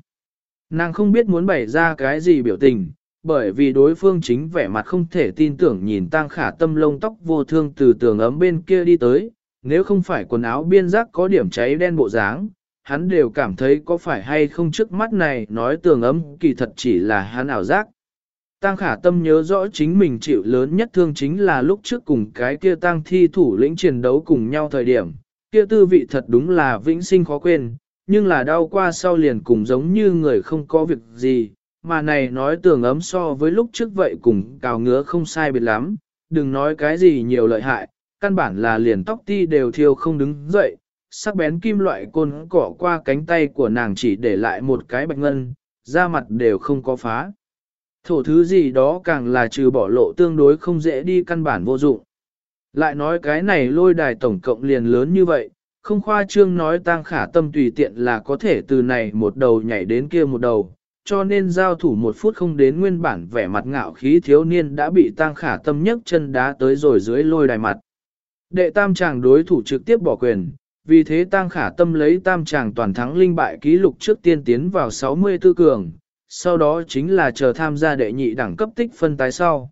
Nàng không biết muốn bày ra cái gì biểu tình, bởi vì đối phương chính vẻ mặt không thể tin tưởng nhìn tăng khả tâm lông tóc vô thương từ tường ấm bên kia đi tới, nếu không phải quần áo biên giác có điểm cháy đen bộ dáng, hắn đều cảm thấy có phải hay không trước mắt này nói tường ấm kỳ thật chỉ là hắn ảo giác. Tăng khả tâm nhớ rõ chính mình chịu lớn nhất thương chính là lúc trước cùng cái kia tăng thi thủ lĩnh chiến đấu cùng nhau thời điểm, kia tư vị thật đúng là vĩnh sinh khó quên, nhưng là đau qua sau liền cùng giống như người không có việc gì, mà này nói tường ấm so với lúc trước vậy cùng cào ngứa không sai biệt lắm, đừng nói cái gì nhiều lợi hại, căn bản là liền tóc ti đều thiêu không đứng dậy, sắc bén kim loại côn cỏ qua cánh tay của nàng chỉ để lại một cái bạch ngân, da mặt đều không có phá. Thổ thứ gì đó càng là trừ bỏ lộ tương đối không dễ đi căn bản vô dụng. Lại nói cái này lôi đài tổng cộng liền lớn như vậy, không khoa trương nói tang khả tâm tùy tiện là có thể từ này một đầu nhảy đến kia một đầu, cho nên giao thủ một phút không đến nguyên bản vẻ mặt ngạo khí thiếu niên đã bị tang khả tâm nhấc chân đá tới rồi dưới lôi đài mặt. Đệ tam chàng đối thủ trực tiếp bỏ quyền, vì thế tang khả tâm lấy tam chàng toàn thắng linh bại ký lục trước tiên tiến vào 64 cường, sau đó chính là chờ tham gia đệ nhị đẳng cấp tích phân tái sau.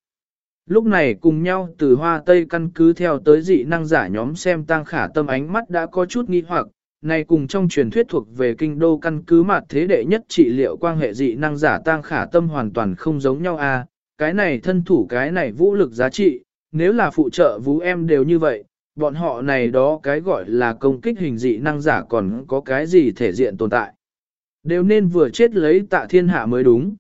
Lúc này cùng nhau từ hoa tây căn cứ theo tới dị năng giả nhóm xem tang khả tâm ánh mắt đã có chút nghi hoặc, này cùng trong truyền thuyết thuộc về kinh đô căn cứ mặt thế đệ nhất trị liệu quan hệ dị năng giả tang khả tâm hoàn toàn không giống nhau a à, cái này thân thủ cái này vũ lực giá trị, nếu là phụ trợ vũ em đều như vậy, bọn họ này đó cái gọi là công kích hình dị năng giả còn có cái gì thể diện tồn tại. Đều nên vừa chết lấy tạ thiên hạ mới đúng.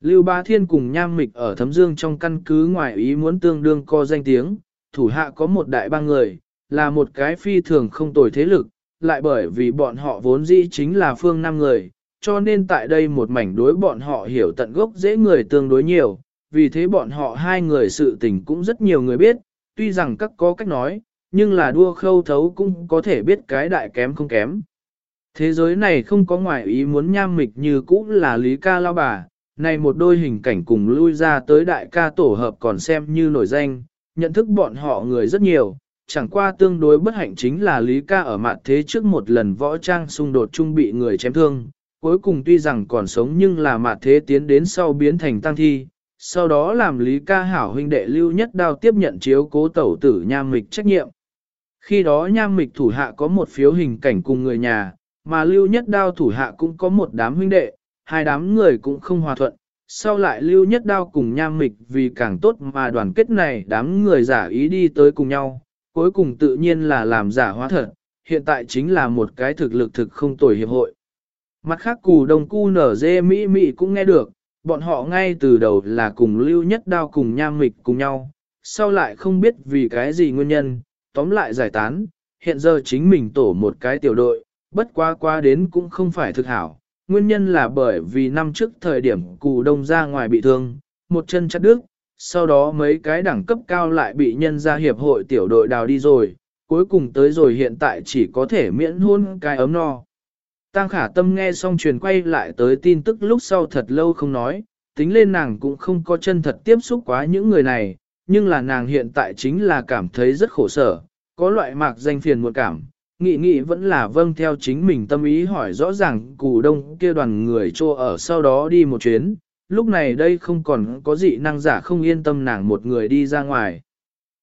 Lưu Ba Thiên cùng Nham Mịch ở Thấm Dương trong căn cứ ngoài ý muốn tương đương co danh tiếng, thủ hạ có một đại ba người, là một cái phi thường không tồi thế lực, lại bởi vì bọn họ vốn dĩ chính là phương năm người, cho nên tại đây một mảnh đối bọn họ hiểu tận gốc dễ người tương đối nhiều, vì thế bọn họ hai người sự tình cũng rất nhiều người biết, tuy rằng các có cách nói, nhưng là đua khâu thấu cũng có thể biết cái đại kém không kém. Thế giới này không có ngoại ý muốn nham mịch như cũ là lý ca lao bà, này một đôi hình cảnh cùng lui ra tới đại ca tổ hợp còn xem như nổi danh, nhận thức bọn họ người rất nhiều, chẳng qua tương đối bất hạnh chính là lý ca ở mặt thế trước một lần võ trang xung đột chung bị người chém thương, cuối cùng tuy rằng còn sống nhưng là mặt thế tiến đến sau biến thành tăng thi, sau đó làm lý ca hảo huynh đệ lưu nhất đao tiếp nhận chiếu cố tẩu tử nham mịch trách nhiệm. Khi đó nham mịch thủ hạ có một phiếu hình cảnh cùng người nhà, mà lưu nhất đao thủ hạ cũng có một đám huynh đệ, hai đám người cũng không hòa thuận. Sau lại lưu nhất đao cùng nham mịch vì càng tốt mà đoàn kết này đám người giả ý đi tới cùng nhau, cuối cùng tự nhiên là làm giả hóa thật, hiện tại chính là một cái thực lực thực không tồi hiệp hội. Mặt khác cù đồng cu nở dê Mỹ Mỹ cũng nghe được, bọn họ ngay từ đầu là cùng lưu nhất đao cùng nham mịch cùng nhau, sau lại không biết vì cái gì nguyên nhân, tóm lại giải tán, hiện giờ chính mình tổ một cái tiểu đội, bất quá qua đến cũng không phải thực hảo. Nguyên nhân là bởi vì năm trước thời điểm cụ đông ra ngoài bị thương, một chân chặt đứt, sau đó mấy cái đẳng cấp cao lại bị nhân gia hiệp hội tiểu đội đào đi rồi, cuối cùng tới rồi hiện tại chỉ có thể miễn hôn cái ấm no. Tăng khả tâm nghe xong truyền quay lại tới tin tức lúc sau thật lâu không nói, tính lên nàng cũng không có chân thật tiếp xúc quá những người này, nhưng là nàng hiện tại chính là cảm thấy rất khổ sở, có loại mạc danh phiền muộn cảm, nghị nghị vẫn là vâng theo chính mình tâm ý hỏi rõ ràng cù đông kia đoàn người trô ở sau đó đi một chuyến, lúc này đây không còn có gì năng giả không yên tâm nàng một người đi ra ngoài.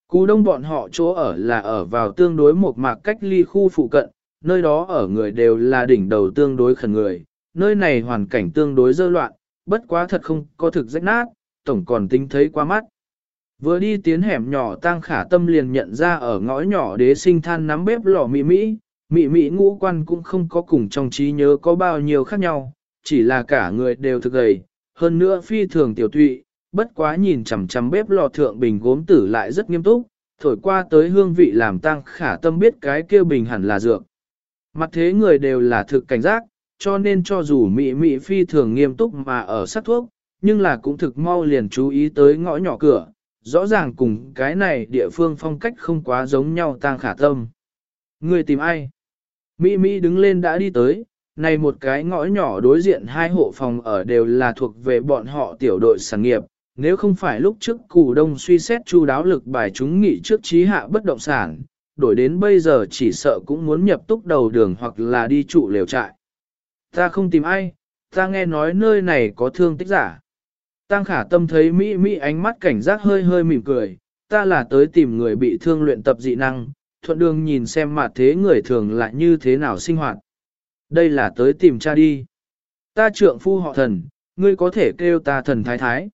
Cù đông bọn họ chỗ ở là ở vào tương đối một mạc cách ly khu phụ cận, nơi đó ở người đều là đỉnh đầu tương đối khẩn người, nơi này hoàn cảnh tương đối dơ loạn, bất quá thật không có thực rách nát, tổng còn tính thấy qua mắt. Vừa đi tiến hẻm nhỏ tang khả tâm liền nhận ra ở ngõ nhỏ đế sinh than nắm bếp lò mị mỹ, mị mị ngũ quan cũng không có cùng trong trí nhớ có bao nhiêu khác nhau, chỉ là cả người đều thực gầy, hơn nữa phi thường tiểu tụy, bất quá nhìn chằm chằm bếp lò thượng bình gốm tử lại rất nghiêm túc, thổi qua tới hương vị làm tang khả tâm biết cái kia bình hẳn là dược. Mặt thế người đều là thực cảnh giác, cho nên cho dù mị mị phi thường nghiêm túc mà ở sát thuốc, nhưng là cũng thực mau liền chú ý tới ngõ nhỏ cửa, rõ ràng cùng cái này địa phương phong cách không quá giống nhau tang khả tâm. Người tìm ai? Mỹ Mỹ đứng lên đã đi tới, này một cái ngõ nhỏ đối diện hai hộ phòng ở đều là thuộc về bọn họ tiểu đội sản nghiệp, nếu không phải lúc trước cù đông suy xét chu đáo lực bài chúng nghị trước trí hạ bất động sản, đổi đến bây giờ chỉ sợ cũng muốn nhập túc đầu đường hoặc là đi trụ lều trại. Ta không tìm ai, ta nghe nói nơi này có thương tích giả. Tăng khả tâm thấy Mỹ Mỹ ánh mắt cảnh giác hơi hơi mỉm cười, ta là tới tìm người bị thương luyện tập dị năng, thuận đường nhìn xem mặt thế người thường lại như thế nào sinh hoạt. Đây là tới tìm cha đi. Ta trượng phu họ thần, ngươi có thể kêu ta thần thái thái.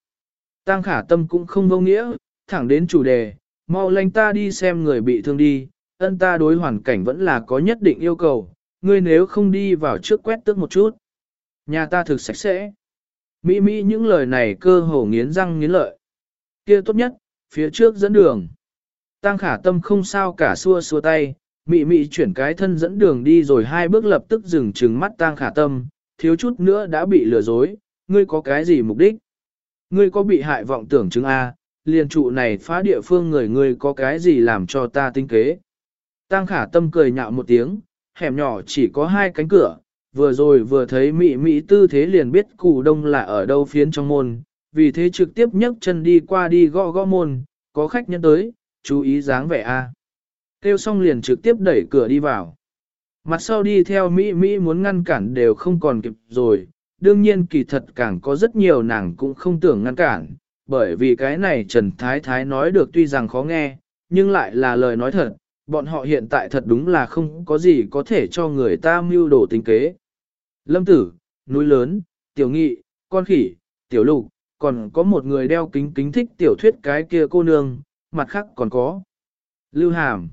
Tăng khả tâm cũng không vô nghĩa, thẳng đến chủ đề, mau lanh ta đi xem người bị thương đi, ân ta đối hoàn cảnh vẫn là có nhất định yêu cầu, ngươi nếu không đi vào trước quét tước một chút. Nhà ta thực sạch sẽ. Mỹ Mỹ những lời này cơ hồ nghiến răng nghiến lợi. kia tốt nhất, phía trước dẫn đường. Tăng khả tâm không sao cả xua xua tay, Mỹ Mỹ chuyển cái thân dẫn đường đi rồi hai bước lập tức dừng trừng mắt Tăng khả tâm, thiếu chút nữa đã bị lừa dối, ngươi có cái gì mục đích? Ngươi có bị hại vọng tưởng chứng A, liền trụ này phá địa phương người người có cái gì làm cho ta tinh kế? Tăng khả tâm cười nhạo một tiếng, hẻm nhỏ chỉ có hai cánh cửa, vừa rồi vừa thấy mị mị tư thế liền biết cụ đông là ở đâu phiến trong môn, vì thế trực tiếp nhấc chân đi qua đi gõ gõ môn, có khách nhân tới, chú ý dáng vẻ a. À. Kêu xong liền trực tiếp đẩy cửa đi vào. Mặt sau đi theo Mỹ Mỹ muốn ngăn cản đều không còn kịp rồi, đương nhiên kỳ thật càng có rất nhiều nàng cũng không tưởng ngăn cản, bởi vì cái này Trần Thái Thái nói được tuy rằng khó nghe, nhưng lại là lời nói thật, bọn họ hiện tại thật đúng là không có gì có thể cho người ta mưu đồ tính kế. Lâm tử, núi lớn, tiểu nghị, con khỉ, tiểu lục, còn có một người đeo kính kính thích tiểu thuyết cái kia cô nương, mặt khác còn có. Lưu Hàm.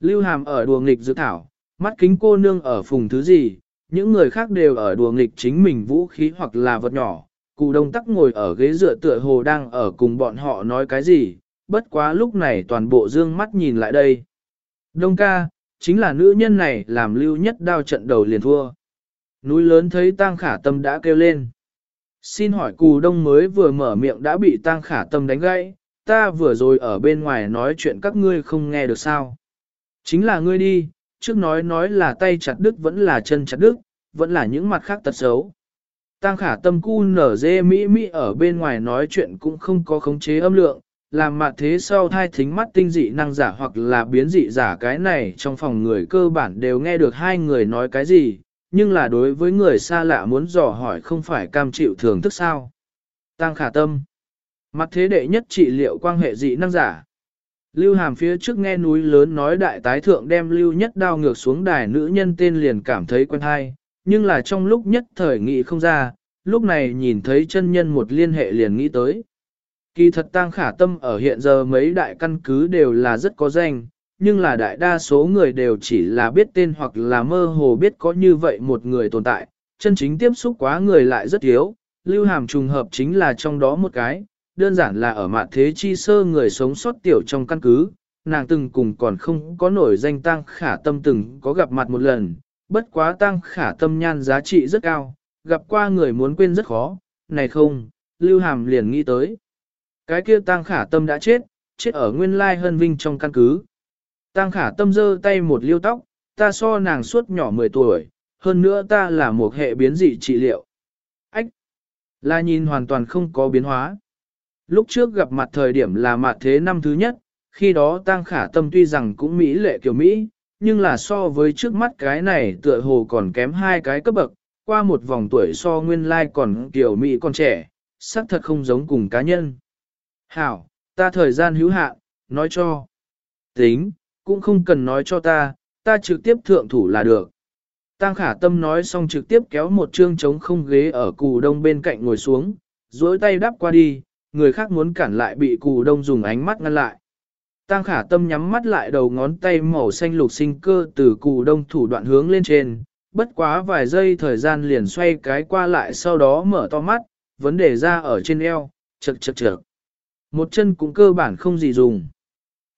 Lưu Hàm ở đùa nghịch dự thảo, mắt kính cô nương ở phùng thứ gì, những người khác đều ở đùa nghịch chính mình vũ khí hoặc là vật nhỏ. Cụ đông tắc ngồi ở ghế dựa tựa hồ đang ở cùng bọn họ nói cái gì, bất quá lúc này toàn bộ dương mắt nhìn lại đây. Đông ca, chính là nữ nhân này làm lưu nhất đao trận đầu liền thua. Núi lớn thấy tang khả tâm đã kêu lên. Xin hỏi cù đông mới vừa mở miệng đã bị tang khả tâm đánh gãy, ta vừa rồi ở bên ngoài nói chuyện các ngươi không nghe được sao. Chính là ngươi đi, trước nói nói là tay chặt đứt vẫn là chân chặt đứt, vẫn là những mặt khác tật xấu. Tăng khả tâm cu nở dê mỹ mỹ ở bên ngoài nói chuyện cũng không có khống chế âm lượng, làm mặt thế sau thai thính mắt tinh dị năng giả hoặc là biến dị giả cái này trong phòng người cơ bản đều nghe được hai người nói cái gì, nhưng là đối với người xa lạ muốn dò hỏi không phải cam chịu thường thức sao. Tăng khả tâm. Mặt thế đệ nhất trị liệu quan hệ dị năng giả. Lưu hàm phía trước nghe núi lớn nói đại tái thượng đem lưu nhất đao ngược xuống đài nữ nhân tên liền cảm thấy quen hay, nhưng là trong lúc nhất thời nghĩ không ra, lúc này nhìn thấy chân nhân một liên hệ liền nghĩ tới. Kỳ thật tăng khả tâm ở hiện giờ mấy đại căn cứ đều là rất có danh, nhưng là đại đa số người đều chỉ là biết tên hoặc là mơ hồ biết có như vậy một người tồn tại, chân chính tiếp xúc quá người lại rất thiếu, lưu hàm trùng hợp chính là trong đó một cái, đơn giản là ở mạn thế chi sơ người sống sót tiểu trong căn cứ, nàng từng cùng còn không có nổi danh tăng khả tâm từng có gặp mặt một lần, bất quá tăng khả tâm nhan giá trị rất cao, gặp qua người muốn quên rất khó, này không, lưu hàm liền nghĩ tới. Cái kia tăng khả tâm đã chết, chết ở nguyên lai hân vinh trong căn cứ. Tăng khả tâm giơ tay một liêu tóc, ta so nàng suốt nhỏ 10 tuổi, hơn nữa ta là một hệ biến dị trị liệu. Ách! Là nhìn hoàn toàn không có biến hóa. Lúc trước gặp mặt thời điểm là mặt thế năm thứ nhất, khi đó tăng khả tâm tuy rằng cũng Mỹ lệ kiểu Mỹ, nhưng là so với trước mắt cái này tựa hồ còn kém hai cái cấp bậc, qua một vòng tuổi so nguyên lai like còn kiểu Mỹ còn trẻ, sắc thật không giống cùng cá nhân. Hảo, ta thời gian hữu hạn, nói cho. Tính, cũng không cần nói cho ta, ta trực tiếp thượng thủ là được. Tăng khả tâm nói xong trực tiếp kéo một chương trống không ghế ở cù đông bên cạnh ngồi xuống, duỗi tay đắp qua đi, người khác muốn cản lại bị cù đông dùng ánh mắt ngăn lại. Tăng khả tâm nhắm mắt lại đầu ngón tay màu xanh lục sinh cơ từ cù đông thủ đoạn hướng lên trên, bất quá vài giây thời gian liền xoay cái qua lại sau đó mở to mắt, vấn đề ra ở trên eo, chật chật chật. Một chân cũng cơ bản không gì dùng.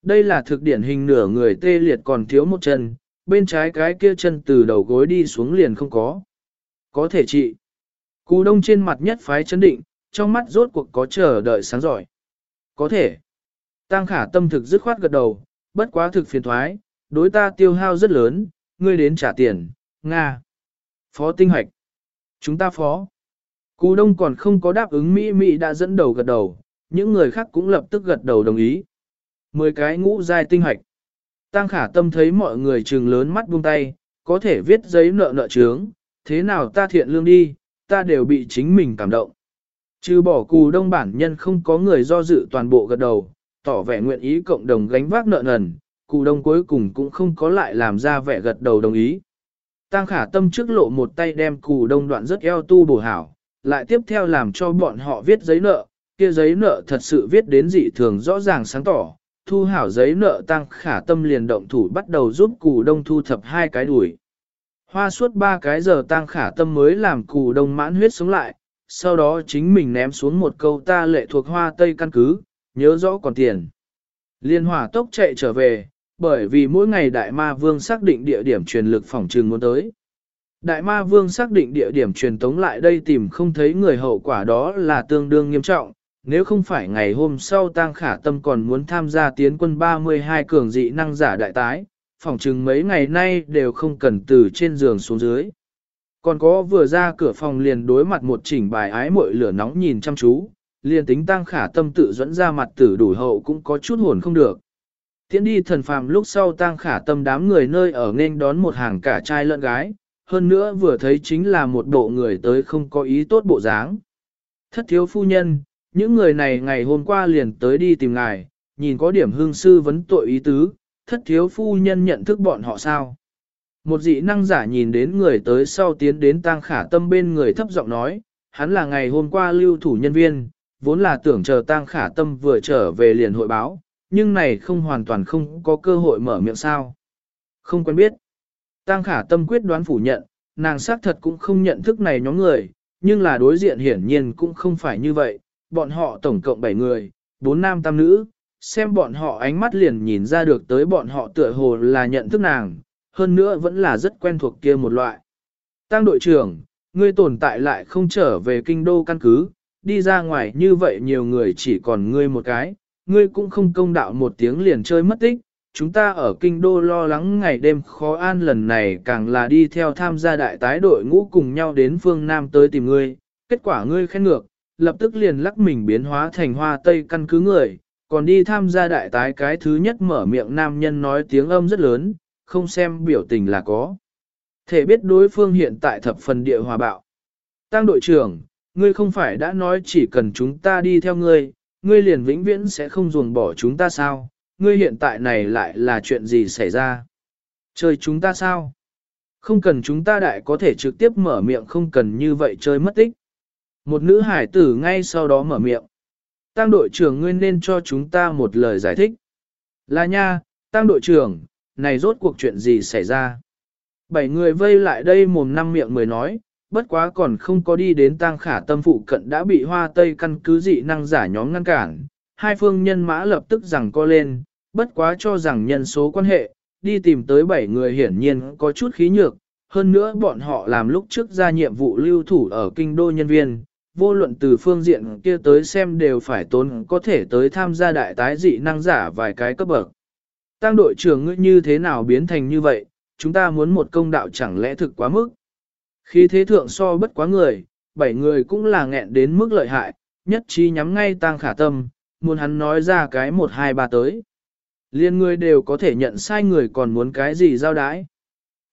Đây là thực điển hình nửa người tê liệt còn thiếu một chân, bên trái cái kia chân từ đầu gối đi xuống liền không có. Có thể trị. Cú đông trên mặt nhất phái chấn định, trong mắt rốt cuộc có chờ đợi sáng giỏi. Có thể. Tăng khả tâm thực dứt khoát gật đầu, bất quá thực phiền thoái, đối ta tiêu hao rất lớn, ngươi đến trả tiền, Nga. Phó tinh hoạch. Chúng ta phó. Cú đông còn không có đáp ứng Mỹ Mỹ đã dẫn đầu gật đầu, những người khác cũng lập tức gật đầu đồng ý. Mười cái ngũ giai tinh hoạch. Tăng khả tâm thấy mọi người trừng lớn mắt buông tay, có thể viết giấy nợ nợ trướng, thế nào ta thiện lương đi, ta đều bị chính mình cảm động. Trừ bỏ cù đông bản nhân không có người do dự toàn bộ gật đầu, tỏ vẻ nguyện ý cộng đồng gánh vác nợ nần, cụ đông cuối cùng cũng không có lại làm ra vẻ gật đầu đồng ý. Tăng khả tâm trước lộ một tay đem cụ đông đoạn rất eo tu bổ hảo, lại tiếp theo làm cho bọn họ viết giấy nợ, kia giấy nợ thật sự viết đến dị thường rõ ràng sáng tỏ, thu hảo giấy nợ tăng khả tâm liền động thủ bắt đầu giúp cụ đông thu thập hai cái đuổi. Hoa suốt ba cái giờ tăng khả tâm mới làm cụ đông mãn huyết sống lại, sau đó chính mình ném xuống một câu ta lệ thuộc hoa tây căn cứ, nhớ rõ còn tiền. Liên hỏa tốc chạy trở về, bởi vì mỗi ngày đại ma vương xác định địa điểm truyền lực phòng trường muốn tới. Đại ma vương xác định địa điểm truyền tống lại đây tìm không thấy người hậu quả đó là tương đương nghiêm trọng, nếu không phải ngày hôm sau tang khả tâm còn muốn tham gia tiến quân 32 cường dị năng giả đại tái, phòng chừng mấy ngày nay đều không cần từ trên giường xuống dưới. Còn có vừa ra cửa phòng liền đối mặt một chỉnh bài ái muội lửa nóng nhìn chăm chú, liền tính tăng khả tâm tự dẫn ra mặt tử đủ hậu cũng có chút hồn không được. Tiến đi thần phàm lúc sau tăng khả tâm đám người nơi ở nên đón một hàng cả trai lẫn gái, hơn nữa vừa thấy chính là một bộ người tới không có ý tốt bộ dáng. Thất thiếu phu nhân, những người này ngày hôm qua liền tới đi tìm ngài, nhìn có điểm hương sư vấn tội ý tứ, thất thiếu phu nhân nhận thức bọn họ sao. Một dị năng giả nhìn đến người tới sau tiến đến tang khả tâm bên người thấp giọng nói, hắn là ngày hôm qua lưu thủ nhân viên, vốn là tưởng chờ tang khả tâm vừa trở về liền hội báo, nhưng này không hoàn toàn không có cơ hội mở miệng sao. Không quen biết. Tang khả tâm quyết đoán phủ nhận, nàng xác thật cũng không nhận thức này nhóm người, nhưng là đối diện hiển nhiên cũng không phải như vậy, bọn họ tổng cộng 7 người, 4 nam tam nữ, xem bọn họ ánh mắt liền nhìn ra được tới bọn họ tựa hồ là nhận thức nàng, hơn nữa vẫn là rất quen thuộc kia một loại. Tăng đội trưởng, ngươi tồn tại lại không trở về kinh đô căn cứ, đi ra ngoài như vậy nhiều người chỉ còn ngươi một cái, ngươi cũng không công đạo một tiếng liền chơi mất tích. Chúng ta ở kinh đô lo lắng ngày đêm khó an lần này càng là đi theo tham gia đại tái đội ngũ cùng nhau đến phương Nam tới tìm ngươi, kết quả ngươi khen ngược, lập tức liền lắc mình biến hóa thành hoa tây căn cứ người, còn đi tham gia đại tái cái thứ nhất mở miệng nam nhân nói tiếng âm rất lớn, không xem biểu tình là có. Thể biết đối phương hiện tại thập phần địa hòa bạo. Tăng đội trưởng, ngươi không phải đã nói chỉ cần chúng ta đi theo ngươi, ngươi liền vĩnh viễn sẽ không ruồng bỏ chúng ta sao, ngươi hiện tại này lại là chuyện gì xảy ra? Chơi chúng ta sao? Không cần chúng ta đại có thể trực tiếp mở miệng không cần như vậy chơi mất tích. Một nữ hải tử ngay sau đó mở miệng. Tăng đội trưởng ngươi nên cho chúng ta một lời giải thích. Là nha, tăng đội trưởng, này rốt cuộc chuyện gì xảy ra? Bảy người vây lại đây mồm năm miệng mới nói, bất quá còn không có đi đến tang khả tâm phụ cận đã bị hoa tây căn cứ dị năng giả nhóm ngăn cản. Hai phương nhân mã lập tức rằng co lên, bất quá cho rằng nhân số quan hệ, đi tìm tới bảy người hiển nhiên có chút khí nhược, hơn nữa bọn họ làm lúc trước ra nhiệm vụ lưu thủ ở kinh đô nhân viên, vô luận từ phương diện kia tới xem đều phải tốn có thể tới tham gia đại tái dị năng giả vài cái cấp bậc. Tăng đội trưởng ngươi như thế nào biến thành như vậy, chúng ta muốn một công đạo chẳng lẽ thực quá mức. Khi thế thượng so bất quá người, bảy người cũng là nghẹn đến mức lợi hại, nhất trí nhắm ngay Tang khả tâm, muốn hắn nói ra cái một hai ba tới. Liên người đều có thể nhận sai người còn muốn cái gì giao đái.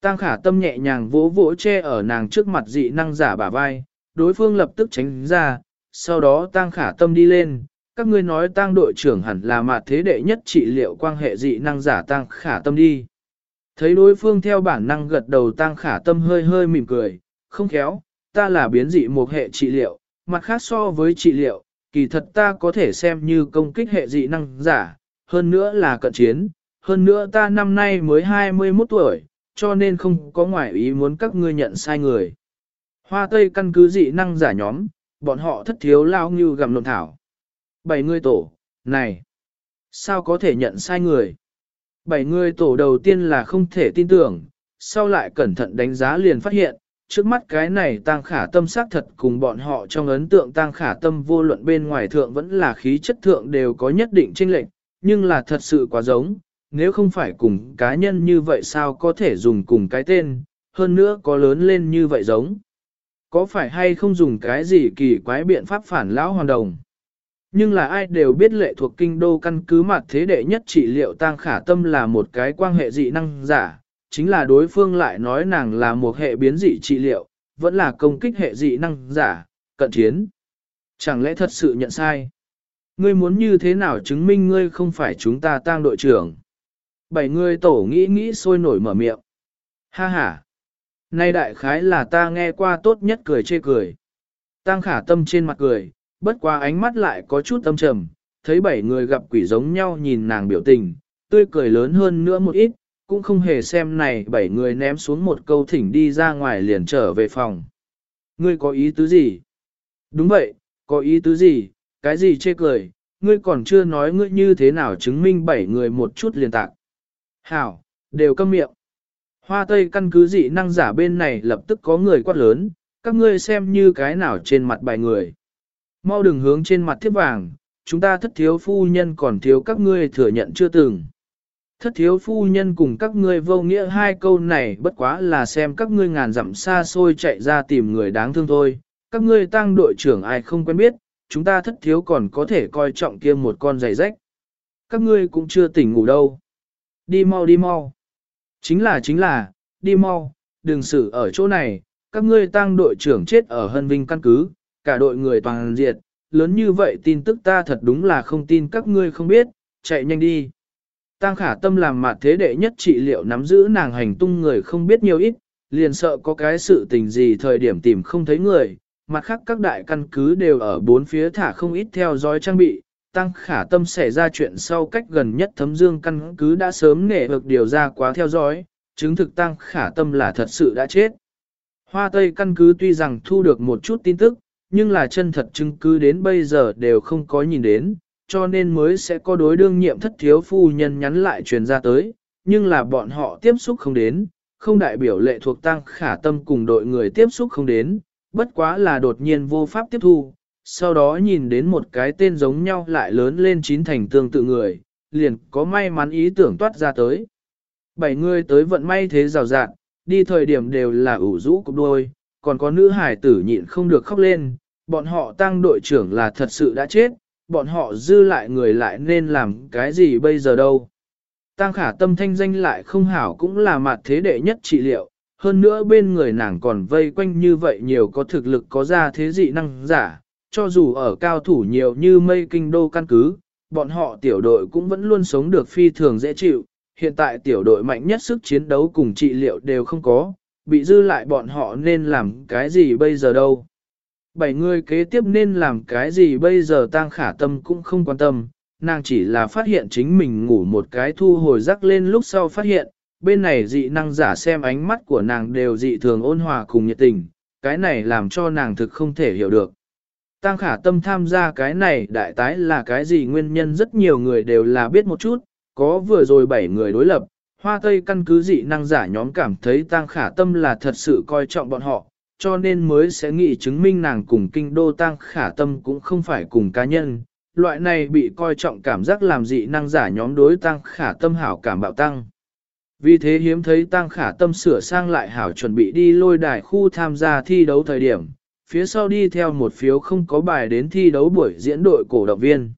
Tang khả tâm nhẹ nhàng vỗ vỗ che ở nàng trước mặt dị năng giả bả vai, đối phương lập tức tránh ra, sau đó Tang khả tâm đi lên, các ngươi nói Tang đội trưởng hẳn là mặt thế đệ nhất trị liệu quan hệ dị năng giả Tang khả tâm đi. Thấy đối phương theo bản năng gật đầu tăng khả tâm hơi hơi mỉm cười, không khéo, ta là biến dị một hệ trị liệu, mặt khác so với trị liệu, kỳ thật ta có thể xem như công kích hệ dị năng giả, hơn nữa là cận chiến, hơn nữa ta năm nay mới 21 tuổi, cho nên không có ngoại ý muốn các ngươi nhận sai người. Hoa Tây căn cứ dị năng giả nhóm, bọn họ thất thiếu lao như gặm lộn thảo. Bảy người tổ, này, sao có thể nhận sai người? Bảy người tổ đầu tiên là không thể tin tưởng, sau lại cẩn thận đánh giá liền phát hiện, trước mắt cái này tăng khả tâm xác thật cùng bọn họ trong ấn tượng tăng khả tâm vô luận bên ngoài thượng vẫn là khí chất thượng đều có nhất định chênh lệch, nhưng là thật sự quá giống, nếu không phải cùng cá nhân như vậy sao có thể dùng cùng cái tên, hơn nữa có lớn lên như vậy giống. Có phải hay không dùng cái gì kỳ quái biện pháp phản lão hoàn đồng? Nhưng là ai đều biết lệ thuộc kinh đô căn cứ mặt thế đệ nhất trị liệu tăng khả tâm là một cái quan hệ dị năng giả, chính là đối phương lại nói nàng là một hệ biến dị trị liệu, vẫn là công kích hệ dị năng giả, cận chiến. Chẳng lẽ thật sự nhận sai? Ngươi muốn như thế nào chứng minh ngươi không phải chúng ta tang đội trưởng? Bảy người tổ nghĩ nghĩ sôi nổi mở miệng. Ha ha! Nay đại khái là ta nghe qua tốt nhất cười chê cười. Tăng khả tâm trên mặt cười, bất qua ánh mắt lại có chút âm trầm, thấy bảy người gặp quỷ giống nhau nhìn nàng biểu tình, tươi cười lớn hơn nữa một ít, cũng không hề xem này bảy người ném xuống một câu thỉnh đi ra ngoài liền trở về phòng. Ngươi có ý tứ gì? Đúng vậy, có ý tứ gì, cái gì chê cười, ngươi còn chưa nói ngươi như thế nào chứng minh bảy người một chút liền tạc. Hảo, đều câm miệng. Hoa Tây căn cứ dị năng giả bên này lập tức có người quát lớn, các ngươi xem như cái nào trên mặt bài người. Mau đừng hướng trên mặt thiếp vàng, chúng ta thất thiếu phu nhân còn thiếu các ngươi thừa nhận chưa từng. Thất thiếu phu nhân cùng các ngươi vô nghĩa hai câu này bất quá là xem các ngươi ngàn dặm xa xôi chạy ra tìm người đáng thương thôi. Các ngươi tăng đội trưởng ai không quen biết, chúng ta thất thiếu còn có thể coi trọng kia một con giày rách. Các ngươi cũng chưa tỉnh ngủ đâu. Đi mau đi mau. Chính là chính là, đi mau, đừng xử ở chỗ này, các ngươi tăng đội trưởng chết ở hân vinh căn cứ, cả đội người toàn diệt, lớn như vậy tin tức ta thật đúng là không tin các ngươi không biết, chạy nhanh đi. Tăng khả tâm làm mặt thế đệ nhất trị liệu nắm giữ nàng hành tung người không biết nhiều ít, liền sợ có cái sự tình gì thời điểm tìm không thấy người, mặt khác các đại căn cứ đều ở bốn phía thả không ít theo dõi trang bị, tăng khả tâm xảy ra chuyện sau cách gần nhất thấm dương căn cứ đã sớm nể được điều ra quá theo dõi, chứng thực tăng khả tâm là thật sự đã chết. Hoa Tây căn cứ tuy rằng thu được một chút tin tức, nhưng là chân thật chứng cứ đến bây giờ đều không có nhìn đến, cho nên mới sẽ có đối đương nhiệm thất thiếu phu nhân nhắn lại truyền ra tới, nhưng là bọn họ tiếp xúc không đến, không đại biểu lệ thuộc tăng khả tâm cùng đội người tiếp xúc không đến, bất quá là đột nhiên vô pháp tiếp thu, sau đó nhìn đến một cái tên giống nhau lại lớn lên chín thành tương tự người, liền có may mắn ý tưởng toát ra tới. Bảy người tới vận may thế rào rạng, đi thời điểm đều là ủ rũ cục đôi, còn có nữ hải tử nhịn không được khóc lên, bọn họ tăng đội trưởng là thật sự đã chết, bọn họ dư lại người lại nên làm cái gì bây giờ đâu. Tăng khả tâm thanh danh lại không hảo cũng là mặt thế đệ nhất trị liệu, hơn nữa bên người nàng còn vây quanh như vậy nhiều có thực lực có ra thế dị năng giả, cho dù ở cao thủ nhiều như mây kinh đô căn cứ, bọn họ tiểu đội cũng vẫn luôn sống được phi thường dễ chịu, hiện tại tiểu đội mạnh nhất sức chiến đấu cùng trị liệu đều không có, bị dư lại bọn họ nên làm cái gì bây giờ đâu. Bảy người kế tiếp nên làm cái gì bây giờ tang khả tâm cũng không quan tâm, nàng chỉ là phát hiện chính mình ngủ một cái thu hồi rắc lên lúc sau phát hiện, bên này dị năng giả xem ánh mắt của nàng đều dị thường ôn hòa cùng nhiệt tình, cái này làm cho nàng thực không thể hiểu được. Tăng khả tâm tham gia cái này đại tái là cái gì nguyên nhân rất nhiều người đều là biết một chút, có vừa rồi bảy người đối lập, hoa tây căn cứ dị năng giả nhóm cảm thấy tăng khả tâm là thật sự coi trọng bọn họ, cho nên mới sẽ nghĩ chứng minh nàng cùng kinh đô tăng khả tâm cũng không phải cùng cá nhân. Loại này bị coi trọng cảm giác làm dị năng giả nhóm đối tăng khả tâm hảo cảm bạo tăng. Vì thế hiếm thấy tăng khả tâm sửa sang lại hảo chuẩn bị đi lôi đài khu tham gia thi đấu thời điểm, phía sau đi theo một phiếu không có bài đến thi đấu buổi diễn đội cổ động viên.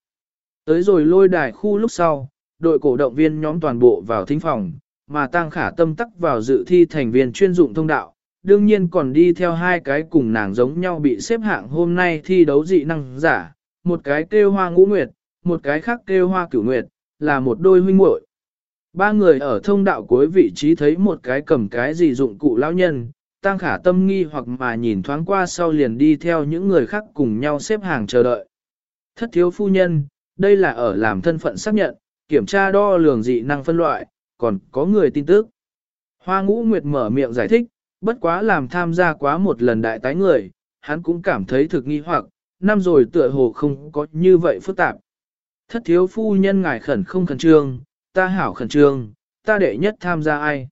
Tới rồi lôi đài khu lúc sau, đội cổ động viên nhóm toàn bộ vào thính phòng, mà tăng khả tâm tắc vào dự thi thành viên chuyên dụng thông đạo, đương nhiên còn đi theo hai cái cùng nàng giống nhau bị xếp hạng hôm nay thi đấu dị năng giả, một cái kêu hoa ngũ nguyệt, một cái khác kêu hoa cửu nguyệt, là một đôi huynh muội. Ba người ở thông đạo cuối vị trí thấy một cái cầm cái gì dụng cụ lão nhân, tăng khả tâm nghi hoặc mà nhìn thoáng qua sau liền đi theo những người khác cùng nhau xếp hàng chờ đợi. Thất thiếu phu nhân, đây là ở làm thân phận xác nhận, kiểm tra đo lường dị năng phân loại, còn có người tin tức. Hoa ngũ nguyệt mở miệng giải thích, bất quá làm tham gia quá một lần đại tái người, hắn cũng cảm thấy thực nghi hoặc, năm rồi tựa hồ không có như vậy phức tạp. Thất thiếu phu nhân ngài khẩn không khẩn trương, ta hảo khẩn trương, ta đệ nhất tham gia ai.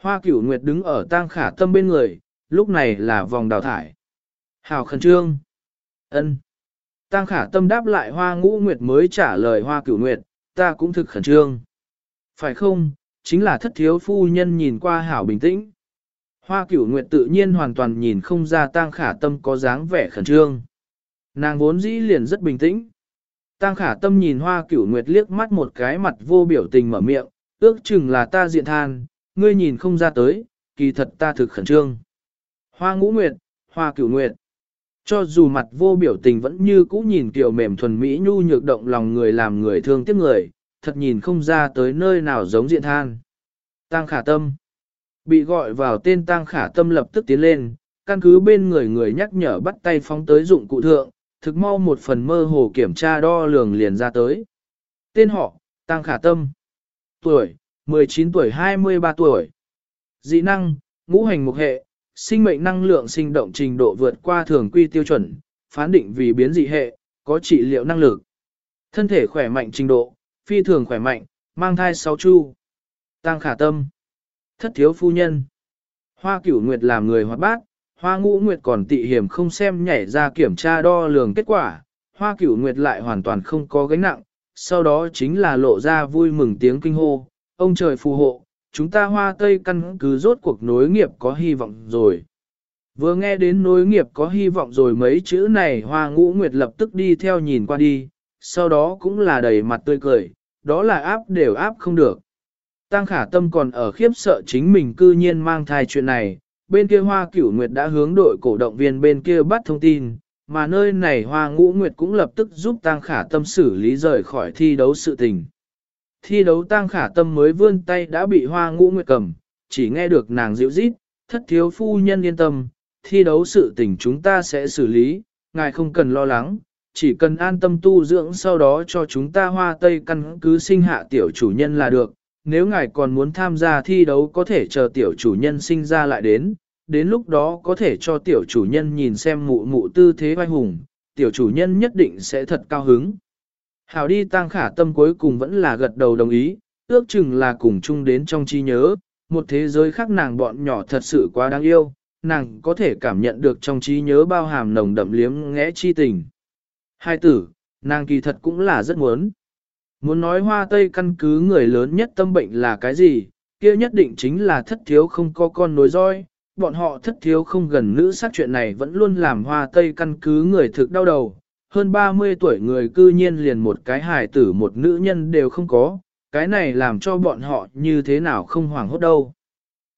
Hoa cửu nguyệt đứng ở tang khả tâm bên người, lúc này là vòng đào thải. Hảo khẩn trương. ân. Tang khả tâm đáp lại hoa ngũ nguyệt mới trả lời hoa cửu nguyệt, ta cũng thực khẩn trương. Phải không, chính là thất thiếu phu nhân nhìn qua hảo bình tĩnh. Hoa cửu nguyệt tự nhiên hoàn toàn nhìn không ra tang khả tâm có dáng vẻ khẩn trương. Nàng vốn dĩ liền rất bình tĩnh. Tang khả tâm nhìn hoa cửu nguyệt liếc mắt một cái mặt vô biểu tình mở miệng, ước chừng là ta diện than, ngươi nhìn không ra tới, kỳ thật ta thực khẩn trương. Hoa ngũ nguyệt, hoa cửu nguyệt. Cho dù mặt vô biểu tình vẫn như cũ nhìn kiểu mềm thuần mỹ nhu nhược động lòng người làm người thương tiếc người, thật nhìn không ra tới nơi nào giống diện than. Tăng khả tâm. Bị gọi vào tên tăng khả tâm lập tức tiến lên, căn cứ bên người người nhắc nhở bắt tay phóng tới dụng cụ thượng, thực mau một phần mơ hồ kiểm tra đo lường liền ra tới. Tên họ, tăng khả tâm. Tuổi, 19 tuổi 23 tuổi. Dị năng, ngũ hành mục hệ, sinh mệnh năng lượng sinh động trình độ vượt qua thường quy tiêu chuẩn, phán định vì biến dị hệ, có trị liệu năng lực. Thân thể khỏe mạnh trình độ, phi thường khỏe mạnh, mang thai 6 chu. Tăng khả tâm. Thất thiếu phu nhân. Hoa cửu nguyệt làm người hoạt bát, hoa ngũ nguyệt còn tị hiểm không xem nhảy ra kiểm tra đo lường kết quả. Hoa cửu nguyệt lại hoàn toàn không có gánh nặng, sau đó chính là lộ ra vui mừng tiếng kinh hô. Ông trời phù hộ, chúng ta hoa tây căn cứ rốt cuộc nối nghiệp có hy vọng rồi. Vừa nghe đến nối nghiệp có hy vọng rồi mấy chữ này hoa ngũ nguyệt lập tức đi theo nhìn qua đi, sau đó cũng là đầy mặt tươi cười, đó là áp đều áp không được. Tăng khả tâm còn ở khiếp sợ chính mình cư nhiên mang thai chuyện này, bên kia hoa cửu nguyệt đã hướng đội cổ động viên bên kia bắt thông tin, mà nơi này hoa ngũ nguyệt cũng lập tức giúp tăng khả tâm xử lý rời khỏi thi đấu sự tình. Thi đấu tăng khả tâm mới vươn tay đã bị hoa ngũ nguyệt cầm, chỉ nghe được nàng dịu rít, thất thiếu phu nhân yên tâm, thi đấu sự tình chúng ta sẽ xử lý, ngài không cần lo lắng, chỉ cần an tâm tu dưỡng sau đó cho chúng ta hoa tây căn cứ sinh hạ tiểu chủ nhân là được. Nếu ngài còn muốn tham gia thi đấu có thể chờ tiểu chủ nhân sinh ra lại đến, đến lúc đó có thể cho tiểu chủ nhân nhìn xem mụ mụ tư thế vai hùng, tiểu chủ nhân nhất định sẽ thật cao hứng. Hảo đi tăng khả tâm cuối cùng vẫn là gật đầu đồng ý, ước chừng là cùng chung đến trong trí nhớ, một thế giới khác nàng bọn nhỏ thật sự quá đáng yêu, nàng có thể cảm nhận được trong trí nhớ bao hàm nồng đậm liếm ngẽ chi tình. Hai tử, nàng kỳ thật cũng là rất muốn. Muốn nói hoa tây căn cứ người lớn nhất tâm bệnh là cái gì, kia nhất định chính là thất thiếu không có con nối roi, bọn họ thất thiếu không gần nữ sát chuyện này vẫn luôn làm hoa tây căn cứ người thực đau đầu. Hơn 30 tuổi người cư nhiên liền một cái hài tử một nữ nhân đều không có, cái này làm cho bọn họ như thế nào không hoảng hốt đâu.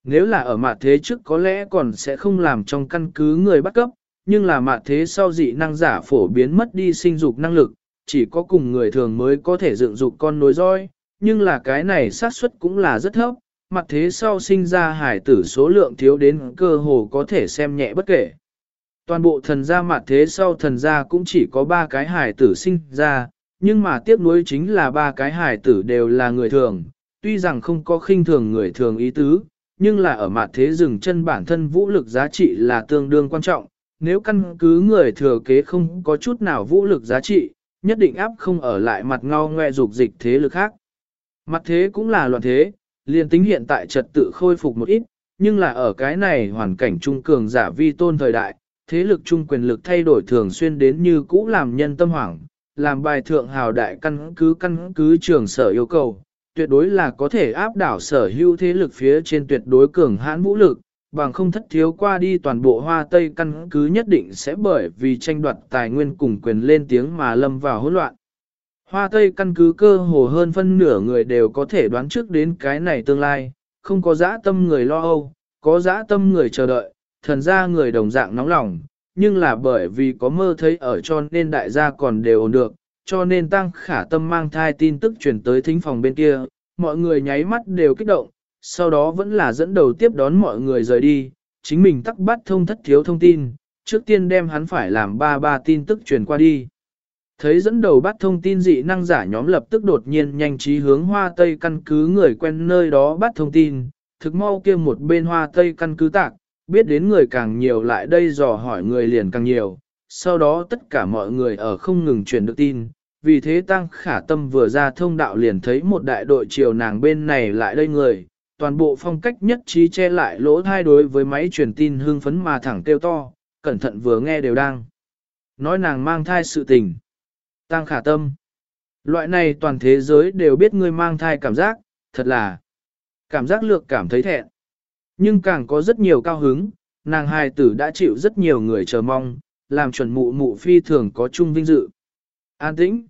Nếu là ở mặt thế trước có lẽ còn sẽ không làm trong căn cứ người bắt cấp, nhưng là mặt thế sau dị năng giả phổ biến mất đi sinh dục năng lực, chỉ có cùng người thường mới có thể dựng dục con nối roi, nhưng là cái này xác suất cũng là rất thấp, mặt thế sau sinh ra hải tử số lượng thiếu đến cơ hồ có thể xem nhẹ bất kể. Toàn bộ thần gia mặt thế sau thần gia cũng chỉ có ba cái hải tử sinh ra, nhưng mà tiếc nuối chính là ba cái hải tử đều là người thường, tuy rằng không có khinh thường người thường ý tứ, nhưng là ở mặt thế dừng chân bản thân vũ lực giá trị là tương đương quan trọng, nếu căn cứ người thừa kế không có chút nào vũ lực giá trị, nhất định áp không ở lại mặt ngao ngoe dục dịch thế lực khác. Mặt thế cũng là loạn thế, liền tính hiện tại trật tự khôi phục một ít, nhưng là ở cái này hoàn cảnh trung cường giả vi tôn thời đại, thế lực trung quyền lực thay đổi thường xuyên đến như cũ làm nhân tâm hoảng, làm bài thượng hào đại căn cứ căn cứ trường sở yêu cầu, tuyệt đối là có thể áp đảo sở hữu thế lực phía trên tuyệt đối cường hãn vũ lực, bằng không thất thiếu qua đi toàn bộ hoa tây căn cứ nhất định sẽ bởi vì tranh đoạt tài nguyên cùng quyền lên tiếng mà lâm vào hỗn loạn. Hoa tây căn cứ cơ hồ hơn phân nửa người đều có thể đoán trước đến cái này tương lai, không có dã tâm người lo âu, có dã tâm người chờ đợi, thần ra người đồng dạng nóng lòng, nhưng là bởi vì có mơ thấy ở cho nên đại gia còn đều ổn được, cho nên tăng khả tâm mang thai tin tức truyền tới thính phòng bên kia, mọi người nháy mắt đều kích động, sau đó vẫn là dẫn đầu tiếp đón mọi người rời đi, chính mình tắc bắt thông thất thiếu thông tin, trước tiên đem hắn phải làm ba ba tin tức truyền qua đi. Thấy dẫn đầu bắt thông tin dị năng giả nhóm lập tức đột nhiên nhanh trí hướng hoa tây căn cứ người quen nơi đó bắt thông tin, thực mau kia một bên hoa tây căn cứ tạc, biết đến người càng nhiều lại đây dò hỏi người liền càng nhiều, sau đó tất cả mọi người ở không ngừng truyền được tin, vì thế tăng khả tâm vừa ra thông đạo liền thấy một đại đội chiều nàng bên này lại đây người, toàn bộ phong cách nhất trí che lại lỗ thai đối với máy truyền tin hương phấn mà thẳng kêu to, cẩn thận vừa nghe đều đang. Nói nàng mang thai sự tình. Tăng khả tâm. Loại này toàn thế giới đều biết ngươi mang thai cảm giác, thật là cảm giác lược cảm thấy thẹn. Nhưng càng có rất nhiều cao hứng, nàng hài tử đã chịu rất nhiều người chờ mong, làm chuẩn mụ mụ phi thường có chung vinh dự. An tĩnh.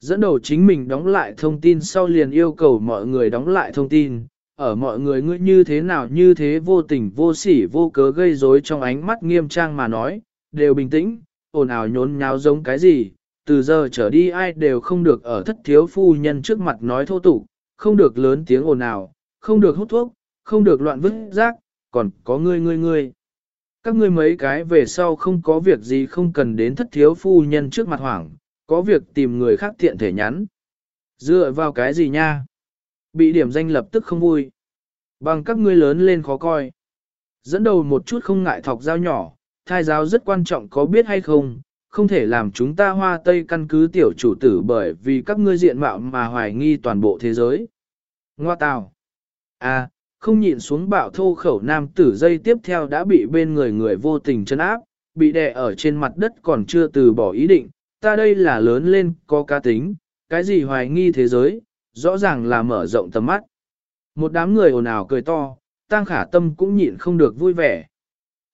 Dẫn đầu chính mình đóng lại thông tin sau liền yêu cầu mọi người đóng lại thông tin, ở mọi người ngươi như thế nào như thế vô tình vô sỉ vô cớ gây rối trong ánh mắt nghiêm trang mà nói, đều bình tĩnh, ồn ào nhốn nháo giống cái gì, từ giờ trở đi ai đều không được ở thất thiếu phu nhân trước mặt nói thô tục, không được lớn tiếng ồn ào, không được hút thuốc, không được loạn vứt rác, còn có ngươi ngươi ngươi. Các ngươi mấy cái về sau không có việc gì không cần đến thất thiếu phu nhân trước mặt hoảng, có việc tìm người khác tiện thể nhắn. Dựa vào cái gì nha? Bị điểm danh lập tức không vui. Bằng các ngươi lớn lên khó coi. Dẫn đầu một chút không ngại thọc dao nhỏ, thai giáo rất quan trọng có biết hay không, không thể làm chúng ta hoa tây căn cứ tiểu chủ tử bởi vì các ngươi diện mạo mà hoài nghi toàn bộ thế giới. Ngoa tào. À, không nhịn xuống bạo thô khẩu nam tử dây tiếp theo đã bị bên người người vô tình chân áp, bị đè ở trên mặt đất còn chưa từ bỏ ý định, ta đây là lớn lên có cá tính, cái gì hoài nghi thế giới, rõ ràng là mở rộng tầm mắt. Một đám người ồn ào cười to, tang khả tâm cũng nhịn không được vui vẻ.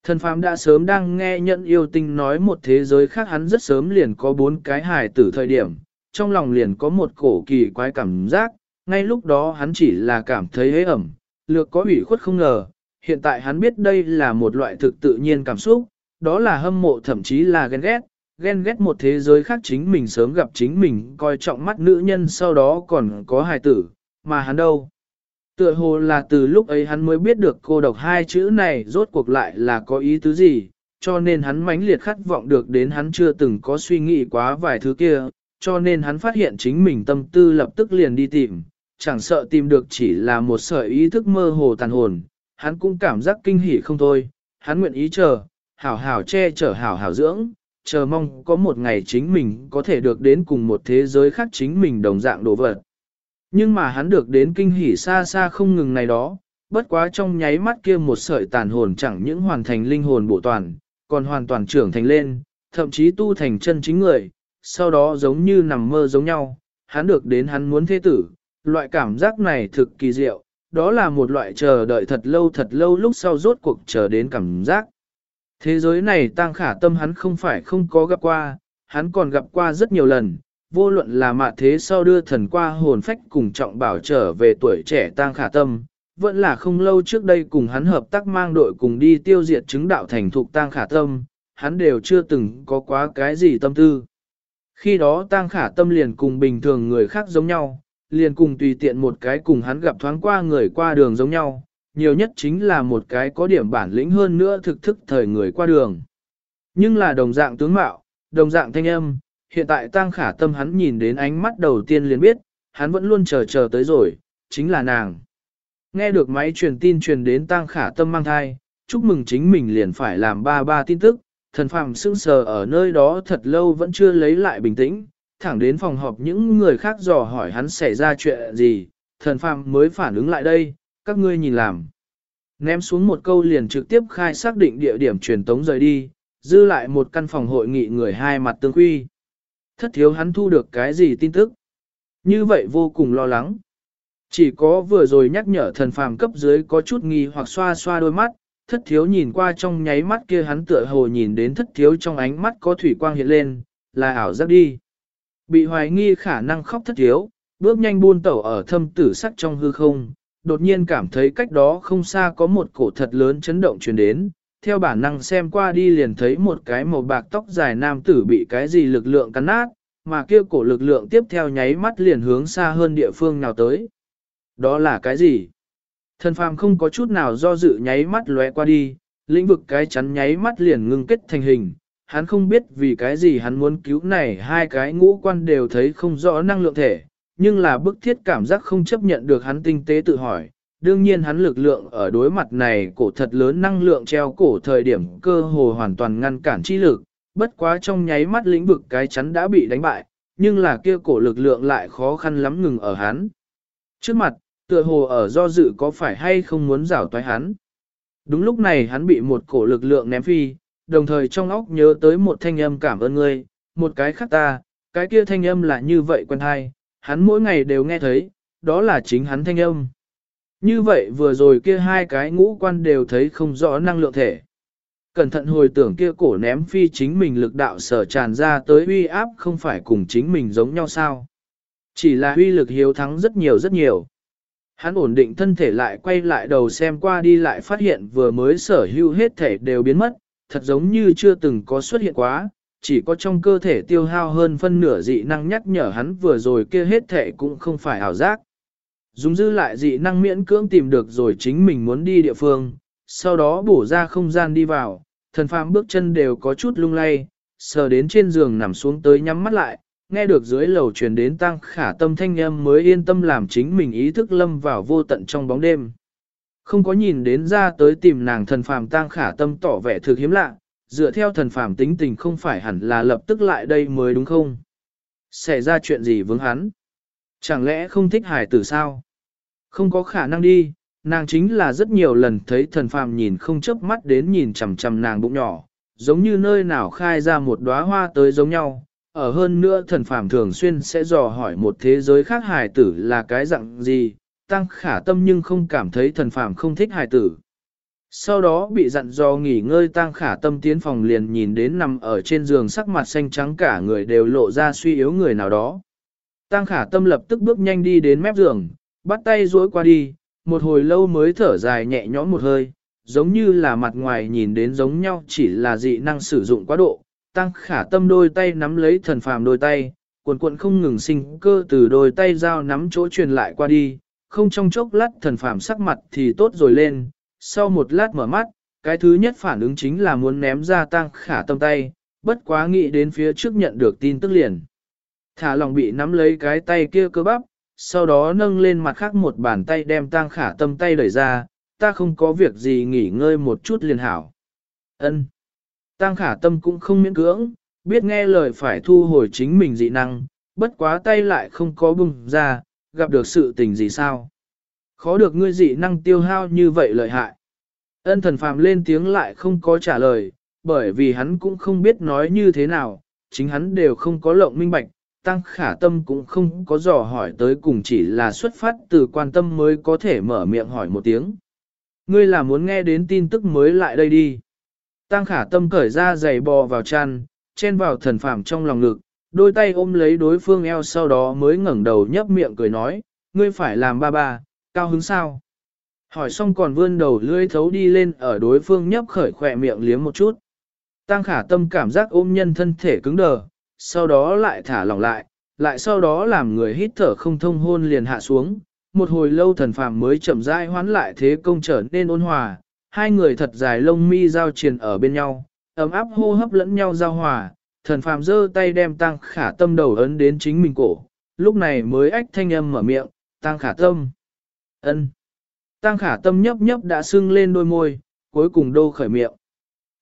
Thần phàm đã sớm đang nghe nhận yêu tinh nói một thế giới khác hắn rất sớm liền có bốn cái hài tử thời điểm, trong lòng liền có một cổ kỳ quái cảm giác, ngay lúc đó hắn chỉ là cảm thấy hế ẩm, lược có ủy khuất không ngờ, hiện tại hắn biết đây là một loại thực tự nhiên cảm xúc, đó là hâm mộ thậm chí là ghen ghét, ghen ghét một thế giới khác chính mình sớm gặp chính mình coi trọng mắt nữ nhân sau đó còn có hài tử, mà hắn đâu. Tựa hồ là từ lúc ấy hắn mới biết được cô độc hai chữ này rốt cuộc lại là có ý tứ gì, cho nên hắn mãnh liệt khát vọng được đến hắn chưa từng có suy nghĩ quá vài thứ kia, cho nên hắn phát hiện chính mình tâm tư lập tức liền đi tìm, chẳng sợ tìm được chỉ là một sợi ý thức mơ hồ tàn hồn, hắn cũng cảm giác kinh hỉ không thôi, hắn nguyện ý chờ, hảo hảo che chở hảo hảo dưỡng, chờ mong có một ngày chính mình có thể được đến cùng một thế giới khác chính mình đồng dạng đồ vật. Nhưng mà hắn được đến kinh hỉ xa xa không ngừng này đó, bất quá trong nháy mắt kia một sợi tàn hồn chẳng những hoàn thành linh hồn bộ toàn, còn hoàn toàn trưởng thành lên, thậm chí tu thành chân chính người, sau đó giống như nằm mơ giống nhau, hắn được đến hắn muốn thế tử, loại cảm giác này thực kỳ diệu, đó là một loại chờ đợi thật lâu thật lâu lúc sau rốt cuộc chờ đến cảm giác. Thế giới này tăng khả tâm hắn không phải không có gặp qua, hắn còn gặp qua rất nhiều lần, vô luận là mạ thế sau đưa thần qua hồn phách cùng trọng bảo trở về tuổi trẻ tăng khả tâm, vẫn là không lâu trước đây cùng hắn hợp tác mang đội cùng đi tiêu diệt chứng đạo thành thục tăng khả tâm, hắn đều chưa từng có quá cái gì tâm tư. Khi đó tăng khả tâm liền cùng bình thường người khác giống nhau, liền cùng tùy tiện một cái cùng hắn gặp thoáng qua người qua đường giống nhau, nhiều nhất chính là một cái có điểm bản lĩnh hơn nữa thực thức thời người qua đường. Nhưng là đồng dạng tướng mạo, đồng dạng thanh âm, hiện tại tăng khả tâm hắn nhìn đến ánh mắt đầu tiên liền biết, hắn vẫn luôn chờ chờ tới rồi, chính là nàng. Nghe được máy truyền tin truyền đến tăng khả tâm mang thai, chúc mừng chính mình liền phải làm ba ba tin tức, thần phàm sững sờ ở nơi đó thật lâu vẫn chưa lấy lại bình tĩnh, thẳng đến phòng họp những người khác dò hỏi hắn xảy ra chuyện gì, thần phàm mới phản ứng lại đây, các ngươi nhìn làm. Ném xuống một câu liền trực tiếp khai xác định địa điểm truyền tống rời đi, dư lại một căn phòng hội nghị người hai mặt tương quy. Thất thiếu hắn thu được cái gì tin tức? Như vậy vô cùng lo lắng. Chỉ có vừa rồi nhắc nhở thần phàm cấp dưới có chút nghi hoặc xoa xoa đôi mắt, thất thiếu nhìn qua trong nháy mắt kia hắn tựa hồ nhìn đến thất thiếu trong ánh mắt có thủy quang hiện lên, là ảo giác đi. Bị hoài nghi khả năng khóc thất thiếu, bước nhanh buôn tẩu ở thâm tử sắc trong hư không, đột nhiên cảm thấy cách đó không xa có một cổ thật lớn chấn động truyền đến, theo bản năng xem qua đi liền thấy một cái màu bạc tóc dài nam tử bị cái gì lực lượng cắn nát, mà kia cổ lực lượng tiếp theo nháy mắt liền hướng xa hơn địa phương nào tới. Đó là cái gì? Thần phàm không có chút nào do dự nháy mắt lóe qua đi, lĩnh vực cái chắn nháy mắt liền ngưng kết thành hình. Hắn không biết vì cái gì hắn muốn cứu này hai cái ngũ quan đều thấy không rõ năng lượng thể, nhưng là bức thiết cảm giác không chấp nhận được hắn tinh tế tự hỏi. Đương nhiên hắn lực lượng ở đối mặt này cổ thật lớn năng lượng treo cổ thời điểm cơ hồ hoàn toàn ngăn cản chi lực, bất quá trong nháy mắt lĩnh vực cái chắn đã bị đánh bại, nhưng là kia cổ lực lượng lại khó khăn lắm ngừng ở hắn. Trước mặt, tựa hồ ở do dự có phải hay không muốn rảo toái hắn. Đúng lúc này hắn bị một cổ lực lượng ném phi, đồng thời trong óc nhớ tới một thanh âm cảm ơn ngươi, một cái khác ta, cái kia thanh âm là như vậy quen hay, hắn mỗi ngày đều nghe thấy, đó là chính hắn thanh âm. Như vậy vừa rồi kia hai cái ngũ quan đều thấy không rõ năng lượng thể. Cẩn thận hồi tưởng kia cổ ném phi chính mình lực đạo sở tràn ra tới uy áp không phải cùng chính mình giống nhau sao. Chỉ là uy lực hiếu thắng rất nhiều rất nhiều. Hắn ổn định thân thể lại quay lại đầu xem qua đi lại phát hiện vừa mới sở hữu hết thể đều biến mất, thật giống như chưa từng có xuất hiện quá, chỉ có trong cơ thể tiêu hao hơn phân nửa dị năng nhắc nhở hắn vừa rồi kia hết thể cũng không phải ảo giác. Dùng dư lại dị năng miễn cưỡng tìm được rồi chính mình muốn đi địa phương, sau đó bổ ra không gian đi vào, thần phàm bước chân đều có chút lung lay, sờ đến trên giường nằm xuống tới nhắm mắt lại, nghe được dưới lầu truyền đến tăng khả tâm thanh âm mới yên tâm làm chính mình ý thức lâm vào vô tận trong bóng đêm. Không có nhìn đến ra tới tìm nàng thần phàm tăng khả tâm tỏ vẻ thực hiếm lạ, dựa theo thần phàm tính tình không phải hẳn là lập tức lại đây mới đúng không? Xảy ra chuyện gì vướng hắn? Chẳng lẽ không thích hải tử sao? Không có khả năng đi, nàng chính là rất nhiều lần thấy thần phàm nhìn không chớp mắt đến nhìn chằm chằm nàng bụng nhỏ, giống như nơi nào khai ra một đóa hoa tới giống nhau, ở hơn nữa thần phàm thường xuyên sẽ dò hỏi một thế giới khác hài tử là cái dạng gì, tăng khả tâm nhưng không cảm thấy thần phàm không thích hài tử. Sau đó bị dặn dò nghỉ ngơi tăng khả tâm tiến phòng liền nhìn đến nằm ở trên giường sắc mặt xanh trắng cả người đều lộ ra suy yếu người nào đó. Tăng khả tâm lập tức bước nhanh đi đến mép giường, bắt tay duỗi qua đi, một hồi lâu mới thở dài nhẹ nhõm một hơi, giống như là mặt ngoài nhìn đến giống nhau chỉ là dị năng sử dụng quá độ, Tăng khả tâm đôi tay nắm lấy thần phàm đôi tay, cuộn cuộn không ngừng sinh cơ từ đôi tay giao nắm chỗ truyền lại qua đi, không trong chốc lát thần phàm sắc mặt thì tốt rồi lên, sau một lát mở mắt, cái thứ nhất phản ứng chính là muốn ném ra tăng khả tâm tay, bất quá nghĩ đến phía trước nhận được tin tức liền. Thả lòng bị nắm lấy cái tay kia cơ bắp, sau đó nâng lên mặt khác một bàn tay đem tăng khả tâm tay đẩy ra, ta không có việc gì nghỉ ngơi một chút liền hảo. Ân. Tăng khả tâm cũng không miễn cưỡng, biết nghe lời phải thu hồi chính mình dị năng, bất quá tay lại không có bùng ra, gặp được sự tình gì sao. Khó được ngươi dị năng tiêu hao như vậy lợi hại. Ân thần phàm lên tiếng lại không có trả lời, bởi vì hắn cũng không biết nói như thế nào, chính hắn đều không có lộng minh bạch, tăng khả tâm cũng không có dò hỏi tới cùng chỉ là xuất phát từ quan tâm mới có thể mở miệng hỏi một tiếng. Ngươi là muốn nghe đến tin tức mới lại đây đi. Tăng khả tâm cởi ra giày bò vào chăn, chen vào thần phàm trong lòng ngực, đôi tay ôm lấy đối phương eo sau đó mới ngẩng đầu nhấp miệng cười nói, ngươi phải làm ba ba, cao hứng sao? Hỏi xong còn vươn đầu lưỡi thấu đi lên ở đối phương nhấp khởi khỏe miệng liếm một chút. Tăng khả tâm cảm giác ôm nhân thân thể cứng đờ, sau đó lại thả lỏng lại, lại sau đó làm người hít thở không thông hôn liền hạ xuống. Một hồi lâu thần phàm mới chậm rãi hoán lại thế công trở nên ôn hòa, hai người thật dài lông mi giao triền ở bên nhau, ấm áp hô hấp lẫn nhau giao hòa, thần phàm giơ tay đem tăng khả tâm đầu ấn đến chính mình cổ, lúc này mới ách thanh âm mở miệng, tăng khả tâm. ân Tăng khả tâm nhấp nhấp đã sưng lên đôi môi, cuối cùng đô khởi miệng.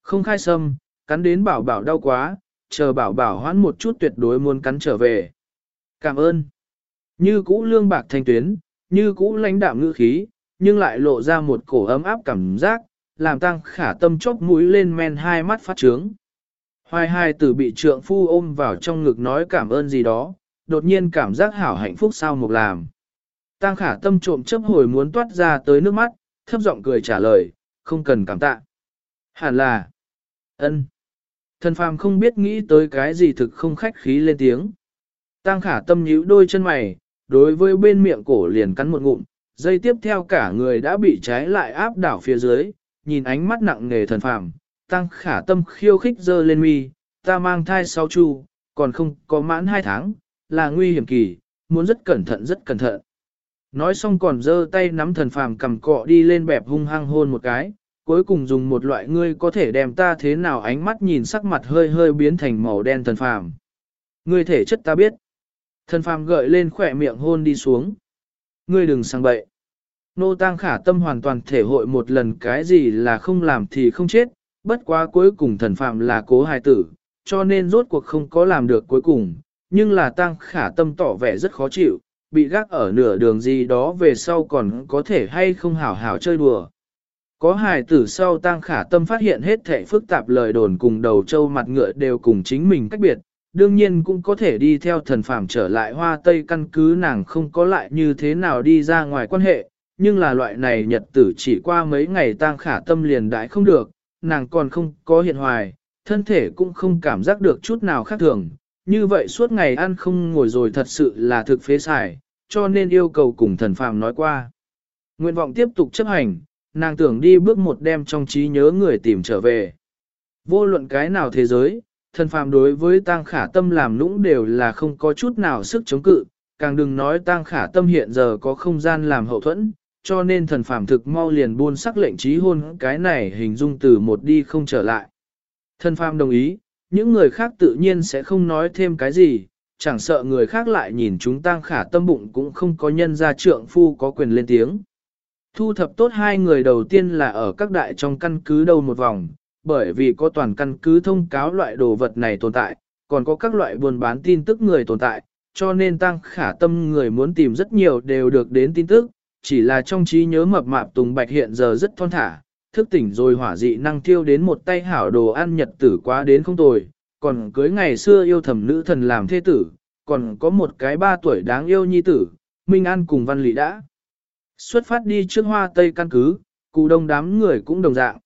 Không khai sâm, cắn đến bảo bảo đau quá, chờ bảo bảo hoãn một chút tuyệt đối muốn cắn trở về. Cảm ơn. Như cũ lương bạc thanh tuyến, như cũ lãnh đạm ngữ khí, nhưng lại lộ ra một cổ ấm áp cảm giác, làm tăng khả tâm chốc mũi lên men hai mắt phát trướng. Hoài hai tử bị trượng phu ôm vào trong ngực nói cảm ơn gì đó, đột nhiên cảm giác hảo hạnh phúc sao một làm. Tăng khả tâm trộm chấp hồi muốn toát ra tới nước mắt, thấp giọng cười trả lời, không cần cảm tạ. Hẳn là, ân. Thần phàm không biết nghĩ tới cái gì thực không khách khí lên tiếng. Tăng khả tâm nhíu đôi chân mày, đối với bên miệng cổ liền cắn một ngụm, dây tiếp theo cả người đã bị trái lại áp đảo phía dưới, nhìn ánh mắt nặng nề thần phàm, tăng khả tâm khiêu khích dơ lên mi, ta mang thai sáu chu, còn không có mãn hai tháng, là nguy hiểm kỳ, muốn rất cẩn thận rất cẩn thận. Nói xong còn dơ tay nắm thần phàm cầm cọ đi lên bẹp hung hăng hôn một cái, cuối cùng dùng một loại ngươi có thể đem ta thế nào ánh mắt nhìn sắc mặt hơi hơi biến thành màu đen thần phàm. Ngươi thể chất ta biết. Thần phàm gợi lên khỏe miệng hôn đi xuống. Ngươi đừng sang bậy. Nô Tang khả tâm hoàn toàn thể hội một lần cái gì là không làm thì không chết, bất quá cuối cùng thần phàm là cố hài tử, cho nên rốt cuộc không có làm được cuối cùng, nhưng là tăng khả tâm tỏ vẻ rất khó chịu, bị gác ở nửa đường gì đó về sau còn có thể hay không hảo hảo chơi đùa. Có hài tử sau tăng khả tâm phát hiện hết thể phức tạp lời đồn cùng đầu châu mặt ngựa đều cùng chính mình cách biệt, đương nhiên cũng có thể đi theo thần phàm trở lại hoa tây căn cứ nàng không có lại như thế nào đi ra ngoài quan hệ, nhưng là loại này nhật tử chỉ qua mấy ngày tăng khả tâm liền đãi không được, nàng còn không có hiện hoài, thân thể cũng không cảm giác được chút nào khác thường, như vậy suốt ngày ăn không ngồi rồi thật sự là thực phế xài, cho nên yêu cầu cùng thần phàm nói qua. Nguyện vọng tiếp tục chấp hành, nàng tưởng đi bước một đêm trong trí nhớ người tìm trở về. Vô luận cái nào thế giới, thần phàm đối với tang khả tâm làm nũng đều là không có chút nào sức chống cự, càng đừng nói tang khả tâm hiện giờ có không gian làm hậu thuẫn, cho nên thần phàm thực mau liền buôn sắc lệnh trí hôn cái này hình dung từ một đi không trở lại. Thần phàm đồng ý, những người khác tự nhiên sẽ không nói thêm cái gì, chẳng sợ người khác lại nhìn chúng tang khả tâm bụng cũng không có nhân gia trượng phu có quyền lên tiếng. Thu thập tốt hai người đầu tiên là ở các đại trong căn cứ đâu một vòng, bởi vì có toàn căn cứ thông cáo loại đồ vật này tồn tại, còn có các loại buôn bán tin tức người tồn tại, cho nên tăng khả tâm người muốn tìm rất nhiều đều được đến tin tức, chỉ là trong trí nhớ mập mạp Tùng Bạch hiện giờ rất thon thả, thức tỉnh rồi hỏa dị năng tiêu đến một tay hảo đồ ăn nhật tử quá đến không tồi, còn cưới ngày xưa yêu thầm nữ thần làm thế tử, còn có một cái ba tuổi đáng yêu nhi tử, Minh An cùng Văn Lý đã. Xuất phát đi trước hoa tây căn cứ, cụ đông đám người cũng đồng dạng.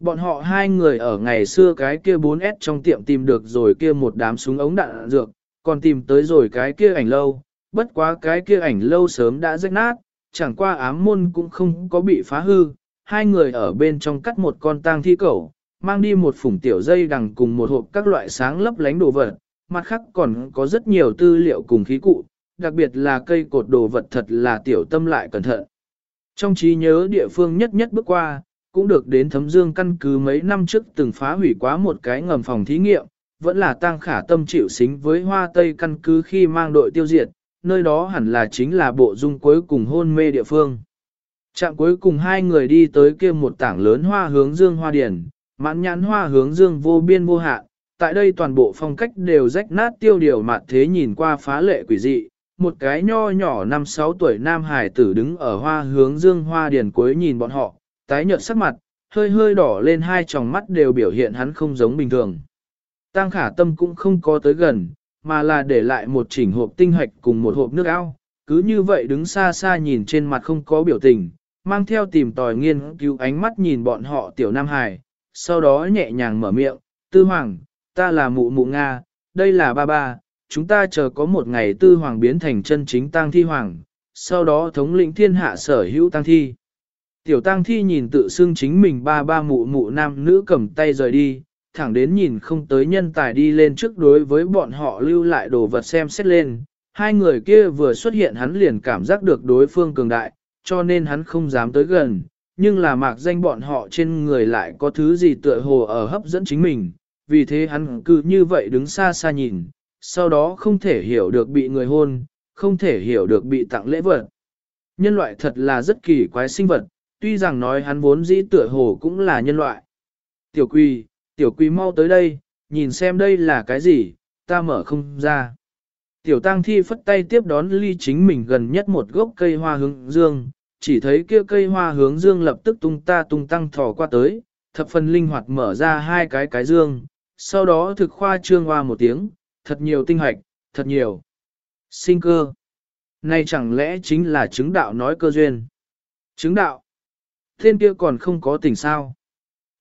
Bọn họ hai người ở ngày xưa cái kia 4S trong tiệm tìm được rồi kia một đám súng ống đạn dược, còn tìm tới rồi cái kia ảnh lâu, bất quá cái kia ảnh lâu sớm đã rách nát, chẳng qua ám môn cũng không có bị phá hư, hai người ở bên trong cắt một con tang thi cẩu, mang đi một phủng tiểu dây đằng cùng một hộp các loại sáng lấp lánh đồ vật, mặt khác còn có rất nhiều tư liệu cùng khí cụ, đặc biệt là cây cột đồ vật thật là tiểu tâm lại cẩn thận. Trong trí nhớ địa phương nhất nhất bước qua, cũng được đến thấm dương căn cứ mấy năm trước từng phá hủy quá một cái ngầm phòng thí nghiệm, vẫn là tang khả tâm chịu xính với hoa tây căn cứ khi mang đội tiêu diệt, nơi đó hẳn là chính là bộ dung cuối cùng hôn mê địa phương. Trạng cuối cùng hai người đi tới kia một tảng lớn hoa hướng dương hoa điển, mãn nhãn hoa hướng dương vô biên vô hạn, tại đây toàn bộ phong cách đều rách nát tiêu điều mạn thế nhìn qua phá lệ quỷ dị, một cái nho nhỏ năm sáu tuổi nam hải tử đứng ở hoa hướng dương hoa điển cuối nhìn bọn họ, tái nhợt sắc mặt, hơi hơi đỏ lên hai tròng mắt đều biểu hiện hắn không giống bình thường. Tăng khả tâm cũng không có tới gần, mà là để lại một chỉnh hộp tinh hạch cùng một hộp nước ao, cứ như vậy đứng xa xa nhìn trên mặt không có biểu tình, mang theo tìm tòi nghiên cứu ánh mắt nhìn bọn họ tiểu Nam Hải, sau đó nhẹ nhàng mở miệng, Tư Hoàng, ta là mụ mụ Nga, đây là ba ba, chúng ta chờ có một ngày Tư Hoàng biến thành chân chính tang thi hoàng, sau đó thống lĩnh thiên hạ sở hữu tang thi. Tiểu tang thi nhìn tự xưng chính mình ba ba mụ mụ nam nữ cầm tay rời đi, thẳng đến nhìn không tới nhân tài đi lên trước đối với bọn họ lưu lại đồ vật xem xét lên. Hai người kia vừa xuất hiện hắn liền cảm giác được đối phương cường đại, cho nên hắn không dám tới gần, nhưng là mạc danh bọn họ trên người lại có thứ gì tựa hồ ở hấp dẫn chính mình, vì thế hắn cứ như vậy đứng xa xa nhìn, sau đó không thể hiểu được bị người hôn, không thể hiểu được bị tặng lễ vật. Nhân loại thật là rất kỳ quái sinh vật, tuy rằng nói hắn vốn dĩ tựa hồ cũng là nhân loại. Tiểu quỳ, tiểu quý mau tới đây, nhìn xem đây là cái gì, ta mở không ra. Tiểu tang thi phất tay tiếp đón ly chính mình gần nhất một gốc cây hoa hướng dương, chỉ thấy kia cây hoa hướng dương lập tức tung ta tung tăng thò qua tới, thập phần linh hoạt mở ra hai cái cái dương, sau đó thực khoa trương hoa một tiếng, thật nhiều tinh hoạch, thật nhiều. Sinh cơ. Này chẳng lẽ chính là chứng đạo nói cơ duyên. Chứng đạo. Thiên kia còn không có tình sao.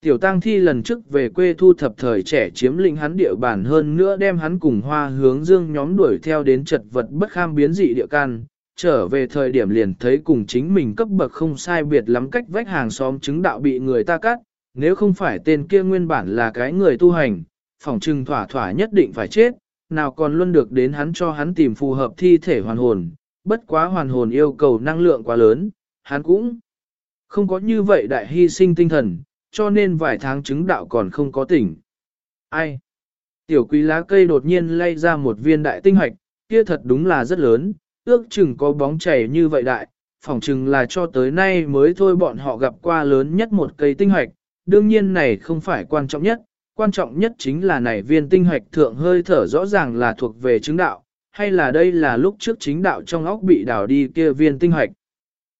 Tiểu tang thi lần trước về quê thu thập thời trẻ chiếm lĩnh hắn địa bàn hơn nữa đem hắn cùng hoa hướng dương nhóm đuổi theo đến chật vật bất kham biến dị địa can. Trở về thời điểm liền thấy cùng chính mình cấp bậc không sai biệt lắm cách vách hàng xóm chứng đạo bị người ta cắt, nếu không phải tên kia nguyên bản là cái người tu hành, phỏng trừng thỏa thỏa nhất định phải chết, nào còn luôn được đến hắn cho hắn tìm phù hợp thi thể hoàn hồn, bất quá hoàn hồn yêu cầu năng lượng quá lớn, hắn cũng không có như vậy đại hy sinh tinh thần, cho nên vài tháng chứng đạo còn không có tỉnh. Ai? Tiểu quý lá cây đột nhiên lay ra một viên đại tinh hoạch, kia thật đúng là rất lớn, ước chừng có bóng chảy như vậy đại, phỏng chừng là cho tới nay mới thôi bọn họ gặp qua lớn nhất một cây tinh hoạch, đương nhiên này không phải quan trọng nhất, quan trọng nhất chính là này viên tinh hoạch thượng hơi thở rõ ràng là thuộc về chứng đạo, hay là đây là lúc trước chính đạo trong óc bị đào đi kia viên tinh hoạch.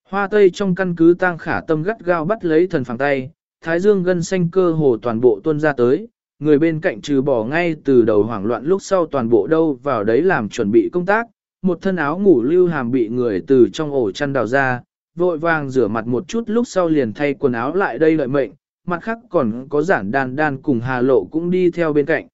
Hoa tây trong căn cứ tang khả tâm gắt gao bắt lấy thần phẳng tay, thái dương gân xanh cơ hồ toàn bộ tuôn ra tới, người bên cạnh trừ bỏ ngay từ đầu hoảng loạn lúc sau toàn bộ đâu vào đấy làm chuẩn bị công tác, một thân áo ngủ lưu hàm bị người từ trong ổ chăn đào ra, vội vàng rửa mặt một chút lúc sau liền thay quần áo lại đây lợi mệnh, mặt khác còn có giản đan đan cùng hà lộ cũng đi theo bên cạnh.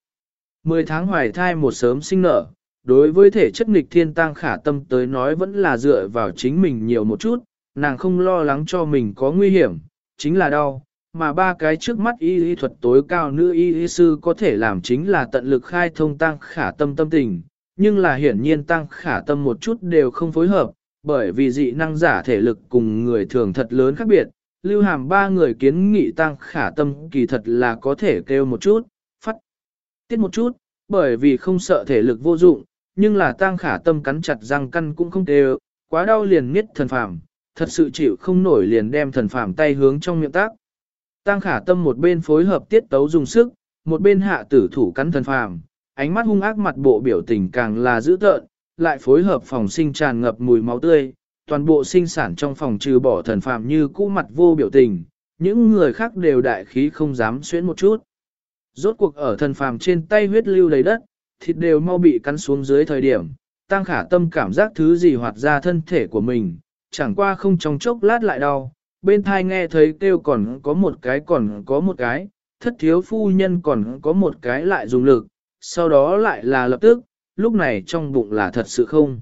Mười tháng hoài thai một sớm sinh nở, đối với thể chất nghịch thiên tăng khả tâm tới nói vẫn là dựa vào chính mình nhiều một chút, nàng không lo lắng cho mình có nguy hiểm, chính là đau, mà ba cái trước mắt y y thuật tối cao nữ y y sư có thể làm chính là tận lực khai thông tăng khả tâm tâm tình, nhưng là hiển nhiên tăng khả tâm một chút đều không phối hợp, bởi vì dị năng giả thể lực cùng người thường thật lớn khác biệt, lưu hàm ba người kiến nghị tăng khả tâm kỳ thật là có thể kêu một chút, phát tiết một chút, bởi vì không sợ thể lực vô dụng, nhưng là tăng khả tâm cắn chặt răng căn cũng không kêu, quá đau liền miết thần phàm, thật sự chịu không nổi liền đem thần phàm tay hướng trong miệng tác. Tăng khả tâm một bên phối hợp tiết tấu dùng sức, một bên hạ tử thủ cắn thần phàm, ánh mắt hung ác mặt bộ biểu tình càng là dữ tợn, lại phối hợp phòng sinh tràn ngập mùi máu tươi, toàn bộ sinh sản trong phòng trừ bỏ thần phàm như cũ mặt vô biểu tình, những người khác đều đại khí không dám xuyến một chút. Rốt cuộc ở thần phàm trên tay huyết lưu đầy đất, thịt đều mau bị cắn xuống dưới thời điểm, tăng khả tâm cảm giác thứ gì hoạt ra thân thể của mình, chẳng qua không trong chốc lát lại đau, bên thai nghe thấy kêu còn có một cái còn có một cái, thất thiếu phu nhân còn có một cái lại dùng lực, sau đó lại là lập tức, lúc này trong bụng là thật sự không.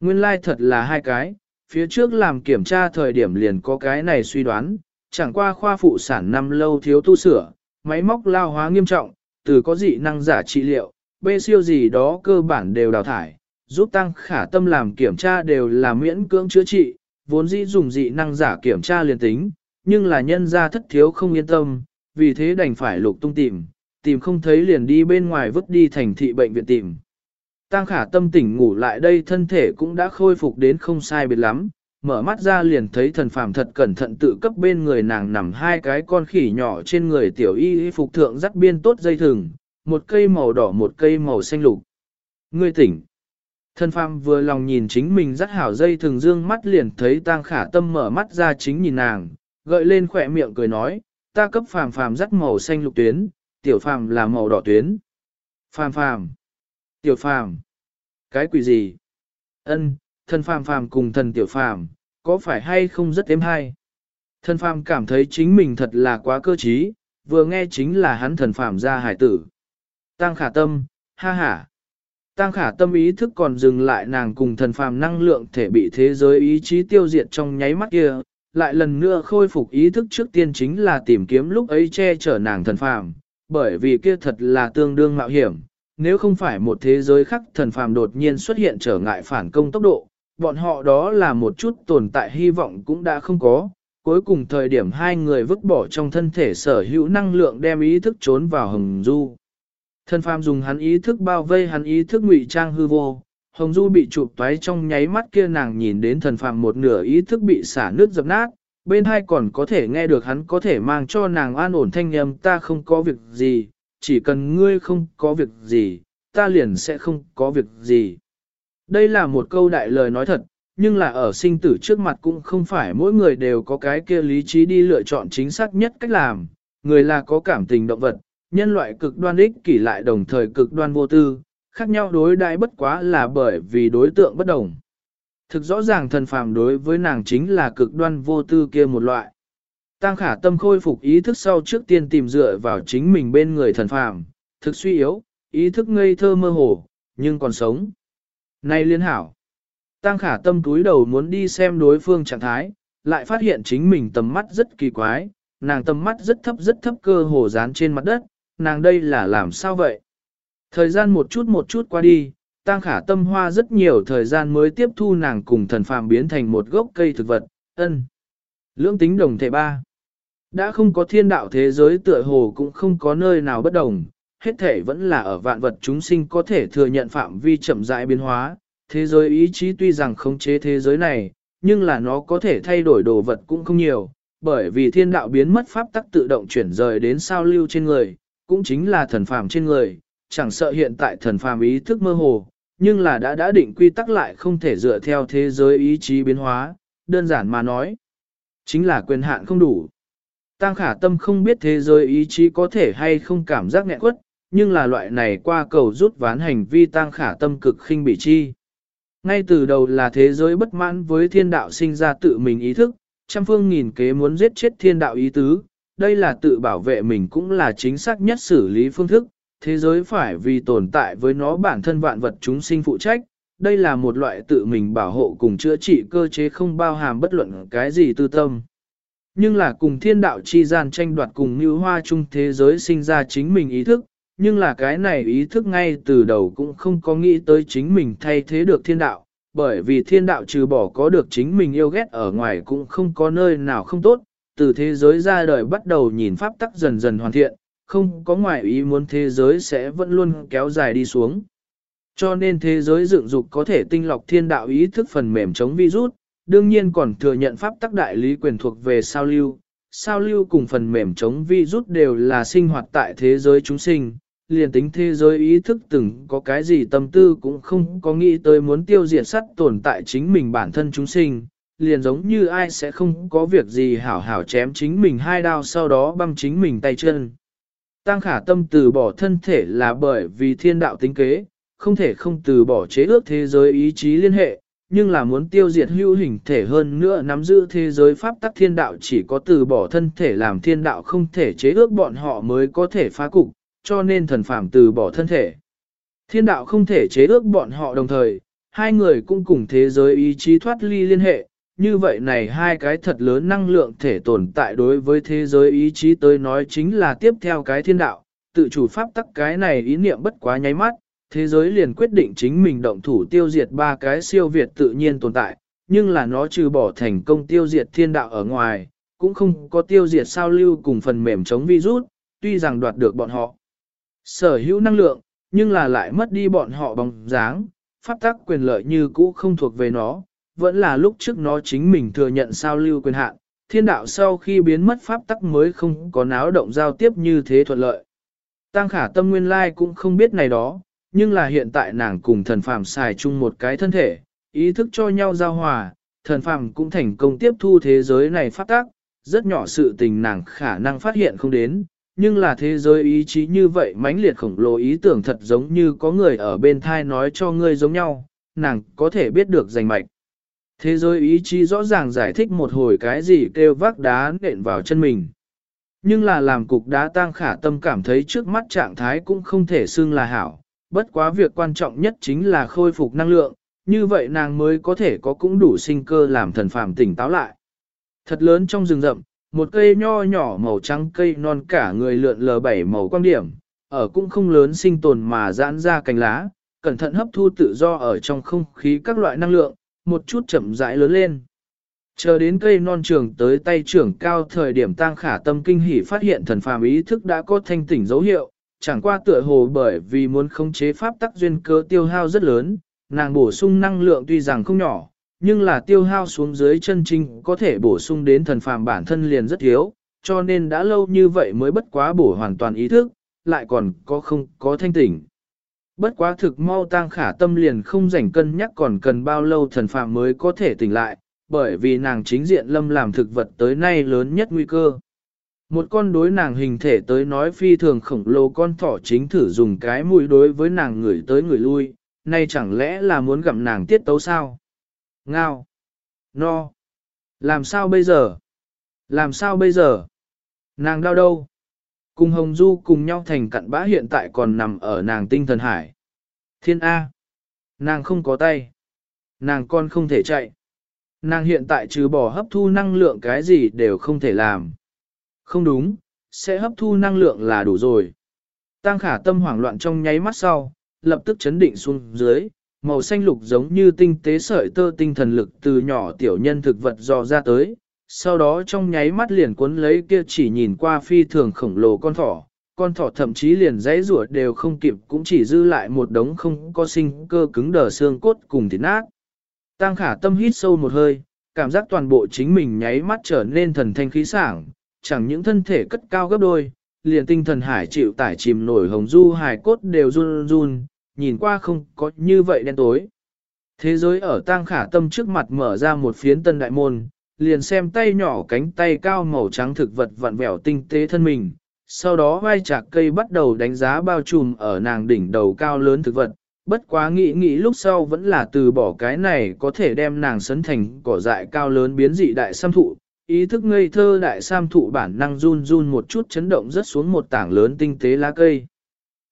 Nguyên lai like thật là hai cái, phía trước làm kiểm tra thời điểm liền có cái này suy đoán, chẳng qua khoa phụ sản năm lâu thiếu tu sửa, máy móc lao hóa nghiêm trọng, từ có dị năng giả trị liệu, bê siêu gì đó cơ bản đều đào thải, giúp tăng khả tâm làm kiểm tra đều là miễn cưỡng chữa trị, vốn dĩ dùng dị năng giả kiểm tra liền tính, nhưng là nhân ra thất thiếu không yên tâm, vì thế đành phải lục tung tìm, tìm không thấy liền đi bên ngoài vứt đi thành thị bệnh viện tìm. Tăng khả tâm tỉnh ngủ lại đây thân thể cũng đã khôi phục đến không sai biệt lắm, mở mắt ra liền thấy thần phàm thật cẩn thận tự cấp bên người nàng nằm hai cái con khỉ nhỏ trên người tiểu y y phục thượng dắt biên tốt dây thừng, một cây màu đỏ một cây màu xanh lục. Ngươi tỉnh. Thần phàm vừa lòng nhìn chính mình dắt hảo dây thường dương mắt liền thấy tang khả tâm mở mắt ra chính nhìn nàng, gợi lên khỏe miệng cười nói, ta cấp phàm phàm dắt màu xanh lục tuyến, tiểu phàm là màu đỏ tuyến. Phàm phàm, tiểu phàm, cái quỷ gì? Ân, thân phàm phàm cùng thần tiểu phàm, có phải hay không rất êm hay? Thần phàm cảm thấy chính mình thật là quá cơ trí, vừa nghe chính là hắn thần phàm ra hải tử. Tăng khả tâm, ha ha. Tăng khả tâm ý thức còn dừng lại nàng cùng thần phàm năng lượng thể bị thế giới ý chí tiêu diệt trong nháy mắt kia, lại lần nữa khôi phục ý thức trước tiên chính là tìm kiếm lúc ấy che chở nàng thần phàm, bởi vì kia thật là tương đương mạo hiểm, nếu không phải một thế giới khác thần phàm đột nhiên xuất hiện trở ngại phản công tốc độ, bọn họ đó là một chút tồn tại hy vọng cũng đã không có. Cuối cùng thời điểm hai người vứt bỏ trong thân thể sở hữu năng lượng đem ý thức trốn vào hồng du. Thần phàm dùng hắn ý thức bao vây hắn ý thức ngụy trang hư vô, hồng du bị chụp toái trong nháy mắt kia nàng nhìn đến thần phàm một nửa ý thức bị xả nước dập nát, bên hai còn có thể nghe được hắn có thể mang cho nàng an ổn thanh âm ta không có việc gì, chỉ cần ngươi không có việc gì, ta liền sẽ không có việc gì. Đây là một câu đại lời nói thật, nhưng là ở sinh tử trước mặt cũng không phải mỗi người đều có cái kia lý trí đi lựa chọn chính xác nhất cách làm, người là có cảm tình động vật, nhân loại cực đoan ích kỷ lại đồng thời cực đoan vô tư, khác nhau đối đãi bất quá là bởi vì đối tượng bất đồng. Thực rõ ràng thần phàm đối với nàng chính là cực đoan vô tư kia một loại. Tăng khả tâm khôi phục ý thức sau trước tiên tìm dựa vào chính mình bên người thần phàm, thực suy yếu, ý thức ngây thơ mơ hồ, nhưng còn sống. Này liên hảo. Tăng khả tâm túi đầu muốn đi xem đối phương trạng thái, lại phát hiện chính mình tầm mắt rất kỳ quái, nàng tầm mắt rất thấp rất thấp cơ hồ dán trên mặt đất, nàng đây là làm sao vậy? Thời gian một chút một chút qua đi, Tăng khả tâm hoa rất nhiều thời gian mới tiếp thu nàng cùng thần phàm biến thành một gốc cây thực vật, ân. Lưỡng tính đồng thể ba. Đã không có thiên đạo thế giới tựa hồ cũng không có nơi nào bất đồng, hết thể vẫn là ở vạn vật chúng sinh có thể thừa nhận phạm vi chậm rãi biến hóa. Thế giới ý chí tuy rằng không chế thế giới này, nhưng là nó có thể thay đổi đồ vật cũng không nhiều, bởi vì thiên đạo biến mất pháp tắc tự động chuyển rời đến sao lưu trên người, cũng chính là thần phàm trên người, chẳng sợ hiện tại thần phàm ý thức mơ hồ, nhưng là đã đã định quy tắc lại không thể dựa theo thế giới ý chí biến hóa, đơn giản mà nói, chính là quyền hạn không đủ. Tăng khả tâm không biết thế giới ý chí có thể hay không cảm giác nghẹn quất, nhưng là loại này qua cầu rút ván hành vi tăng khả tâm cực khinh bị chi. Ngay từ đầu là thế giới bất mãn với thiên đạo sinh ra tự mình ý thức, trăm phương nghìn kế muốn giết chết thiên đạo ý tứ, đây là tự bảo vệ mình cũng là chính xác nhất xử lý phương thức, thế giới phải vì tồn tại với nó bản thân vạn vật chúng sinh phụ trách, đây là một loại tự mình bảo hộ cùng chữa trị cơ chế không bao hàm bất luận cái gì tư tâm. Nhưng là cùng thiên đạo chi gian tranh đoạt cùng như hoa chung thế giới sinh ra chính mình ý thức, nhưng là cái này ý thức ngay từ đầu cũng không có nghĩ tới chính mình thay thế được thiên đạo, bởi vì thiên đạo trừ bỏ có được chính mình yêu ghét ở ngoài cũng không có nơi nào không tốt, từ thế giới ra đời bắt đầu nhìn pháp tắc dần dần hoàn thiện, không có ngoại ý muốn thế giới sẽ vẫn luôn kéo dài đi xuống. Cho nên thế giới dựng dục có thể tinh lọc thiên đạo ý thức phần mềm chống virus, đương nhiên còn thừa nhận pháp tắc đại lý quyền thuộc về sao lưu. Sao lưu cùng phần mềm chống virus đều là sinh hoạt tại thế giới chúng sinh, liền tính thế giới ý thức từng có cái gì tâm tư cũng không có nghĩ tới muốn tiêu diệt sắt tồn tại chính mình bản thân chúng sinh, liền giống như ai sẽ không có việc gì hảo hảo chém chính mình hai đao sau đó băm chính mình tay chân. Tăng khả tâm từ bỏ thân thể là bởi vì thiên đạo tính kế, không thể không từ bỏ chế ước thế giới ý chí liên hệ, nhưng là muốn tiêu diệt hữu hình thể hơn nữa nắm giữ thế giới pháp tắc thiên đạo chỉ có từ bỏ thân thể làm thiên đạo không thể chế ước bọn họ mới có thể phá cục, cho nên thần phàm từ bỏ thân thể. Thiên đạo không thể chế ước bọn họ đồng thời, hai người cũng cùng thế giới ý chí thoát ly liên hệ, như vậy này hai cái thật lớn năng lượng thể tồn tại đối với thế giới ý chí tới nói chính là tiếp theo cái thiên đạo, tự chủ pháp tắc cái này ý niệm bất quá nháy mắt, thế giới liền quyết định chính mình động thủ tiêu diệt ba cái siêu việt tự nhiên tồn tại, nhưng là nó trừ bỏ thành công tiêu diệt thiên đạo ở ngoài, cũng không có tiêu diệt sao lưu cùng phần mềm chống virus, tuy rằng đoạt được bọn họ. Sở hữu năng lượng, nhưng là lại mất đi bọn họ bóng dáng, pháp tắc quyền lợi như cũ không thuộc về nó, vẫn là lúc trước nó chính mình thừa nhận sao lưu quyền hạn, thiên đạo sau khi biến mất pháp tắc mới không có náo động giao tiếp như thế thuận lợi. Tăng khả tâm nguyên lai cũng không biết này đó, nhưng là hiện tại nàng cùng thần phàm xài chung một cái thân thể, ý thức cho nhau giao hòa, thần phàm cũng thành công tiếp thu thế giới này phát tác, rất nhỏ sự tình nàng khả năng phát hiện không đến, nhưng là thế giới ý chí như vậy mãnh liệt khổng lồ ý tưởng thật giống như có người ở bên thai nói cho ngươi giống nhau, nàng có thể biết được rành mạch. Thế giới ý chí rõ ràng giải thích một hồi cái gì kêu vác đá nện vào chân mình. Nhưng là làm cục đá tang khả tâm cảm thấy trước mắt trạng thái cũng không thể xưng là hảo, bất quá việc quan trọng nhất chính là khôi phục năng lượng, như vậy nàng mới có thể có cũng đủ sinh cơ làm thần phàm tỉnh táo lại. Thật lớn trong rừng rậm, một cây nho nhỏ màu trắng cây non cả người lượn lờ bảy màu quang điểm, ở cũng không lớn sinh tồn mà giãn ra cành lá, cẩn thận hấp thu tự do ở trong không khí các loại năng lượng, một chút chậm rãi lớn lên. Chờ đến cây non trường tới tay trưởng cao thời điểm tang khả tâm kinh hỉ phát hiện thần phàm ý thức đã có thanh tỉnh dấu hiệu, chẳng qua tựa hồ bởi vì muốn khống chế pháp tắc duyên cơ tiêu hao rất lớn, nàng bổ sung năng lượng tuy rằng không nhỏ, nhưng là tiêu hao xuống dưới chân trinh có thể bổ sung đến thần phàm bản thân liền rất thiếu, cho nên đã lâu như vậy mới bất quá bổ hoàn toàn ý thức, lại còn có không có thanh tỉnh. Bất quá thực mau tang khả tâm liền không rảnh cân nhắc còn cần bao lâu thần phàm mới có thể tỉnh lại, bởi vì nàng chính diện lâm làm thực vật tới nay lớn nhất nguy cơ. Một con đối nàng hình thể tới nói phi thường khổng lồ con thỏ chính thử dùng cái mũi đối với nàng người tới người lui, nay chẳng lẽ là muốn gặm nàng tiết tấu sao? Ngao! No! Làm sao bây giờ? Làm sao bây giờ? Nàng đau đâu? Cùng Hồng Du cùng nhau thành cặn bã hiện tại còn nằm ở nàng tinh thần hải. Thiên A! Nàng không có tay. Nàng con không thể chạy. Nàng hiện tại trừ bỏ hấp thu năng lượng cái gì đều không thể làm. Không đúng, sẽ hấp thu năng lượng là đủ rồi. Tăng khả tâm hoảng loạn trong nháy mắt sau, lập tức chấn định xuống dưới, màu xanh lục giống như tinh tế sợi tơ tinh thần lực từ nhỏ tiểu nhân thực vật dò ra tới, sau đó trong nháy mắt liền cuốn lấy kia chỉ nhìn qua phi thường khổng lồ con thỏ, con thỏ thậm chí liền dãy rủa đều không kịp cũng chỉ dư lại một đống không có sinh cơ cứng đờ xương cốt cùng thịt nát. Tăng khả tâm hít sâu một hơi, cảm giác toàn bộ chính mình nháy mắt trở nên thần thanh khí sảng, chẳng những thân thể cất cao gấp đôi, liền tinh thần hải chịu tải chìm nổi hồng du hải cốt đều run run, nhìn qua không có như vậy đen tối. Thế giới ở tang khả tâm trước mặt mở ra một phiến tân đại môn, liền xem tay nhỏ cánh tay cao màu trắng thực vật vặn vẹo tinh tế thân mình, sau đó vai chạc cây bắt đầu đánh giá bao trùm ở nàng đỉnh đầu cao lớn thực vật, bất quá nghĩ nghĩ lúc sau vẫn là từ bỏ cái này có thể đem nàng sấn thành cỏ dại cao lớn biến dị đại sam thụ, ý thức ngây thơ đại sam thụ bản năng run run một chút chấn động rất xuống một tảng lớn tinh tế lá cây.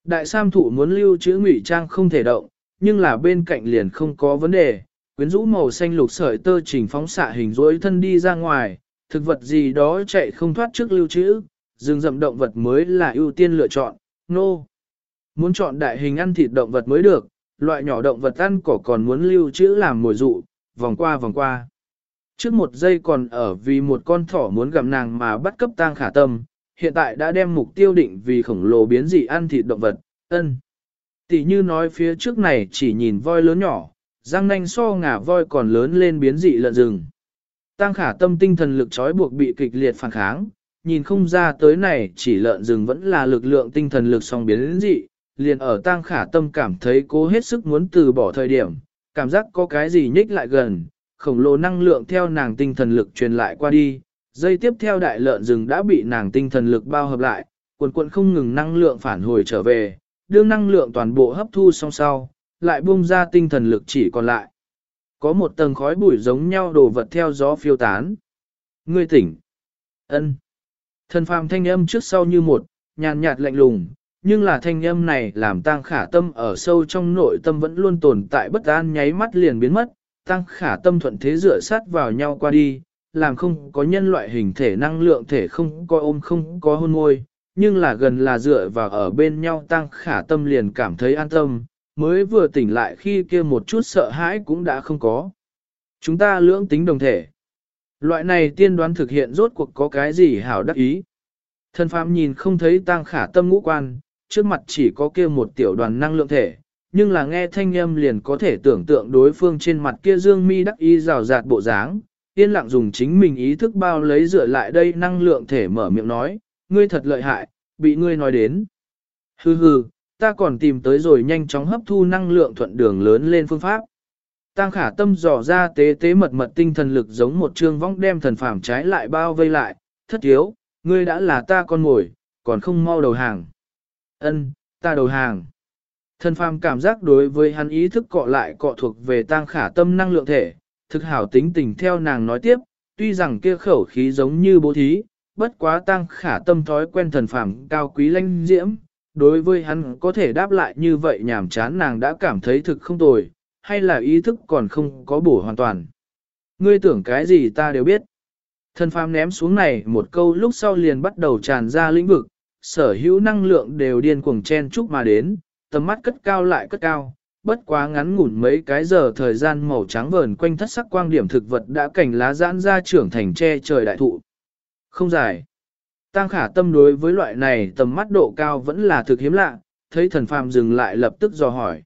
Đại sam thụ muốn lưu trữ ngụy trang không thể động, nhưng là bên cạnh liền không có vấn đề, quyến rũ màu xanh lục sợi tơ trình phóng xạ hình rối thân đi ra ngoài, thực vật gì đó chạy không thoát trước lưu trữ, rừng rậm động vật mới là ưu tiên lựa chọn, nô. No. Muốn chọn đại hình ăn thịt động vật mới được, loại nhỏ động vật ăn cỏ còn muốn lưu trữ làm mồi dụ, vòng qua vòng qua. Trước một giây còn ở vì một con thỏ muốn gặm nàng mà bắt cấp tang khả tâm, hiện tại đã đem mục tiêu định vì khổng lồ biến dị ăn thịt động vật, ân. Tỷ như nói phía trước này chỉ nhìn voi lớn nhỏ, răng nanh so ngả voi còn lớn lên biến dị lợn rừng. Tăng khả tâm tinh thần lực trói buộc bị kịch liệt phản kháng, nhìn không ra tới này chỉ lợn rừng vẫn là lực lượng tinh thần lực song biến dị, liền ở tăng khả tâm cảm thấy cố hết sức muốn từ bỏ thời điểm, cảm giác có cái gì nhích lại gần, khổng lồ năng lượng theo nàng tinh thần lực truyền lại qua đi, dây tiếp theo đại lợn rừng đã bị nàng tinh thần lực bao hợp lại, quần cuộn không ngừng năng lượng phản hồi trở về, đương năng lượng toàn bộ hấp thu xong sau, lại bung ra tinh thần lực chỉ còn lại. Có một tầng khói bụi giống nhau đồ vật theo gió phiêu tán. Ngươi tỉnh. ân Thần phàm thanh âm trước sau như một, nhàn nhạt lạnh lùng, nhưng là thanh âm này làm tang khả tâm ở sâu trong nội tâm vẫn luôn tồn tại bất an nháy mắt liền biến mất, tăng khả tâm thuận thế dựa sát vào nhau qua đi, làm không có nhân loại hình thể năng lượng thể không có ôm không có hôn môi, nhưng là gần là dựa vào ở bên nhau tăng khả tâm liền cảm thấy an tâm, mới vừa tỉnh lại khi kia một chút sợ hãi cũng đã không có. Chúng ta lưỡng tính đồng thể. Loại này tiên đoán thực hiện rốt cuộc có cái gì hảo đắc ý. Thân phàm nhìn không thấy tăng khả tâm ngũ quan, trước mặt chỉ có kia một tiểu đoàn năng lượng thể, nhưng là nghe thanh âm liền có thể tưởng tượng đối phương trên mặt kia dương mi đắc ý rào rạt bộ dáng, yên lặng dùng chính mình ý thức bao lấy dựa lại đây năng lượng thể mở miệng nói, ngươi thật lợi hại, bị ngươi nói đến. Hừ hừ, ta còn tìm tới rồi nhanh chóng hấp thu năng lượng thuận đường lớn lên phương pháp. Tăng khả tâm dò ra tế tế mật mật tinh thần lực giống một trương vong đem thần phàm trái lại bao vây lại, thất thiếu, ngươi đã là ta con ngồi, còn không mau đầu hàng. Ân, ta đầu hàng. Thần phàm cảm giác đối với hắn ý thức cọ lại cọ thuộc về tăng khả tâm năng lượng thể, thực hảo tính tình theo nàng nói tiếp, tuy rằng kia khẩu khí giống như bố thí, bất quá tăng khả tâm thói quen thần phàm cao quý lanh diễm, đối với hắn có thể đáp lại như vậy nhảm chán nàng đã cảm thấy thực không tồi, hay là ý thức còn không có bổ hoàn toàn. Ngươi tưởng cái gì ta đều biết. Thần phàm ném xuống này một câu lúc sau liền bắt đầu tràn ra lĩnh vực, sở hữu năng lượng đều điên cuồng chen chúc mà đến, tầm mắt cất cao lại cất cao, bất quá ngắn ngủn mấy cái giờ thời gian màu trắng vờn quanh thất sắc quang điểm thực vật đã cảnh lá giãn ra trưởng thành che trời đại thụ. Không dài. Tăng khả tâm đối với loại này tầm mắt độ cao vẫn là thực hiếm lạ, thấy thần phàm dừng lại lập tức dò hỏi.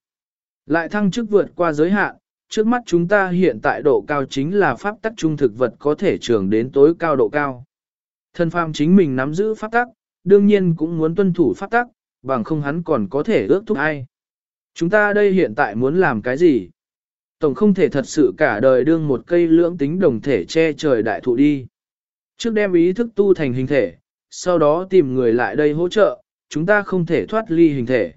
Lại thăng chức vượt qua giới hạn, trước mắt chúng ta hiện tại độ cao chính là pháp tắc trung thực vật có thể trưởng đến tối cao độ cao. Thần phàm chính mình nắm giữ pháp tắc, đương nhiên cũng muốn tuân thủ pháp tắc, bằng không hắn còn có thể ước thúc ai. Chúng ta đây hiện tại muốn làm cái gì? Tổng không thể thật sự cả đời đương một cây lưỡng tính đồng thể che trời đại thụ đi. Trước đem ý thức tu thành hình thể, sau đó tìm người lại đây hỗ trợ, chúng ta không thể thoát ly hình thể.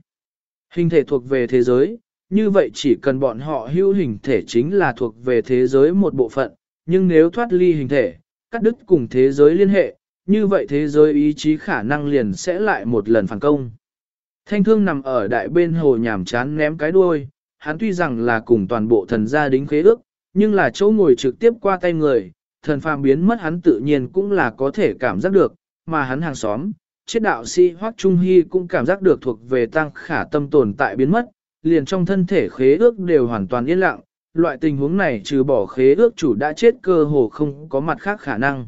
Hình thể thuộc về thế giới, như vậy chỉ cần bọn họ hữu hình thể chính là thuộc về thế giới một bộ phận, nhưng nếu thoát ly hình thể, cắt đứt cùng thế giới liên hệ, như vậy thế giới ý chí khả năng liền sẽ lại một lần phản công. Thanh thương nằm ở đại bên hồ nhảm chán ném cái đuôi, hắn tuy rằng là cùng toàn bộ thần gia đính khế ước, nhưng là chỗ ngồi trực tiếp qua tay người, thần phàm biến mất hắn tự nhiên cũng là có thể cảm giác được, mà hắn hàng xóm, chết đạo sĩ Hoắc Trung Hy cũng cảm giác được thuộc về tăng khả tâm tồn tại biến mất, liền trong thân thể khế ước đều hoàn toàn yên lặng, loại tình huống này trừ bỏ khế ước chủ đã chết cơ hồ không có mặt khác khả năng.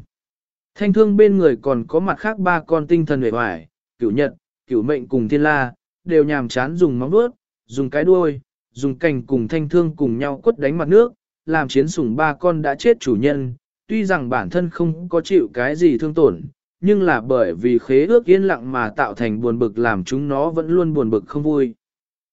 Thanh thương bên người còn có mặt khác ba con tinh thần hề hoài, cửu nhật, cửu mệnh cùng thiên la, đều nhàm chán dùng móng vuốt, dùng cái đuôi, dùng cành cùng thanh thương cùng nhau quất đánh mặt nước, làm chiến sủng ba con đã chết chủ nhân, tuy rằng bản thân không có chịu cái gì thương tổn, nhưng là bởi vì khế ước yên lặng mà tạo thành buồn bực làm chúng nó vẫn luôn buồn bực không vui.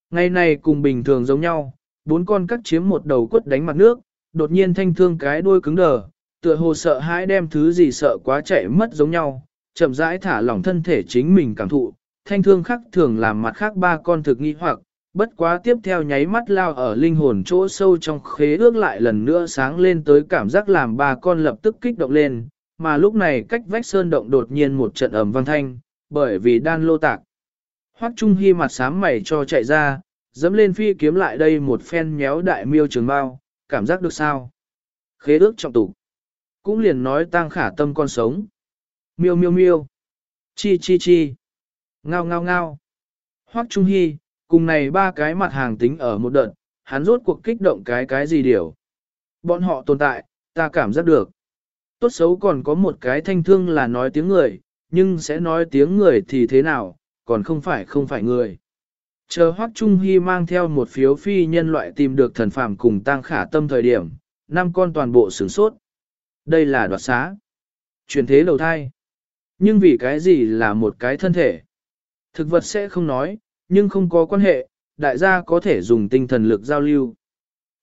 Ngày này cùng bình thường giống nhau, bốn con cắt chiếm một đầu quất đánh mặt nước, đột nhiên thanh thương cái đuôi cứng đờ, tựa hồ sợ hãi đem thứ gì sợ quá chạy mất giống nhau, chậm rãi thả lỏng thân thể chính mình cảm thụ, thanh thương khắc thường làm mặt khác ba con thực nghi hoặc, bất quá tiếp theo nháy mắt lao ở linh hồn chỗ sâu trong khế ước lại lần nữa sáng lên tới cảm giác làm ba con lập tức kích động lên, mà lúc này cách vách sơn động đột nhiên một trận ầm vang thanh, bởi vì đan lô tạc. Hoắc Trung Hy mặt sám mày cho chạy ra, dẫm lên phi kiếm lại đây một phen nhéo đại miêu trường bao, cảm giác được sao? Khế ước trọng tụ. Cũng liền nói tăng khả tâm con sống. Miêu miêu miêu. Chi chi chi. Ngao ngao ngao. Hoắc Trung Hy, cùng này ba cái mặt hàng tính ở một đợt, hắn rốt cuộc kích động cái cái gì điều. Bọn họ tồn tại, ta cảm giác được. Tốt xấu còn có một cái thanh thương là nói tiếng người, nhưng sẽ nói tiếng người thì thế nào, còn không phải không phải người. Chờ Hoắc Trung Hy mang theo một phiếu phi nhân loại tìm được thần phàm cùng tăng khả tâm thời điểm, năm con toàn bộ sửng sốt. Đây là đoạt xá. Chuyển thế đầu thai. Nhưng vì cái gì là một cái thân thể? Thực vật sẽ không nói, nhưng không có quan hệ, đại gia có thể dùng tinh thần lực giao lưu.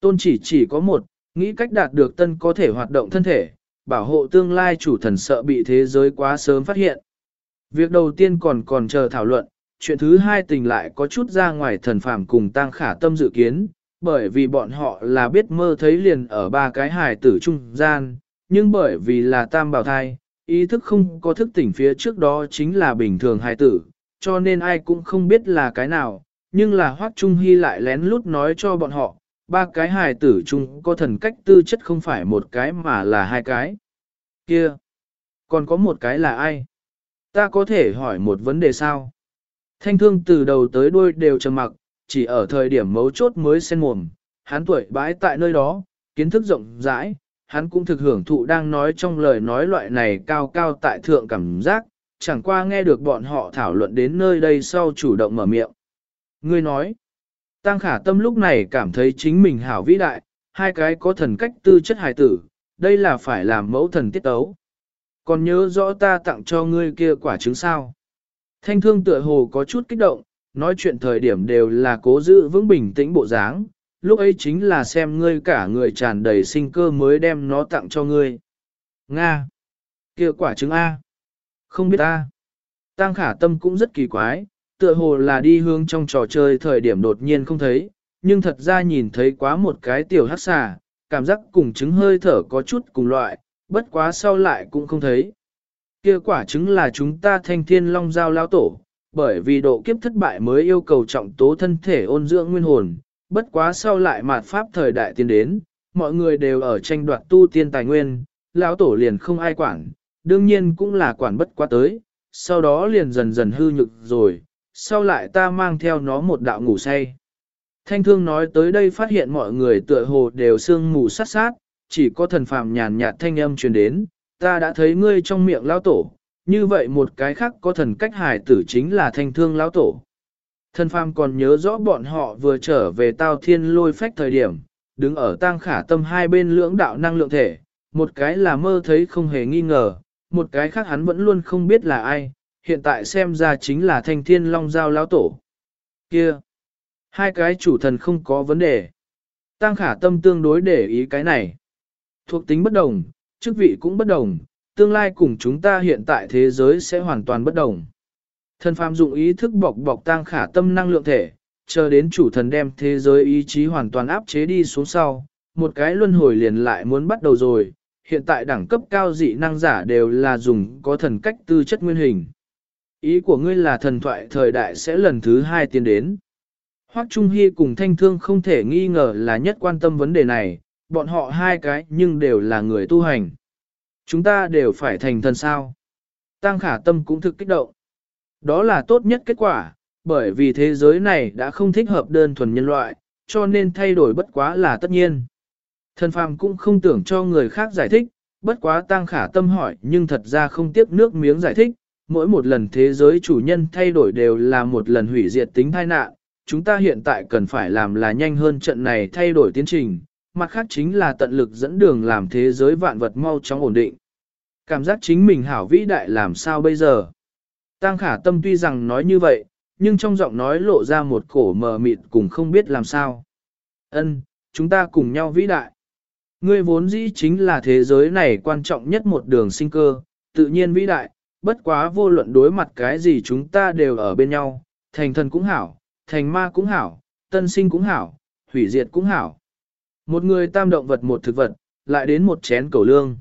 Tôn chỉ chỉ có một, nghĩ cách đạt được tân có thể hoạt động thân thể, bảo hộ tương lai chủ thần sợ bị thế giới quá sớm phát hiện. Việc đầu tiên còn còn chờ thảo luận, chuyện thứ hai tình lại có chút ra ngoài thần phàm cùng tăng khả tâm dự kiến, bởi vì bọn họ là biết mơ thấy liền ở ba cái hài tử trung gian, nhưng bởi vì là tam bảo thai, ý thức không có thức tỉnh phía trước đó chính là bình thường hài tử, cho nên ai cũng không biết là cái nào, nhưng là Hoắc Trung Hy lại lén lút nói cho bọn họ, ba cái hài tử chung có thần cách tư chất không phải một cái mà là hai cái. Kia! Còn có một cái là ai? Ta có thể hỏi một vấn đề sao? Thanh thương từ đầu tới đuôi đều trầm mặc, chỉ ở thời điểm mấu chốt mới sen mồm, hắn tuổi bãi tại nơi đó, kiến thức rộng rãi, hắn cũng thực hưởng thụ đang nói trong lời nói loại này cao cao tại thượng cảm giác, chẳng qua nghe được bọn họ thảo luận đến nơi đây sau chủ động mở miệng. Ngươi nói, Tăng khả tâm lúc này cảm thấy chính mình hảo vĩ đại, hai cái có thần cách tư chất hài tử, đây là phải làm mẫu thần tiết tấu. Còn nhớ rõ ta tặng cho ngươi kia quả trứng sao. Thanh thương tựa hồ có chút kích động, nói chuyện thời điểm đều là cố giữ vững bình tĩnh bộ dáng, lúc ấy chính là xem ngươi cả người tràn đầy sinh cơ mới đem nó tặng cho ngươi. Nga! kia quả trứng A! Không biết A! Tăng khả tâm cũng rất kỳ quái, tựa hồ là đi hướng trong trò chơi thời điểm đột nhiên không thấy, nhưng thật ra nhìn thấy quá một cái tiểu hắc xà, cảm giác cùng trứng hơi thở có chút cùng loại, bất quá sau lại cũng không thấy. Kia quả trứng là chúng ta thanh thiên long giao lao tổ, bởi vì độ kiếp thất bại mới yêu cầu trọng tố thân thể ôn dưỡng nguyên hồn, bất quá sau lại mạt pháp thời đại tiến đến, mọi người đều ở tranh đoạt tu tiên tài nguyên, lão tổ liền không ai quản, đương nhiên cũng là quản bất quá tới, sau đó liền dần dần hư nhực rồi, sau lại ta mang theo nó một đạo ngủ say. Thanh thương nói tới đây phát hiện mọi người tựa hồ đều sương mù sát sát, chỉ có thần phàm nhàn nhạt thanh âm truyền đến, ta đã thấy ngươi trong miệng lão tổ, như vậy một cái khác có thần cách hài tử chính là thanh thương lão tổ. Thần phàm còn nhớ rõ bọn họ vừa trở về tao thiên lôi phách thời điểm, đứng ở tang khả tâm hai bên lưỡng đạo năng lượng thể, một cái là mơ thấy không hề nghi ngờ, một cái khác hắn vẫn luôn không biết là ai, hiện tại xem ra chính là thanh thiên long giao lão tổ. Kia! Hai cái chủ thần không có vấn đề. Tăng khả tâm tương đối để ý cái này. Thuộc tính bất đồng, chức vị cũng bất đồng, tương lai cùng chúng ta hiện tại thế giới sẽ hoàn toàn bất đồng. Thần phàm dụng ý thức bọc bọc tăng khả tâm năng lượng thể, chờ đến chủ thần đem thế giới ý chí hoàn toàn áp chế đi xuống sau, một cái luân hồi liền lại muốn bắt đầu rồi, hiện tại đẳng cấp cao dị năng giả đều là dùng có thần cách tư chất nguyên hình. Ý của ngươi là thần thoại thời đại sẽ lần thứ hai tiến đến. Hoắc Trung Hy cùng Thanh Thương không thể nghi ngờ là nhất quan tâm vấn đề này, bọn họ hai cái nhưng đều là người tu hành. Chúng ta đều phải thành thần sao. Tăng khả tâm cũng thực kích động. Đó là tốt nhất kết quả, bởi vì thế giới này đã không thích hợp đơn thuần nhân loại, cho nên thay đổi bất quá là tất nhiên. Thần phàm cũng không tưởng cho người khác giải thích, bất quá tăng khả tâm hỏi nhưng thật ra không tiếc nước miếng giải thích, mỗi một lần thế giới chủ nhân thay đổi đều là một lần hủy diệt tính tai nạn, chúng ta hiện tại cần phải làm là nhanh hơn trận này thay đổi tiến trình, mặt khác chính là tận lực dẫn đường làm thế giới vạn vật mau chóng ổn định. Cảm giác chính mình hảo vĩ đại làm sao bây giờ? Tăng khả tâm tuy rằng nói như vậy, nhưng trong giọng nói lộ ra một cổ mờ mịt cùng không biết làm sao. Ân, chúng ta cùng nhau vĩ đại. Ngươi vốn dĩ chính là thế giới này quan trọng nhất một đường sinh cơ, tự nhiên vĩ đại, bất quá vô luận đối mặt cái gì chúng ta đều ở bên nhau, thành thần cũng hảo, thành ma cũng hảo, tân sinh cũng hảo, hủy diệt cũng hảo. Một người tam động vật một thực vật, lại đến một chén cầu lương.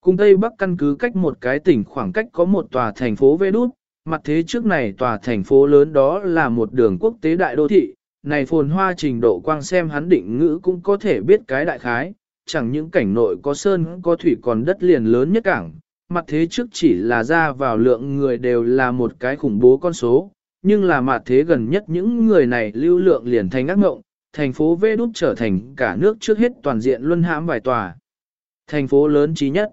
Cùng Tây Bắc căn cứ cách một cái tỉnh khoảng cách có một tòa thành phố Vê Đút, mặt thế trước này tòa thành phố lớn đó là một đường quốc tế đại đô thị, này phồn hoa trình độ quang xem hắn định ngữ cũng có thể biết cái đại khái, chẳng những cảnh nội có sơn có thủy còn đất liền lớn nhất cảng, mặt thế trước chỉ là ra vào lượng người đều là một cái khủng bố con số, nhưng là mặt thế gần nhất những người này lưu lượng liền thành ác mộng, thành phố Vê Đúc trở thành cả nước trước hết toàn diện luân hãm vài tòa. Thành phố lớn trí nhất.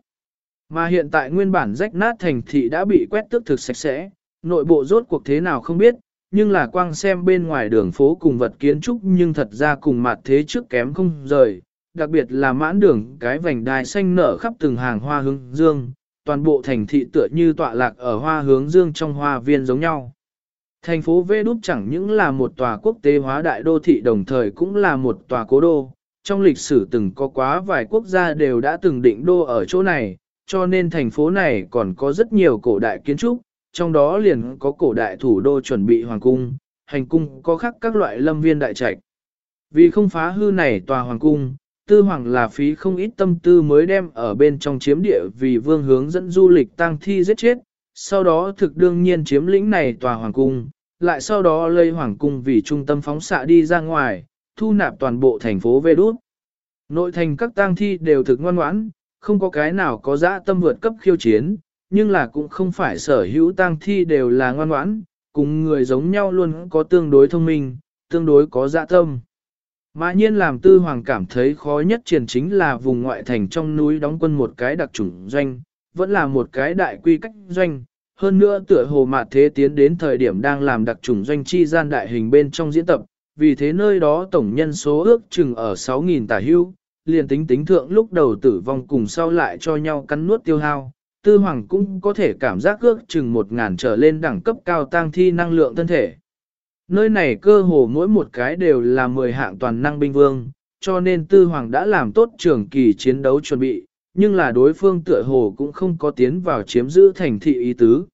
Mà hiện tại nguyên bản rách nát thành thị đã bị quét tước thực sạch sẽ, nội bộ rốt cuộc thế nào không biết, nhưng là quang xem bên ngoài đường phố cùng vật kiến trúc nhưng thật ra cùng mặt thế trước kém không rời, đặc biệt là mãn đường cái vành đai xanh nở khắp từng hàng hoa hương dương, toàn bộ thành thị tựa như tọa lạc ở hoa hướng dương trong hoa viên giống nhau. Thành phố Vê Đúc chẳng những là một tòa quốc tế hóa đại đô thị đồng thời cũng là một tòa cố đô. Trong lịch sử từng có quá vài quốc gia đều đã từng định đô ở chỗ này, cho nên thành phố này còn có rất nhiều cổ đại kiến trúc, trong đó liền có cổ đại thủ đô chuẩn bị hoàng cung, hành cung có khắc các loại lâm viên đại trạch. Vì không phá hư này tòa hoàng cung, tư hoàng là phí không ít tâm tư mới đem ở bên trong chiếm địa vì vương hướng dẫn du lịch tăng thi giết chết, sau đó thực đương nhiên chiếm lĩnh này tòa hoàng cung, lại sau đó lây hoàng cung vì trung tâm phóng xạ đi ra ngoài, thu nạp toàn bộ thành phố Vê Đút. Nội thành các tang thi đều thực ngoan ngoãn, không có cái nào có dã tâm vượt cấp khiêu chiến, nhưng là cũng không phải sở hữu tang thi đều là ngoan ngoãn, cùng người giống nhau luôn có tương đối thông minh, tương đối có dã tâm. Mã nhiên làm tư hoàng cảm thấy khó nhất triển chính là vùng ngoại thành trong núi đóng quân một cái đặc chủng doanh, vẫn là một cái đại quy cách doanh, hơn nữa tựa hồ mạt thế tiến đến thời điểm đang làm đặc chủng doanh chi gian đại hình bên trong diễn tập, vì thế nơi đó tổng nhân số ước chừng ở 6.000 tả hưu, liền tính tính thượng lúc đầu tử vong cùng sau lại cho nhau cắn nuốt tiêu hao, tư hoàng cũng có thể cảm giác ước chừng 1.000 trở lên đẳng cấp cao tăng thi năng lượng thân thể. Nơi này cơ hồ mỗi một cái đều là 10 hạng toàn năng binh vương, cho nên tư hoàng đã làm tốt trường kỳ chiến đấu chuẩn bị, nhưng là đối phương tựa hồ cũng không có tiến vào chiếm giữ thành thị ý tứ.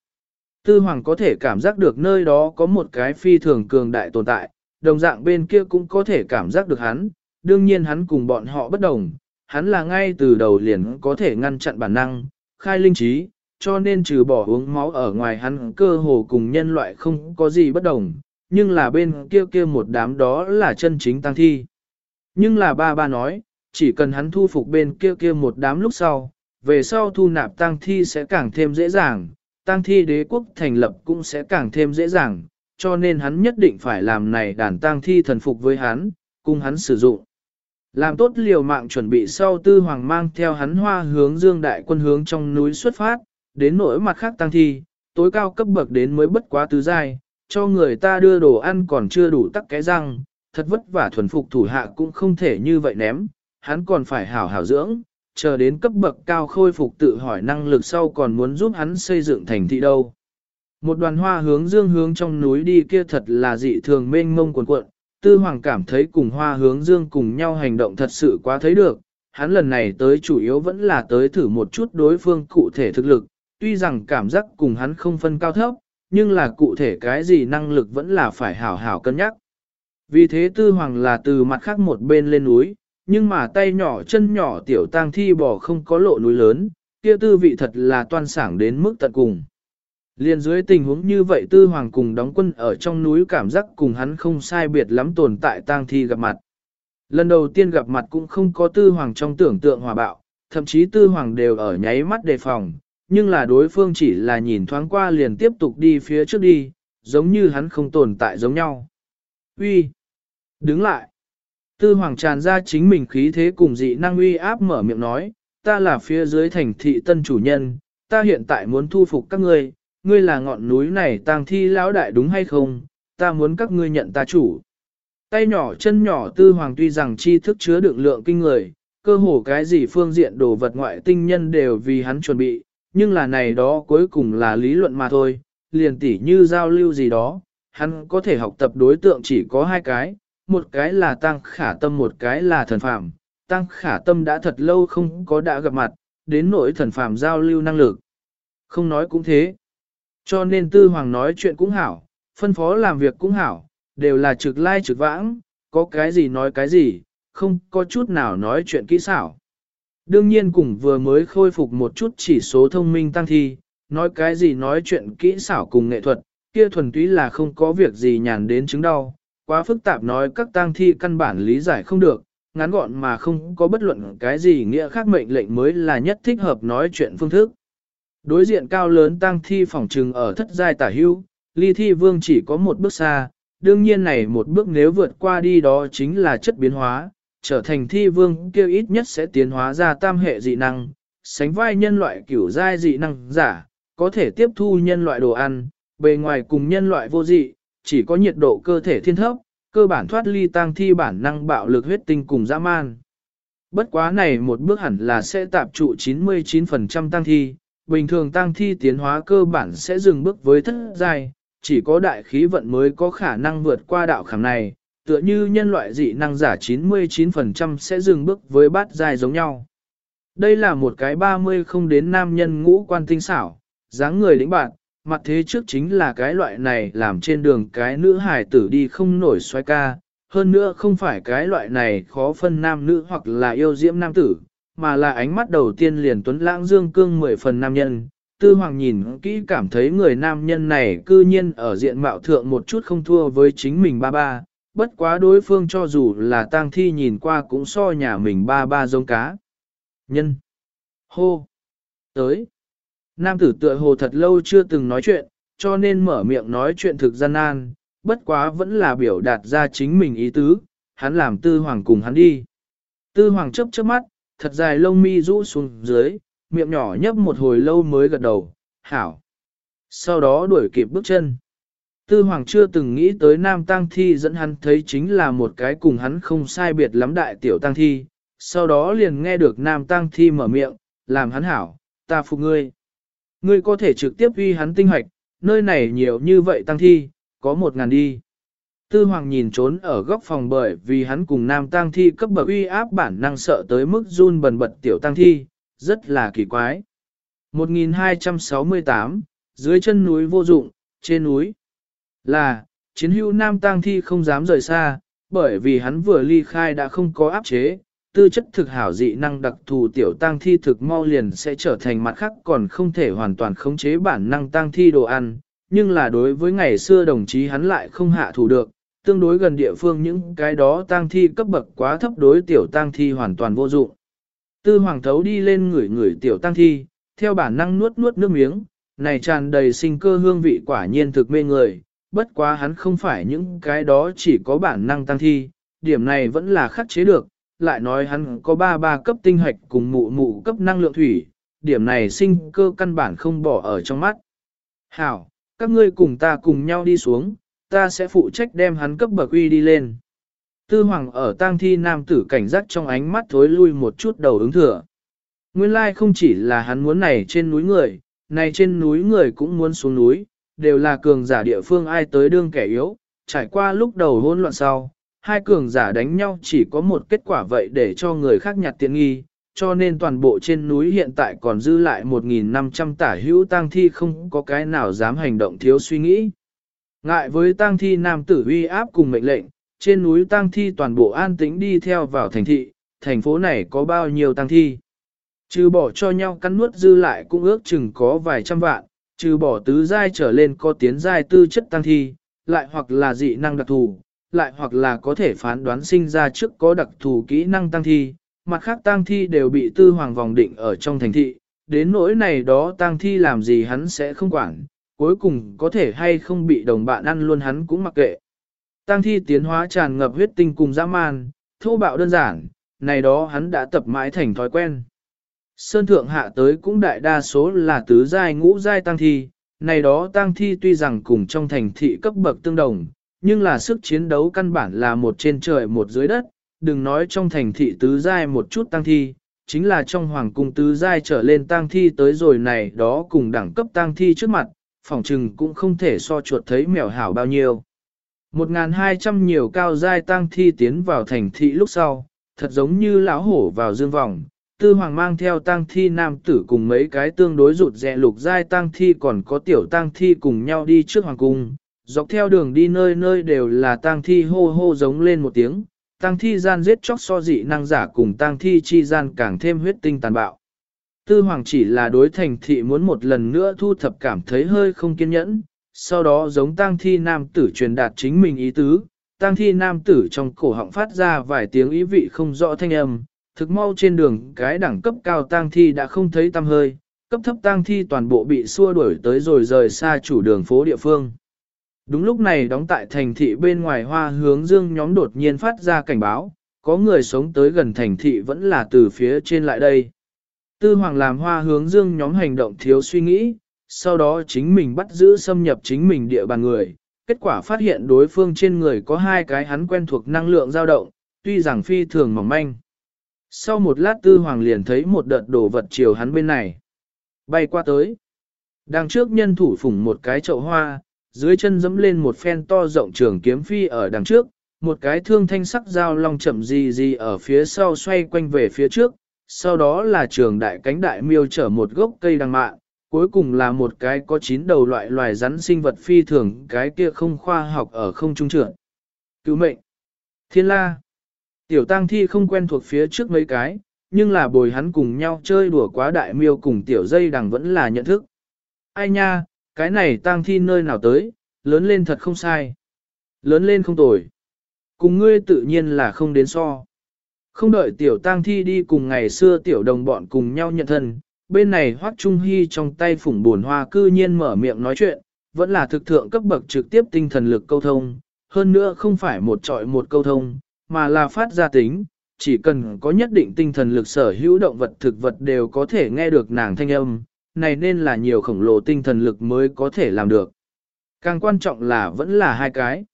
Tư hoàng có thể cảm giác được nơi đó có một cái phi thường cường đại tồn tại, đồng dạng bên kia cũng có thể cảm giác được hắn, đương nhiên hắn cùng bọn họ bất đồng, hắn là ngay từ đầu liền có thể ngăn chặn bản năng, khai linh trí, cho nên trừ bỏ uống máu ở ngoài hắn cơ hồ cùng nhân loại không có gì bất đồng, nhưng là bên kia kia một đám đó là chân chính tăng thi. Nhưng là ba ba nói, chỉ cần hắn thu phục bên kia kia một đám lúc sau, về sau thu nạp tăng thi sẽ càng thêm dễ dàng, tăng thi đế quốc thành lập cũng sẽ càng thêm dễ dàng, cho nên hắn nhất định phải làm này đàn tăng thi thần phục với hắn, cùng hắn sử dụng. Làm tốt liều mạng chuẩn bị sau tư hoàng mang theo hắn hoa hướng dương đại quân hướng trong núi xuất phát, đến nỗi mặt khác tăng thi, tối cao cấp bậc đến mới bất quá tứ giai, cho người ta đưa đồ ăn còn chưa đủ tắc cái răng, thật vất vả thuần phục thủ hạ cũng không thể như vậy ném, hắn còn phải hảo hảo dưỡng, chờ đến cấp bậc cao khôi phục tự hỏi năng lực sau còn muốn giúp hắn xây dựng thành thị đâu. Một đoàn hoa hướng dương hướng trong núi đi kia thật là dị thường mênh mông cuồn cuộn, tư hoàng cảm thấy cùng hoa hướng dương cùng nhau hành động thật sự quá thấy được, hắn lần này tới chủ yếu vẫn là tới thử một chút đối phương cụ thể thực lực, tuy rằng cảm giác cùng hắn không phân cao thấp, nhưng là cụ thể cái gì năng lực vẫn là phải hảo hảo cân nhắc. Vì thế tư hoàng là từ mặt khác một bên lên núi, nhưng mà tay nhỏ chân nhỏ tiểu tang thi bò không có lộ núi lớn, kia tư vị thật là toan sảng đến mức tận cùng. Liên dưới tình huống như vậy tư hoàng cùng đóng quân ở trong núi cảm giác cùng hắn không sai biệt lắm tồn tại tang thi gặp mặt. Lần đầu tiên gặp mặt cũng không có tư hoàng trong tưởng tượng hòa bạo, thậm chí tư hoàng đều ở nháy mắt đề phòng, nhưng là đối phương chỉ là nhìn thoáng qua liền tiếp tục đi phía trước đi, giống như hắn không tồn tại giống nhau. Uy, Đứng lại! Tư hoàng tràn ra chính mình khí thế cùng dị năng uy áp mở miệng nói, ta là phía dưới thành thị tân chủ nhân, ta hiện tại muốn thu phục các ngươi, ngươi là ngọn núi này tang thi lão đại đúng hay không, ta muốn các ngươi nhận ta chủ. Tay nhỏ chân nhỏ tư hoàng tuy rằng tri thức chứa đựng lượng kinh người, cơ hồ cái gì phương diện đồ vật ngoại tinh nhân đều vì hắn chuẩn bị, nhưng là này đó cuối cùng là lý luận mà thôi, liền tỉ như giao lưu gì đó, hắn có thể học tập đối tượng chỉ có hai cái, một cái là tăng khả tâm một cái là thần phạm, tăng khả tâm đã thật lâu không có đã gặp mặt, đến nỗi thần phạm giao lưu năng lực. Không nói cũng thế. Cho nên tư hoàng nói chuyện cũng hảo, phân phó làm việc cũng hảo, đều là trực lai trực vãng, có cái gì nói cái gì, không có chút nào nói chuyện kỹ xảo. Đương nhiên cùng vừa mới khôi phục một chút chỉ số thông minh tăng thi, nói cái gì nói chuyện kỹ xảo cùng nghệ thuật, kia thuần túy là không có việc gì nhàn đến chứng đau, quá phức tạp nói các tăng thi căn bản lý giải không được, ngắn gọn mà không có bất luận cái gì nghĩa khác mệnh lệnh mới là nhất thích hợp nói chuyện phương thức. Đối diện cao lớn tăng thi phòng trừng ở thất giai tả hưu, ly thi vương chỉ có một bước xa, đương nhiên này một bước nếu vượt qua đi đó chính là chất biến hóa, trở thành thi vương kêu ít nhất sẽ tiến hóa ra tam hệ dị năng, sánh vai nhân loại kiểu giai dị năng giả, có thể tiếp thu nhân loại đồ ăn, bề ngoài cùng nhân loại vô dị, chỉ có nhiệt độ cơ thể thiên thấp, cơ bản thoát ly tăng thi bản năng bạo lực huyết tinh cùng dã man. Bất quá này một bước hẳn là sẽ tạp trụ 99% tăng thi, bình thường tăng thi tiến hóa cơ bản sẽ dừng bước với thất giai, chỉ có đại khí vận mới có khả năng vượt qua đạo khảm này, tựa như nhân loại dị năng giả 99% sẽ dừng bước với bát giai giống nhau. Đây là một cái 30 không đến nam nhân ngũ quan tinh xảo, dáng người lĩnh bạn, mặt thế trước chính là cái loại này làm trên đường cái nữ hài tử đi không nổi xoay ca, hơn nữa không phải cái loại này khó phân nam nữ hoặc là yêu diễm nam tử, mà là ánh mắt đầu tiên liền tuấn lãng dương cương mười phần nam nhân. Tư Hoàng nhìn kỹ cảm thấy người nam nhân này cư nhiên ở diện mạo thượng một chút không thua với chính mình ba ba, bất quá đối phương cho dù là tang thi nhìn qua cũng so nhà mình ba ba giống cá. Nhân. Hô. Tới. Nam tử tựa hồ thật lâu chưa từng nói chuyện, cho nên mở miệng nói chuyện thực gian nan, bất quá vẫn là biểu đạt ra chính mình ý tứ, hắn làm tư hoàng cùng hắn đi. Tư hoàng chấp chớp mắt, thật dài lông mi rũ xuống dưới, miệng nhỏ nhấp một hồi lâu mới gật đầu, hảo. Sau đó đuổi kịp bước chân. Tư hoàng chưa từng nghĩ tới nam Tăng thi dẫn hắn thấy chính là một cái cùng hắn không sai biệt lắm đại tiểu Tăng thi, sau đó liền nghe được nam Tăng thi mở miệng, làm hắn hảo, ta phục ngươi. Ngươi có thể trực tiếp uy hắn tinh hoạch, nơi này nhiều như vậy tăng thi, có một ngàn đi. Tư Hoàng nhìn trốn ở góc phòng bởi vì hắn cùng nam Tăng thi cấp bậc uy áp bản năng sợ tới mức run bần bật tiểu Tăng thi, rất là kỳ quái. 1268, dưới chân núi vô dụng, trên núi là, chiến hữu nam tang thi không dám rời xa, bởi vì hắn vừa ly khai đã không có áp chế, tư chất thực hảo dị năng đặc thù tiểu tang thi thực mau liền sẽ trở thành mặt khác còn không thể hoàn toàn khống chế bản năng tang thi đồ ăn, nhưng là đối với ngày xưa đồng chí hắn lại không hạ thủ được, tương đối gần địa phương những cái đó tang thi cấp bậc quá thấp đối tiểu tang thi hoàn toàn vô dụng. Tư hoàng thấu đi lên người người tiểu tang thi, theo bản năng nuốt nuốt nước miếng, này tràn đầy sinh cơ hương vị quả nhiên thực mê người, bất quá hắn không phải những cái đó chỉ có bản năng tăng thi, điểm này vẫn là khắc chế được, lại nói hắn có ba ba cấp tinh hạch cùng mụ mụ cấp năng lượng thủy, điểm này sinh cơ căn bản không bỏ ở trong mắt. Hảo, các ngươi cùng ta cùng nhau đi xuống, ta sẽ phụ trách đem hắn cấp bậc uy đi lên. Tư hoàng ở tang thi nam tử cảnh giác trong ánh mắt thối lui một chút đầu ứng thừa. Nguyên lai không chỉ là hắn muốn này trên núi người, này trên núi người cũng muốn xuống núi, đều là cường giả địa phương ai tới đương kẻ yếu, trải qua lúc đầu hỗn loạn sau, hai cường giả đánh nhau chỉ có một kết quả vậy để cho người khác nhặt tiện nghi, cho nên toàn bộ trên núi hiện tại còn dư lại 1.500 tả hữu tang thi không có cái nào dám hành động thiếu suy nghĩ. Ngại với tang thi nam tử uy áp cùng mệnh lệnh, trên núi tang thi toàn bộ an tĩnh đi theo vào thành thị, thành phố này có bao nhiêu tang thi. Trừ bỏ cho nhau cắn nuốt dư lại cũng ước chừng có vài trăm vạn, trừ bỏ tứ giai trở lên có tiến giai tư chất tăng thi, lại hoặc là dị năng đặc thù, lại hoặc là có thể phán đoán sinh ra trước có đặc thù kỹ năng tăng thi, mặt khác tăng thi đều bị tư hoàng vòng định ở trong thành thị, đến nỗi này đó tăng thi làm gì hắn sẽ không quản, cuối cùng có thể hay không bị đồng bạn ăn luôn hắn cũng mặc kệ. Tăng thi tiến hóa tràn ngập huyết tinh cùng dã man, thô bạo đơn giản, này đó hắn đã tập mãi thành thói quen. Sơn thượng hạ tới cũng đại đa số là tứ giai ngũ giai tăng thi, này đó tăng thi tuy rằng cùng trong thành thị cấp bậc tương đồng, nhưng là sức chiến đấu căn bản là một trên trời một dưới đất, đừng nói trong thành thị tứ giai một chút tăng thi, chính là trong hoàng cung tứ giai trở lên tăng thi tới rồi này đó cùng đẳng cấp tăng thi trước mặt, phòng trừng cũng không thể so chuột thấy mèo hảo bao nhiêu. 1.200 nhiều cao giai tăng thi tiến vào thành thị lúc sau, thật giống như lão hổ vào dương vòng, Tư Hoàng mang theo tang thi nam tử cùng mấy cái tương đối rụt rẹ lục giai tang thi còn có tiểu tang thi cùng nhau đi trước hoàng cung. Dọc theo đường đi nơi nơi đều là tang thi hô hô giống lên một tiếng, tang thi gian giết chóc so dị năng giả cùng tang thi chi gian càng thêm huyết tinh tàn bạo. Tư Hoàng chỉ là đối thành thị muốn một lần nữa thu thập cảm thấy hơi không kiên nhẫn, sau đó giống tang thi nam tử truyền đạt chính mình ý tứ, tang thi nam tử trong cổ họng phát ra vài tiếng ý vị không rõ thanh âm, thực mau trên đường cái đẳng cấp cao tang thi đã không thấy tăm hơi, cấp thấp tang thi toàn bộ bị xua đuổi tới rồi rời xa chủ đường phố địa phương. Đúng lúc này đóng tại thành thị bên ngoài hoa hướng dương nhóm đột nhiên phát ra cảnh báo, có người sống tới gần thành thị vẫn là từ phía trên lại đây. Tư hoàng làm hoa hướng dương nhóm hành động thiếu suy nghĩ, sau đó chính mình bắt giữ xâm nhập chính mình địa bàn người, kết quả phát hiện đối phương trên người có hai cái hắn quen thuộc năng lượng dao động, tuy rằng phi thường mỏng manh. Sau một lát tư hoàng liền thấy một đợt đổ vật chiều hắn bên này. Bay qua tới. Đằng trước nhân thủ phủng một cái chậu hoa, dưới chân dẫm lên một phen to rộng trường kiếm phi ở đằng trước, một cái thương thanh sắc dao long chậm gì gì ở phía sau xoay quanh về phía trước, sau đó là trường đại cánh đại miêu chở một gốc cây đằng mạ, cuối cùng là một cái có chín đầu loại loài rắn sinh vật phi thường cái kia không khoa học ở không trung trưởng. Cứu mệnh. Thiên la. Tiểu tang thi không quen thuộc phía trước mấy cái, nhưng là bồi hắn cùng nhau chơi đùa quá đại miêu cùng tiểu dây đằng vẫn là nhận thức. Ai nha, cái này tang thi nơi nào tới, lớn lên thật không sai. Lớn lên không tồi. Cùng ngươi tự nhiên là không đến so. Không đợi tiểu tang thi đi cùng ngày xưa tiểu đồng bọn cùng nhau nhận thân, bên này hoắc trung hy trong tay phủng buồn hoa cư nhiên mở miệng nói chuyện, vẫn là thực thượng cấp bậc trực tiếp tinh thần lực câu thông, hơn nữa không phải một trọi một câu thông, mà là phát ra tính, chỉ cần có nhất định tinh thần lực sở hữu động vật thực vật đều có thể nghe được nàng thanh âm, này nên là nhiều khổng lồ tinh thần lực mới có thể làm được. Càng quan trọng là vẫn là hai cái.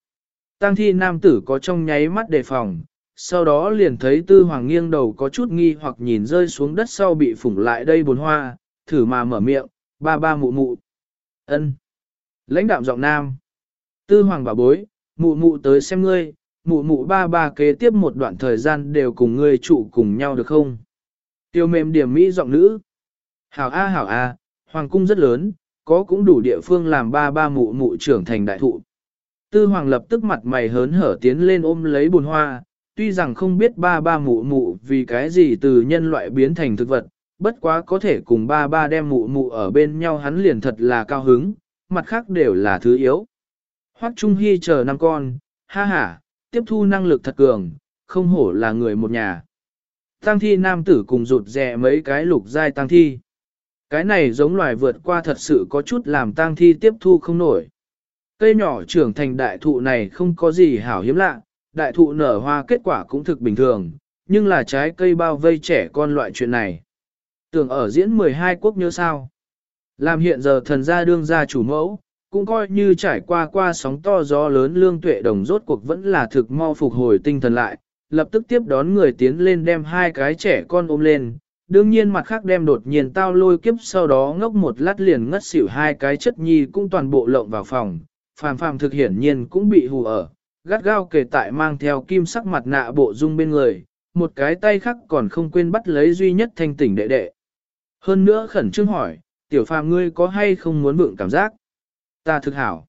Tăng thi nam tử có trong nháy mắt đề phòng, sau đó liền thấy tư hoàng nghiêng đầu có chút nghi hoặc nhìn rơi xuống đất sau bị phủng lại đây bồn hoa, thử mà mở miệng, ba ba mụ mụ. ân Lãnh đạm giọng nam. Tư hoàng bảo bối, mụ mụ tới xem ngươi, mụ mụ ba ba kế tiếp một đoạn thời gian đều cùng ngươi trụ cùng nhau được không? Tiêu mềm điểm mỹ giọng nữ. Hảo A hảo A, hoàng cung rất lớn, có cũng đủ địa phương làm ba ba mụ mụ trưởng thành đại thụ. Tư hoàng lập tức mặt mày hớn hở tiến lên ôm lấy bùn hoa, tuy rằng không biết ba ba mụ mụ vì cái gì từ nhân loại biến thành thực vật, bất quá có thể cùng ba ba đem mụ mụ ở bên nhau hắn liền thật là cao hứng, mặt khác đều là thứ yếu. Hoắc Trung Hy chờ năm con, ha ha, tiếp thu năng lực thật cường, không hổ là người một nhà. Tăng thi nam tử cùng rụt rè mấy cái lục giai tăng thi. Cái này giống loài vượt qua thật sự có chút làm tăng thi tiếp thu không nổi. Cây nhỏ trưởng thành đại thụ này không có gì hảo hiếm lạ, đại thụ nở hoa kết quả cũng thực bình thường, nhưng là trái cây bao vây trẻ con loại chuyện này. Tưởng ở diễn 12 quốc nhớ sao. Làm hiện giờ thần gia đương gia chủ mẫu, cũng coi như trải qua qua sóng to gió lớn lương tuệ đồng rốt cuộc vẫn là thực mau phục hồi tinh thần lại, lập tức tiếp đón người tiến lên đem hai cái trẻ con ôm lên, đương nhiên mặt khác đem đột nhiên tao lôi kiếp sau đó ngốc một lát liền ngất xỉu hai cái chất nhi cũng toàn bộ lộng vào phòng, phàm phàm thực hiển nhiên cũng bị hù ở, gắt gao kề tại mang theo kim sắc mặt nạ bộ dung bên người, một cái tay khác còn không quên bắt lấy duy nhất thanh tỉnh đệ đệ. Hơn nữa khẩn trương hỏi, tiểu phàm ngươi có hay không muốn vượng cảm giác? Ta thực hảo.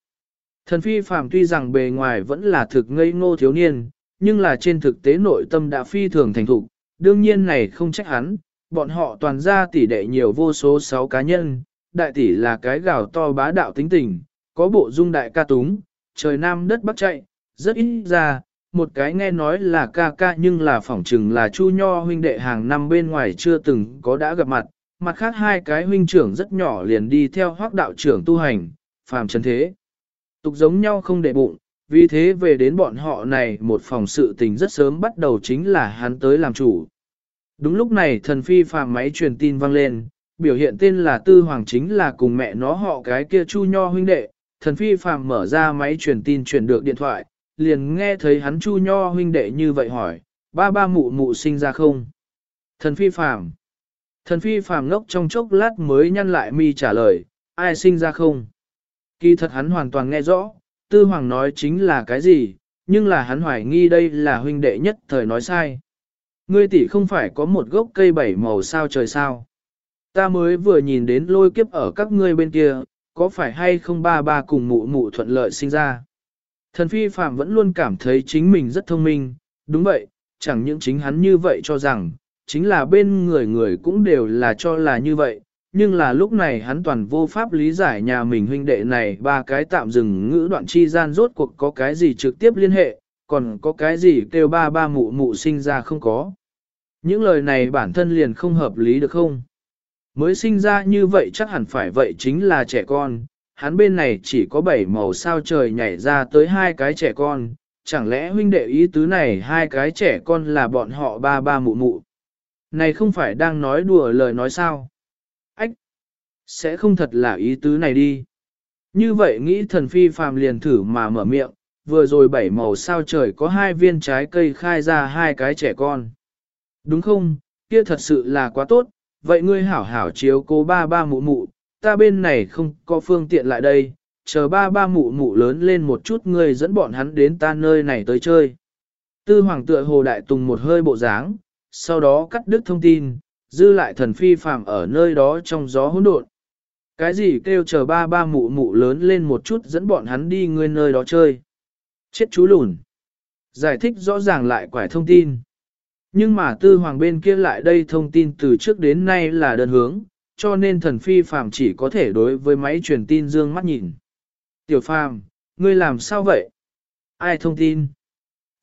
Thần phi phàm tuy rằng bề ngoài vẫn là thực ngây ngô thiếu niên, nhưng là trên thực tế nội tâm đã phi thường thành thục, đương nhiên này không trách hắn, bọn họ toàn ra tỷ đệ nhiều vô số sáu cá nhân, đại tỷ là cái gào to bá đạo tính tình, có bộ dung đại ca túng, trời nam đất bắc chạy, rất ít ra, một cái nghe nói là ca ca nhưng là phỏng chừng là chu nho huynh đệ hàng năm bên ngoài chưa từng có đã gặp mặt, mặt khác hai cái huynh trưởng rất nhỏ liền đi theo hoác đạo trưởng tu hành, phàm chân thế. Tục giống nhau không để bụng, vì thế về đến bọn họ này một phòng sự tình rất sớm bắt đầu chính là hắn tới làm chủ. Đúng lúc này thần phi phàm máy truyền tin vang lên, biểu hiện tên là Tư Hoàng chính là cùng mẹ nó họ cái kia Chu Nho huynh đệ, thần phi phàm mở ra máy truyền tin truyền được điện thoại, liền nghe thấy hắn Chu Nho huynh đệ như vậy hỏi, ba ba mụ mụ sinh ra không? Thần phi phàm. Thần phi phàm ngốc trong chốc lát mới nhăn lại mi trả lời, ai sinh ra không? Kỳ thật hắn hoàn toàn nghe rõ, tư hoàng nói chính là cái gì, nhưng là hắn hoài nghi đây là huynh đệ nhất thời nói sai. Ngươi tỷ không phải có một gốc cây bảy màu sao trời sao? Ta mới vừa nhìn đến lôi kiếp ở các ngươi bên kia, có phải hay không ba ba cùng mụ mụ thuận lợi sinh ra? Thần phi phạm vẫn luôn cảm thấy chính mình rất thông minh, đúng vậy, chẳng những chính hắn như vậy cho rằng, chính là bên người người cũng đều là cho là như vậy, nhưng là lúc này hắn toàn vô pháp lý giải nhà mình huynh đệ này ba cái tạm dừng ngữ đoạn chi gian rốt cuộc có cái gì trực tiếp liên hệ, còn có cái gì kêu ba ba mụ mụ sinh ra không có. Những lời này bản thân liền không hợp lý được không? Mới sinh ra như vậy chắc hẳn phải vậy chính là trẻ con, hắn bên này chỉ có bảy màu sao trời nhảy ra tới hai cái trẻ con, chẳng lẽ huynh đệ ý tứ này hai cái trẻ con là bọn họ ba ba mụ mụ. Này không phải đang nói đùa lời nói sao? Sẽ không thật là ý tứ này đi. Như vậy nghĩ thần phi phàm liền thử mà mở miệng, vừa rồi bảy màu sao trời có hai viên trái cây khai ra hai cái trẻ con. Đúng không, kia thật sự là quá tốt, vậy ngươi hảo hảo chiếu cố ba ba mụ mụ, ta bên này không có phương tiện lại đây, chờ ba ba mụ mụ lớn lên một chút ngươi dẫn bọn hắn đến ta nơi này tới chơi. Tư hoàng tựa hồ đại tùng một hơi bộ dáng, sau đó cắt đứt thông tin, dư lại thần phi phàm ở nơi đó trong gió hỗn độn. Cái gì kêu chờ ba ba mụ mụ lớn lên một chút dẫn bọn hắn đi ngươi nơi đó chơi. Chết chú lùn. Giải thích rõ ràng lại quải thông tin. Nhưng mà tư hoàng bên kia lại đây thông tin từ trước đến nay là đơn hướng, cho nên thần phi phàm chỉ có thể đối với máy truyền tin dương mắt nhìn. Tiểu phàm, ngươi làm sao vậy? Ai thông tin?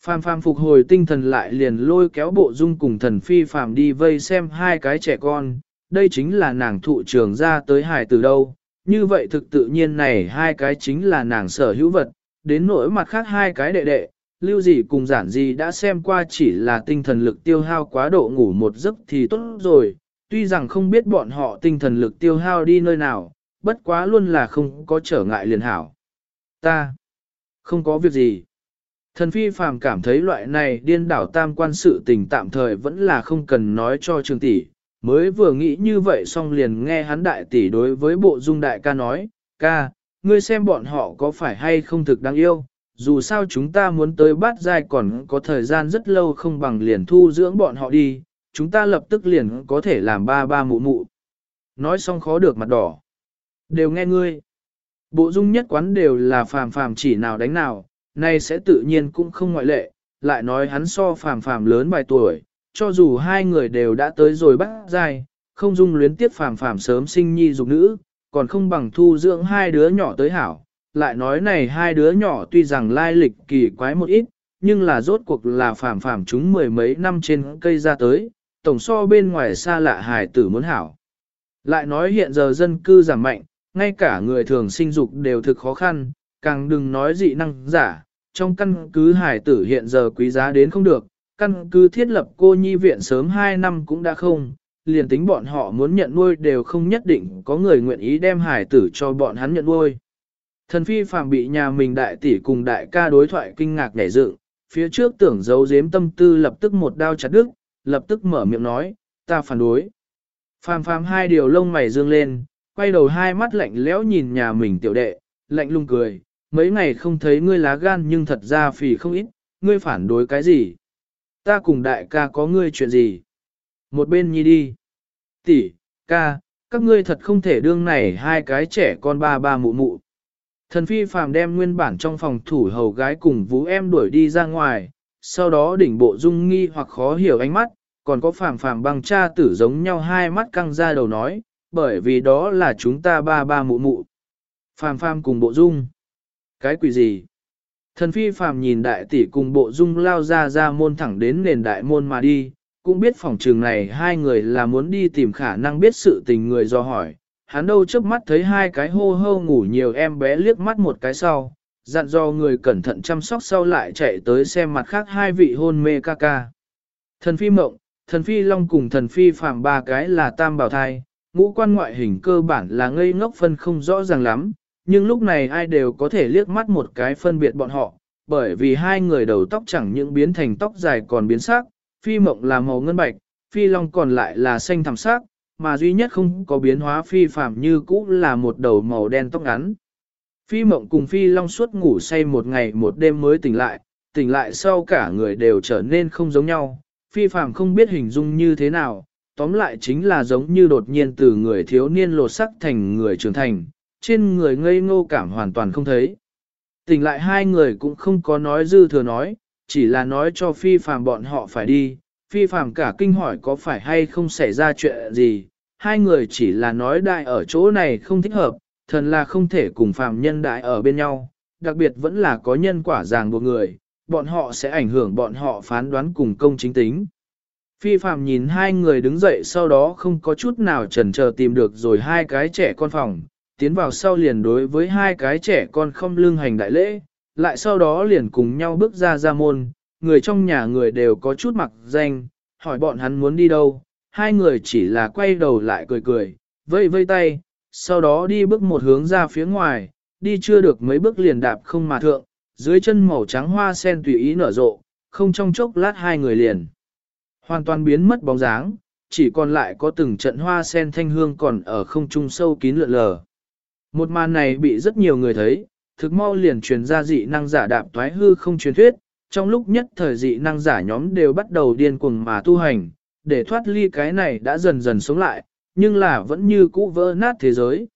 Phàm phàm phục hồi tinh thần lại liền lôi kéo bộ dung cùng thần phi phàm đi vây xem hai cái trẻ con, đây chính là nàng thụ trường ra tới hải từ đâu. Như vậy thực tự nhiên này hai cái chính là nàng sở hữu vật, đến nỗi mặt khác hai cái đệ đệ, lưu gì cùng giản gì đã xem qua chỉ là tinh thần lực tiêu hao quá độ ngủ một giấc thì tốt rồi, tuy rằng không biết bọn họ tinh thần lực tiêu hao đi nơi nào, bất quá luôn là không có trở ngại liền hảo. Ta, không có việc gì. Thần phi phàm cảm thấy loại này điên đảo tam quan sự tình tạm thời vẫn là không cần nói cho trường tỷ, mới vừa nghĩ như vậy xong liền nghe hắn đại tỷ đối với bộ dung đại ca nói, ca, ngươi xem bọn họ có phải hay không thực đáng yêu, dù sao chúng ta muốn tới bát giai còn có thời gian rất lâu không bằng liền thu dưỡng bọn họ đi, chúng ta lập tức liền có thể làm ba ba mụ mụ. Nói xong khó được mặt đỏ. Đều nghe ngươi. Bộ dung nhất quán đều là phàm phàm chỉ nào đánh nào, nay sẽ tự nhiên cũng không ngoại lệ, lại nói hắn so phàm phàm lớn vài tuổi, cho dù hai người đều đã tới rồi bắt dài không dung luyến tiếp phàm phàm sớm sinh nhi dục nữ, còn không bằng thu dưỡng hai đứa nhỏ tới hảo. Lại nói này hai đứa nhỏ tuy rằng lai lịch kỳ quái một ít, nhưng là rốt cuộc là phàm phàm chúng mười mấy năm trên cây ra tới, tổng so bên ngoài xa lạ hài tử muốn hảo. Lại nói hiện giờ dân cư giảm mạnh, ngay cả người thường sinh dục đều thực khó khăn, càng đừng nói dị năng giả, trong căn cứ hải tử hiện giờ quý giá đến không được, căn cứ thiết lập cô nhi viện sớm 2 năm cũng đã không, liền tính bọn họ muốn nhận nuôi đều không nhất định có người nguyện ý đem hải tử cho bọn hắn nhận nuôi. Thần phi phàm bị nhà mình đại tỷ cùng đại ca đối thoại kinh ngạc nhảy dựng, phía trước tưởng giấu giếm tâm tư lập tức một đao chặt đứt, lập tức mở miệng nói, ta phản đối. Phàm phàm hai điều lông mày dương lên, quay đầu hai mắt lạnh lẽo nhìn nhà mình tiểu đệ, lạnh lung cười, mấy ngày không thấy ngươi lá gan nhưng thật ra phì không ít, ngươi phản đối cái gì? Ta cùng đại ca có ngươi chuyện gì? Một bên nhi đi. Tỷ, ca, các ngươi thật không thể đương này hai cái trẻ con ba ba mụ mụ. Thần phi phàm đem nguyên bản trong phòng thủ hầu gái cùng vũ em đuổi đi ra ngoài, sau đó đỉnh bộ dung nghi hoặc khó hiểu ánh mắt, còn có phàm phàm băng cha tử giống nhau hai mắt căng ra đầu nói, bởi vì đó là chúng ta ba ba mụ mụ. Phàm phàm cùng bộ dung. Cái quỷ gì? Thần phi phàm nhìn đại tỷ cùng bộ dung lao ra ra môn thẳng đến nền đại môn mà đi, cũng biết phòng trường này hai người là muốn đi tìm khả năng biết sự tình người do hỏi. Hắn đâu trước mắt thấy hai cái hô hô ngủ nhiều em bé liếc mắt một cái sau, dặn do người cẩn thận chăm sóc sau lại chạy tới xem mặt khác hai vị hôn mê ca ca. Thần phi mộng, thần phi long cùng thần phi phàm ba cái là tam bảo thai, ngũ quan ngoại hình cơ bản là ngây ngốc phân không rõ ràng lắm, nhưng lúc này ai đều có thể liếc mắt một cái phân biệt bọn họ, bởi vì hai người đầu tóc chẳng những biến thành tóc dài còn biến sắc, phi mộng là màu ngân bạch, phi long còn lại là xanh thẳm sắc, mà duy nhất không có biến hóa phi phạm như cũ là một đầu màu đen tóc ngắn. Phi mộng cùng phi long suốt ngủ say một ngày một đêm mới tỉnh lại, tỉnh lại sau cả người đều trở nên không giống nhau, phi phạm không biết hình dung như thế nào, tóm lại chính là giống như đột nhiên từ người thiếu niên lột sắc thành người trưởng thành, trên người ngây ngô cảm hoàn toàn không thấy. Tỉnh lại hai người cũng không có nói dư thừa nói, chỉ là nói cho phi phàm bọn họ phải đi, phi phàm cả kinh hỏi có phải hay không xảy ra chuyện gì, hai người chỉ là nói đại ở chỗ này không thích hợp, thần là không thể cùng phàm nhân đại ở bên nhau, đặc biệt vẫn là có nhân quả ràng buộc người, bọn họ sẽ ảnh hưởng bọn họ phán đoán cùng công chính tính. Phi phàm nhìn hai người đứng dậy sau đó không có chút nào chần chờ tìm được rồi hai cái trẻ con phòng, tiến vào sau liền đối với hai cái trẻ con không lưng hành đại lễ, lại sau đó liền cùng nhau bước ra ra môn, người trong nhà người đều có chút mặc danh, hỏi bọn hắn muốn đi đâu, hai người chỉ là quay đầu lại cười cười, vây vây tay, sau đó đi bước một hướng ra phía ngoài, đi chưa được mấy bước liền đạp không mà thượng, dưới chân màu trắng hoa sen tùy ý nở rộ, không trong chốc lát hai người liền. Hoàn toàn biến mất bóng dáng, chỉ còn lại có từng trận hoa sen thanh hương còn ở không trung sâu kín lượn lờ. Một màn này bị rất nhiều người thấy, thực mau liền truyền ra dị năng giả đạp toái hư không truyền thuyết, trong lúc nhất thời dị năng giả nhóm đều bắt đầu điên cuồng mà tu hành, để thoát ly cái này đã dần dần sống lại, nhưng là vẫn như cũ vỡ nát thế giới.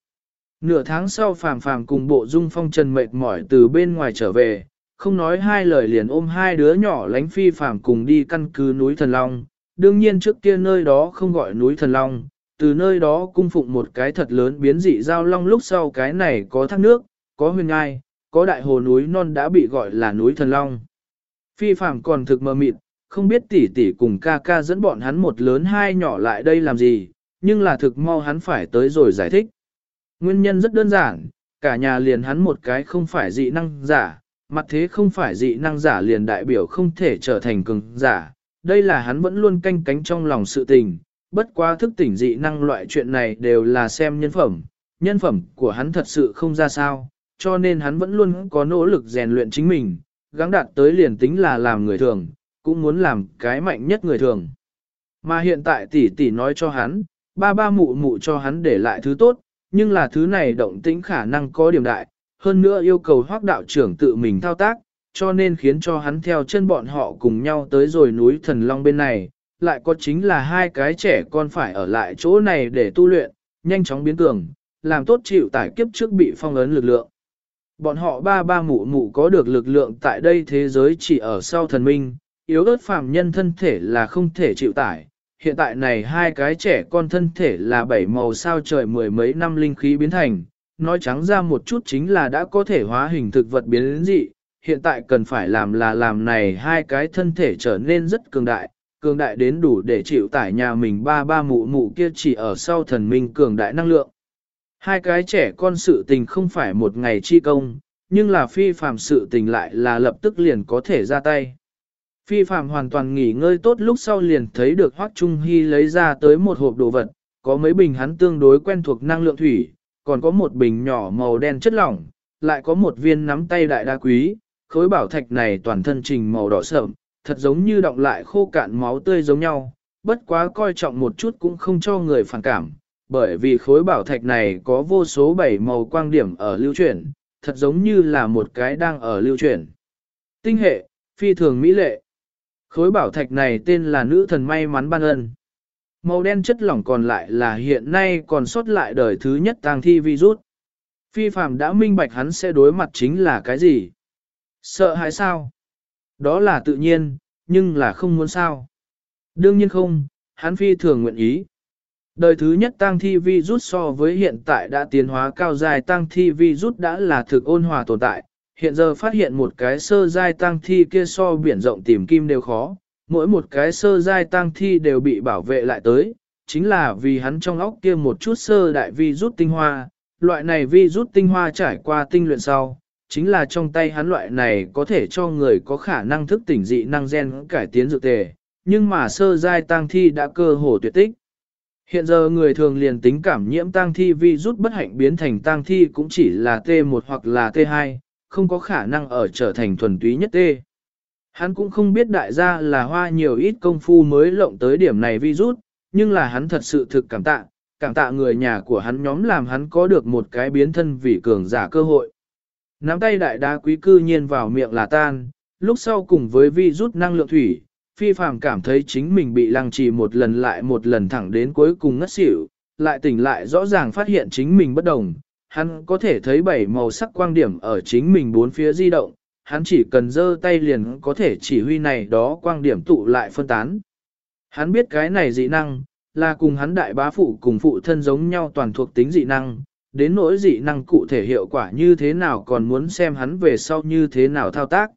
Nửa tháng sau phàm phàm cùng bộ dung phong trần mệt mỏi từ bên ngoài trở về, không nói hai lời liền ôm hai đứa nhỏ lánh phi phàm cùng đi căn cứ núi Thần Long. Đương nhiên trước kia nơi đó không gọi núi Thần Long, từ nơi đó cung phụng một cái thật lớn biến dị giao long lúc sau cái này có thác nước, có huyền ngai, có đại hồ núi non đã bị gọi là núi thần long. Phi phàm còn thực mơ mịt, không biết tỷ tỷ cùng ca ca dẫn bọn hắn một lớn hai nhỏ lại đây làm gì, nhưng là thực mau hắn phải tới rồi giải thích. Nguyên nhân rất đơn giản, cả nhà liền hắn một cái không phải dị năng giả, mặt thế không phải dị năng giả liền đại biểu không thể trở thành cường giả, đây là hắn vẫn luôn canh cánh trong lòng sự tình, bất quá thức tỉnh dị năng loại chuyện này đều là xem nhân phẩm, nhân phẩm của hắn thật sự không ra sao, cho nên hắn vẫn luôn có nỗ lực rèn luyện chính mình, gắng đạt tới liền tính là làm người thường, cũng muốn làm cái mạnh nhất người thường. Mà hiện tại tỷ tỷ nói cho hắn, ba ba mụ mụ cho hắn để lại thứ tốt, nhưng là thứ này động tĩnh khả năng có điểm đại, hơn nữa yêu cầu hoác đạo trưởng tự mình thao tác, cho nên khiến cho hắn theo chân bọn họ cùng nhau tới rồi núi thần long bên này, lại có chính là hai cái trẻ con phải ở lại chỗ này để tu luyện, nhanh chóng biến cường, làm tốt chịu tải kiếp trước bị phong ấn lực lượng. Bọn họ ba ba mụ mụ có được lực lượng tại đây thế giới chỉ ở sau thần minh, yếu ớt phàm nhân thân thể là không thể chịu tải. Hiện tại này hai cái trẻ con thân thể là bảy màu sao trời mười mấy năm linh khí biến thành, nói trắng ra một chút chính là đã có thể hóa hình thực vật biến dị, hiện tại cần phải làm là làm này hai cái thân thể trở nên rất cường đại, cường đại đến đủ để chịu tải nhà mình ba ba mụ mụ kia chỉ ở sau thần minh cường đại năng lượng. Hai cái trẻ con sự tình không phải một ngày chi công, nhưng là phi phàm sự tình lại là lập tức liền có thể ra tay. Phi phàm hoàn toàn nghỉ ngơi tốt lúc sau liền thấy được Hoác Trung Hy lấy ra tới một hộp đồ vật, có mấy bình hắn tương đối quen thuộc năng lượng thủy, còn có một bình nhỏ màu đen chất lỏng, lại có một viên nắm tay đại đa quý, khối bảo thạch này toàn thân trình màu đỏ sợm, thật giống như động lại khô cạn máu tươi giống nhau, bất quá coi trọng một chút cũng không cho người phản cảm, bởi vì khối bảo thạch này có vô số bảy màu quang điểm ở lưu chuyển, thật giống như là một cái đang ở lưu chuyển. Tinh hệ, phi thường mỹ lệ. Khối bảo thạch này tên là nữ thần may mắn ban ân. Màu đen chất lỏng còn lại là hiện nay còn sót lại đời thứ nhất tang thi virus. Phi phạm đã minh bạch hắn sẽ đối mặt chính là cái gì? Sợ hãi sao? Đó là tự nhiên, nhưng là không muốn sao. Đương nhiên không, hắn phi thường nguyện ý. Đời thứ nhất tăng thi vi rút so với hiện tại đã tiến hóa cao dài tăng thi vi rút đã là thực ôn hòa tồn tại. Hiện giờ phát hiện một cái sơ giai tăng thi kia so biển rộng tìm kim đều khó, mỗi một cái sơ giai tăng thi đều bị bảo vệ lại tới, chính là vì hắn trong óc kia một chút sơ đại vi rút tinh hoa, loại này vi rút tinh hoa trải qua tinh luyện sau, chính là trong tay hắn loại này có thể cho người có khả năng thức tỉnh dị năng gen cải tiến dược tề, nhưng mà sơ giai tăng thi đã cơ hồ tuyệt tích. Hiện giờ người thường liền tính cảm nhiễm tăng thi vi rút bất hạnh biến thành tăng thi cũng chỉ là T1 hoặc là T2, không có khả năng ở trở thành thuần túy nhất T. Hắn cũng không biết đại gia là hoa nhiều ít công phu mới lộng tới điểm này vi rút, nhưng là hắn thật sự thực cảm tạ, cảm tạ người nhà của hắn nhóm làm hắn có được một cái biến thân vì cường giả cơ hội. Nắm tay đại đá quý cư nhiên vào miệng là tan, lúc sau cùng với vi rút năng lượng thủy, phi phàm cảm thấy chính mình bị lăng trì một lần lại một lần thẳng đến cuối cùng ngất xỉu, lại tỉnh lại rõ ràng phát hiện chính mình bất đồng. Hắn có thể thấy bảy màu sắc quang điểm ở chính mình bốn phía di động, hắn chỉ cần giơ tay liền có thể chỉ huy này đó quang điểm tụ lại phân tán. Hắn biết cái này dị năng, là cùng hắn đại bá phụ cùng phụ thân giống nhau toàn thuộc tính dị năng, đến nỗi dị năng cụ thể hiệu quả như thế nào còn muốn xem hắn về sau như thế nào thao tác.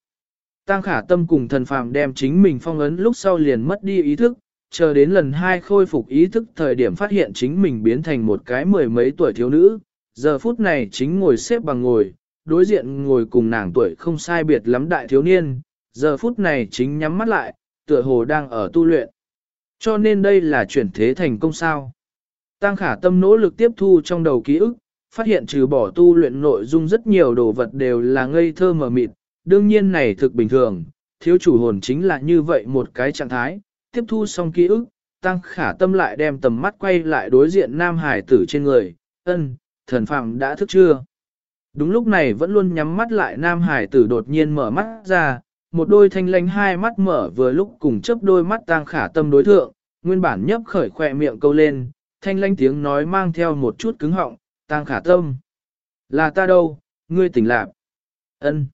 Tăng khả tâm cùng thần phàm đem chính mình phong ấn lúc sau liền mất đi ý thức, chờ đến lần hai khôi phục ý thức thời điểm phát hiện chính mình biến thành một cái mười mấy tuổi thiếu nữ, giờ phút này chính ngồi xếp bằng ngồi, đối diện ngồi cùng nàng tuổi không sai biệt lắm đại thiếu niên, giờ phút này chính nhắm mắt lại, tựa hồ đang ở tu luyện. Cho nên đây là chuyển thế thành công sao. Tăng khả tâm nỗ lực tiếp thu trong đầu ký ức, phát hiện trừ bỏ tu luyện nội dung rất nhiều đồ vật đều là ngây thơ mờ mịt, đương nhiên này thực bình thường, thiếu chủ hồn chính là như vậy một cái trạng thái, tiếp thu xong ký ức, tăng khả tâm lại đem tầm mắt quay lại đối diện nam hải tử trên người, ân, thần phạm đã thức chưa? Đúng lúc này vẫn luôn nhắm mắt lại nam hải tử đột nhiên mở mắt ra, một đôi thanh lanh hai mắt mở vừa lúc cùng chấp đôi mắt tăng khả tâm đối thượng, nguyên bản nhấp khởi khỏe miệng câu lên, thanh lanh tiếng nói mang theo một chút cứng họng, tăng khả tâm. Là ta đâu, ngươi tỉnh lạc. ân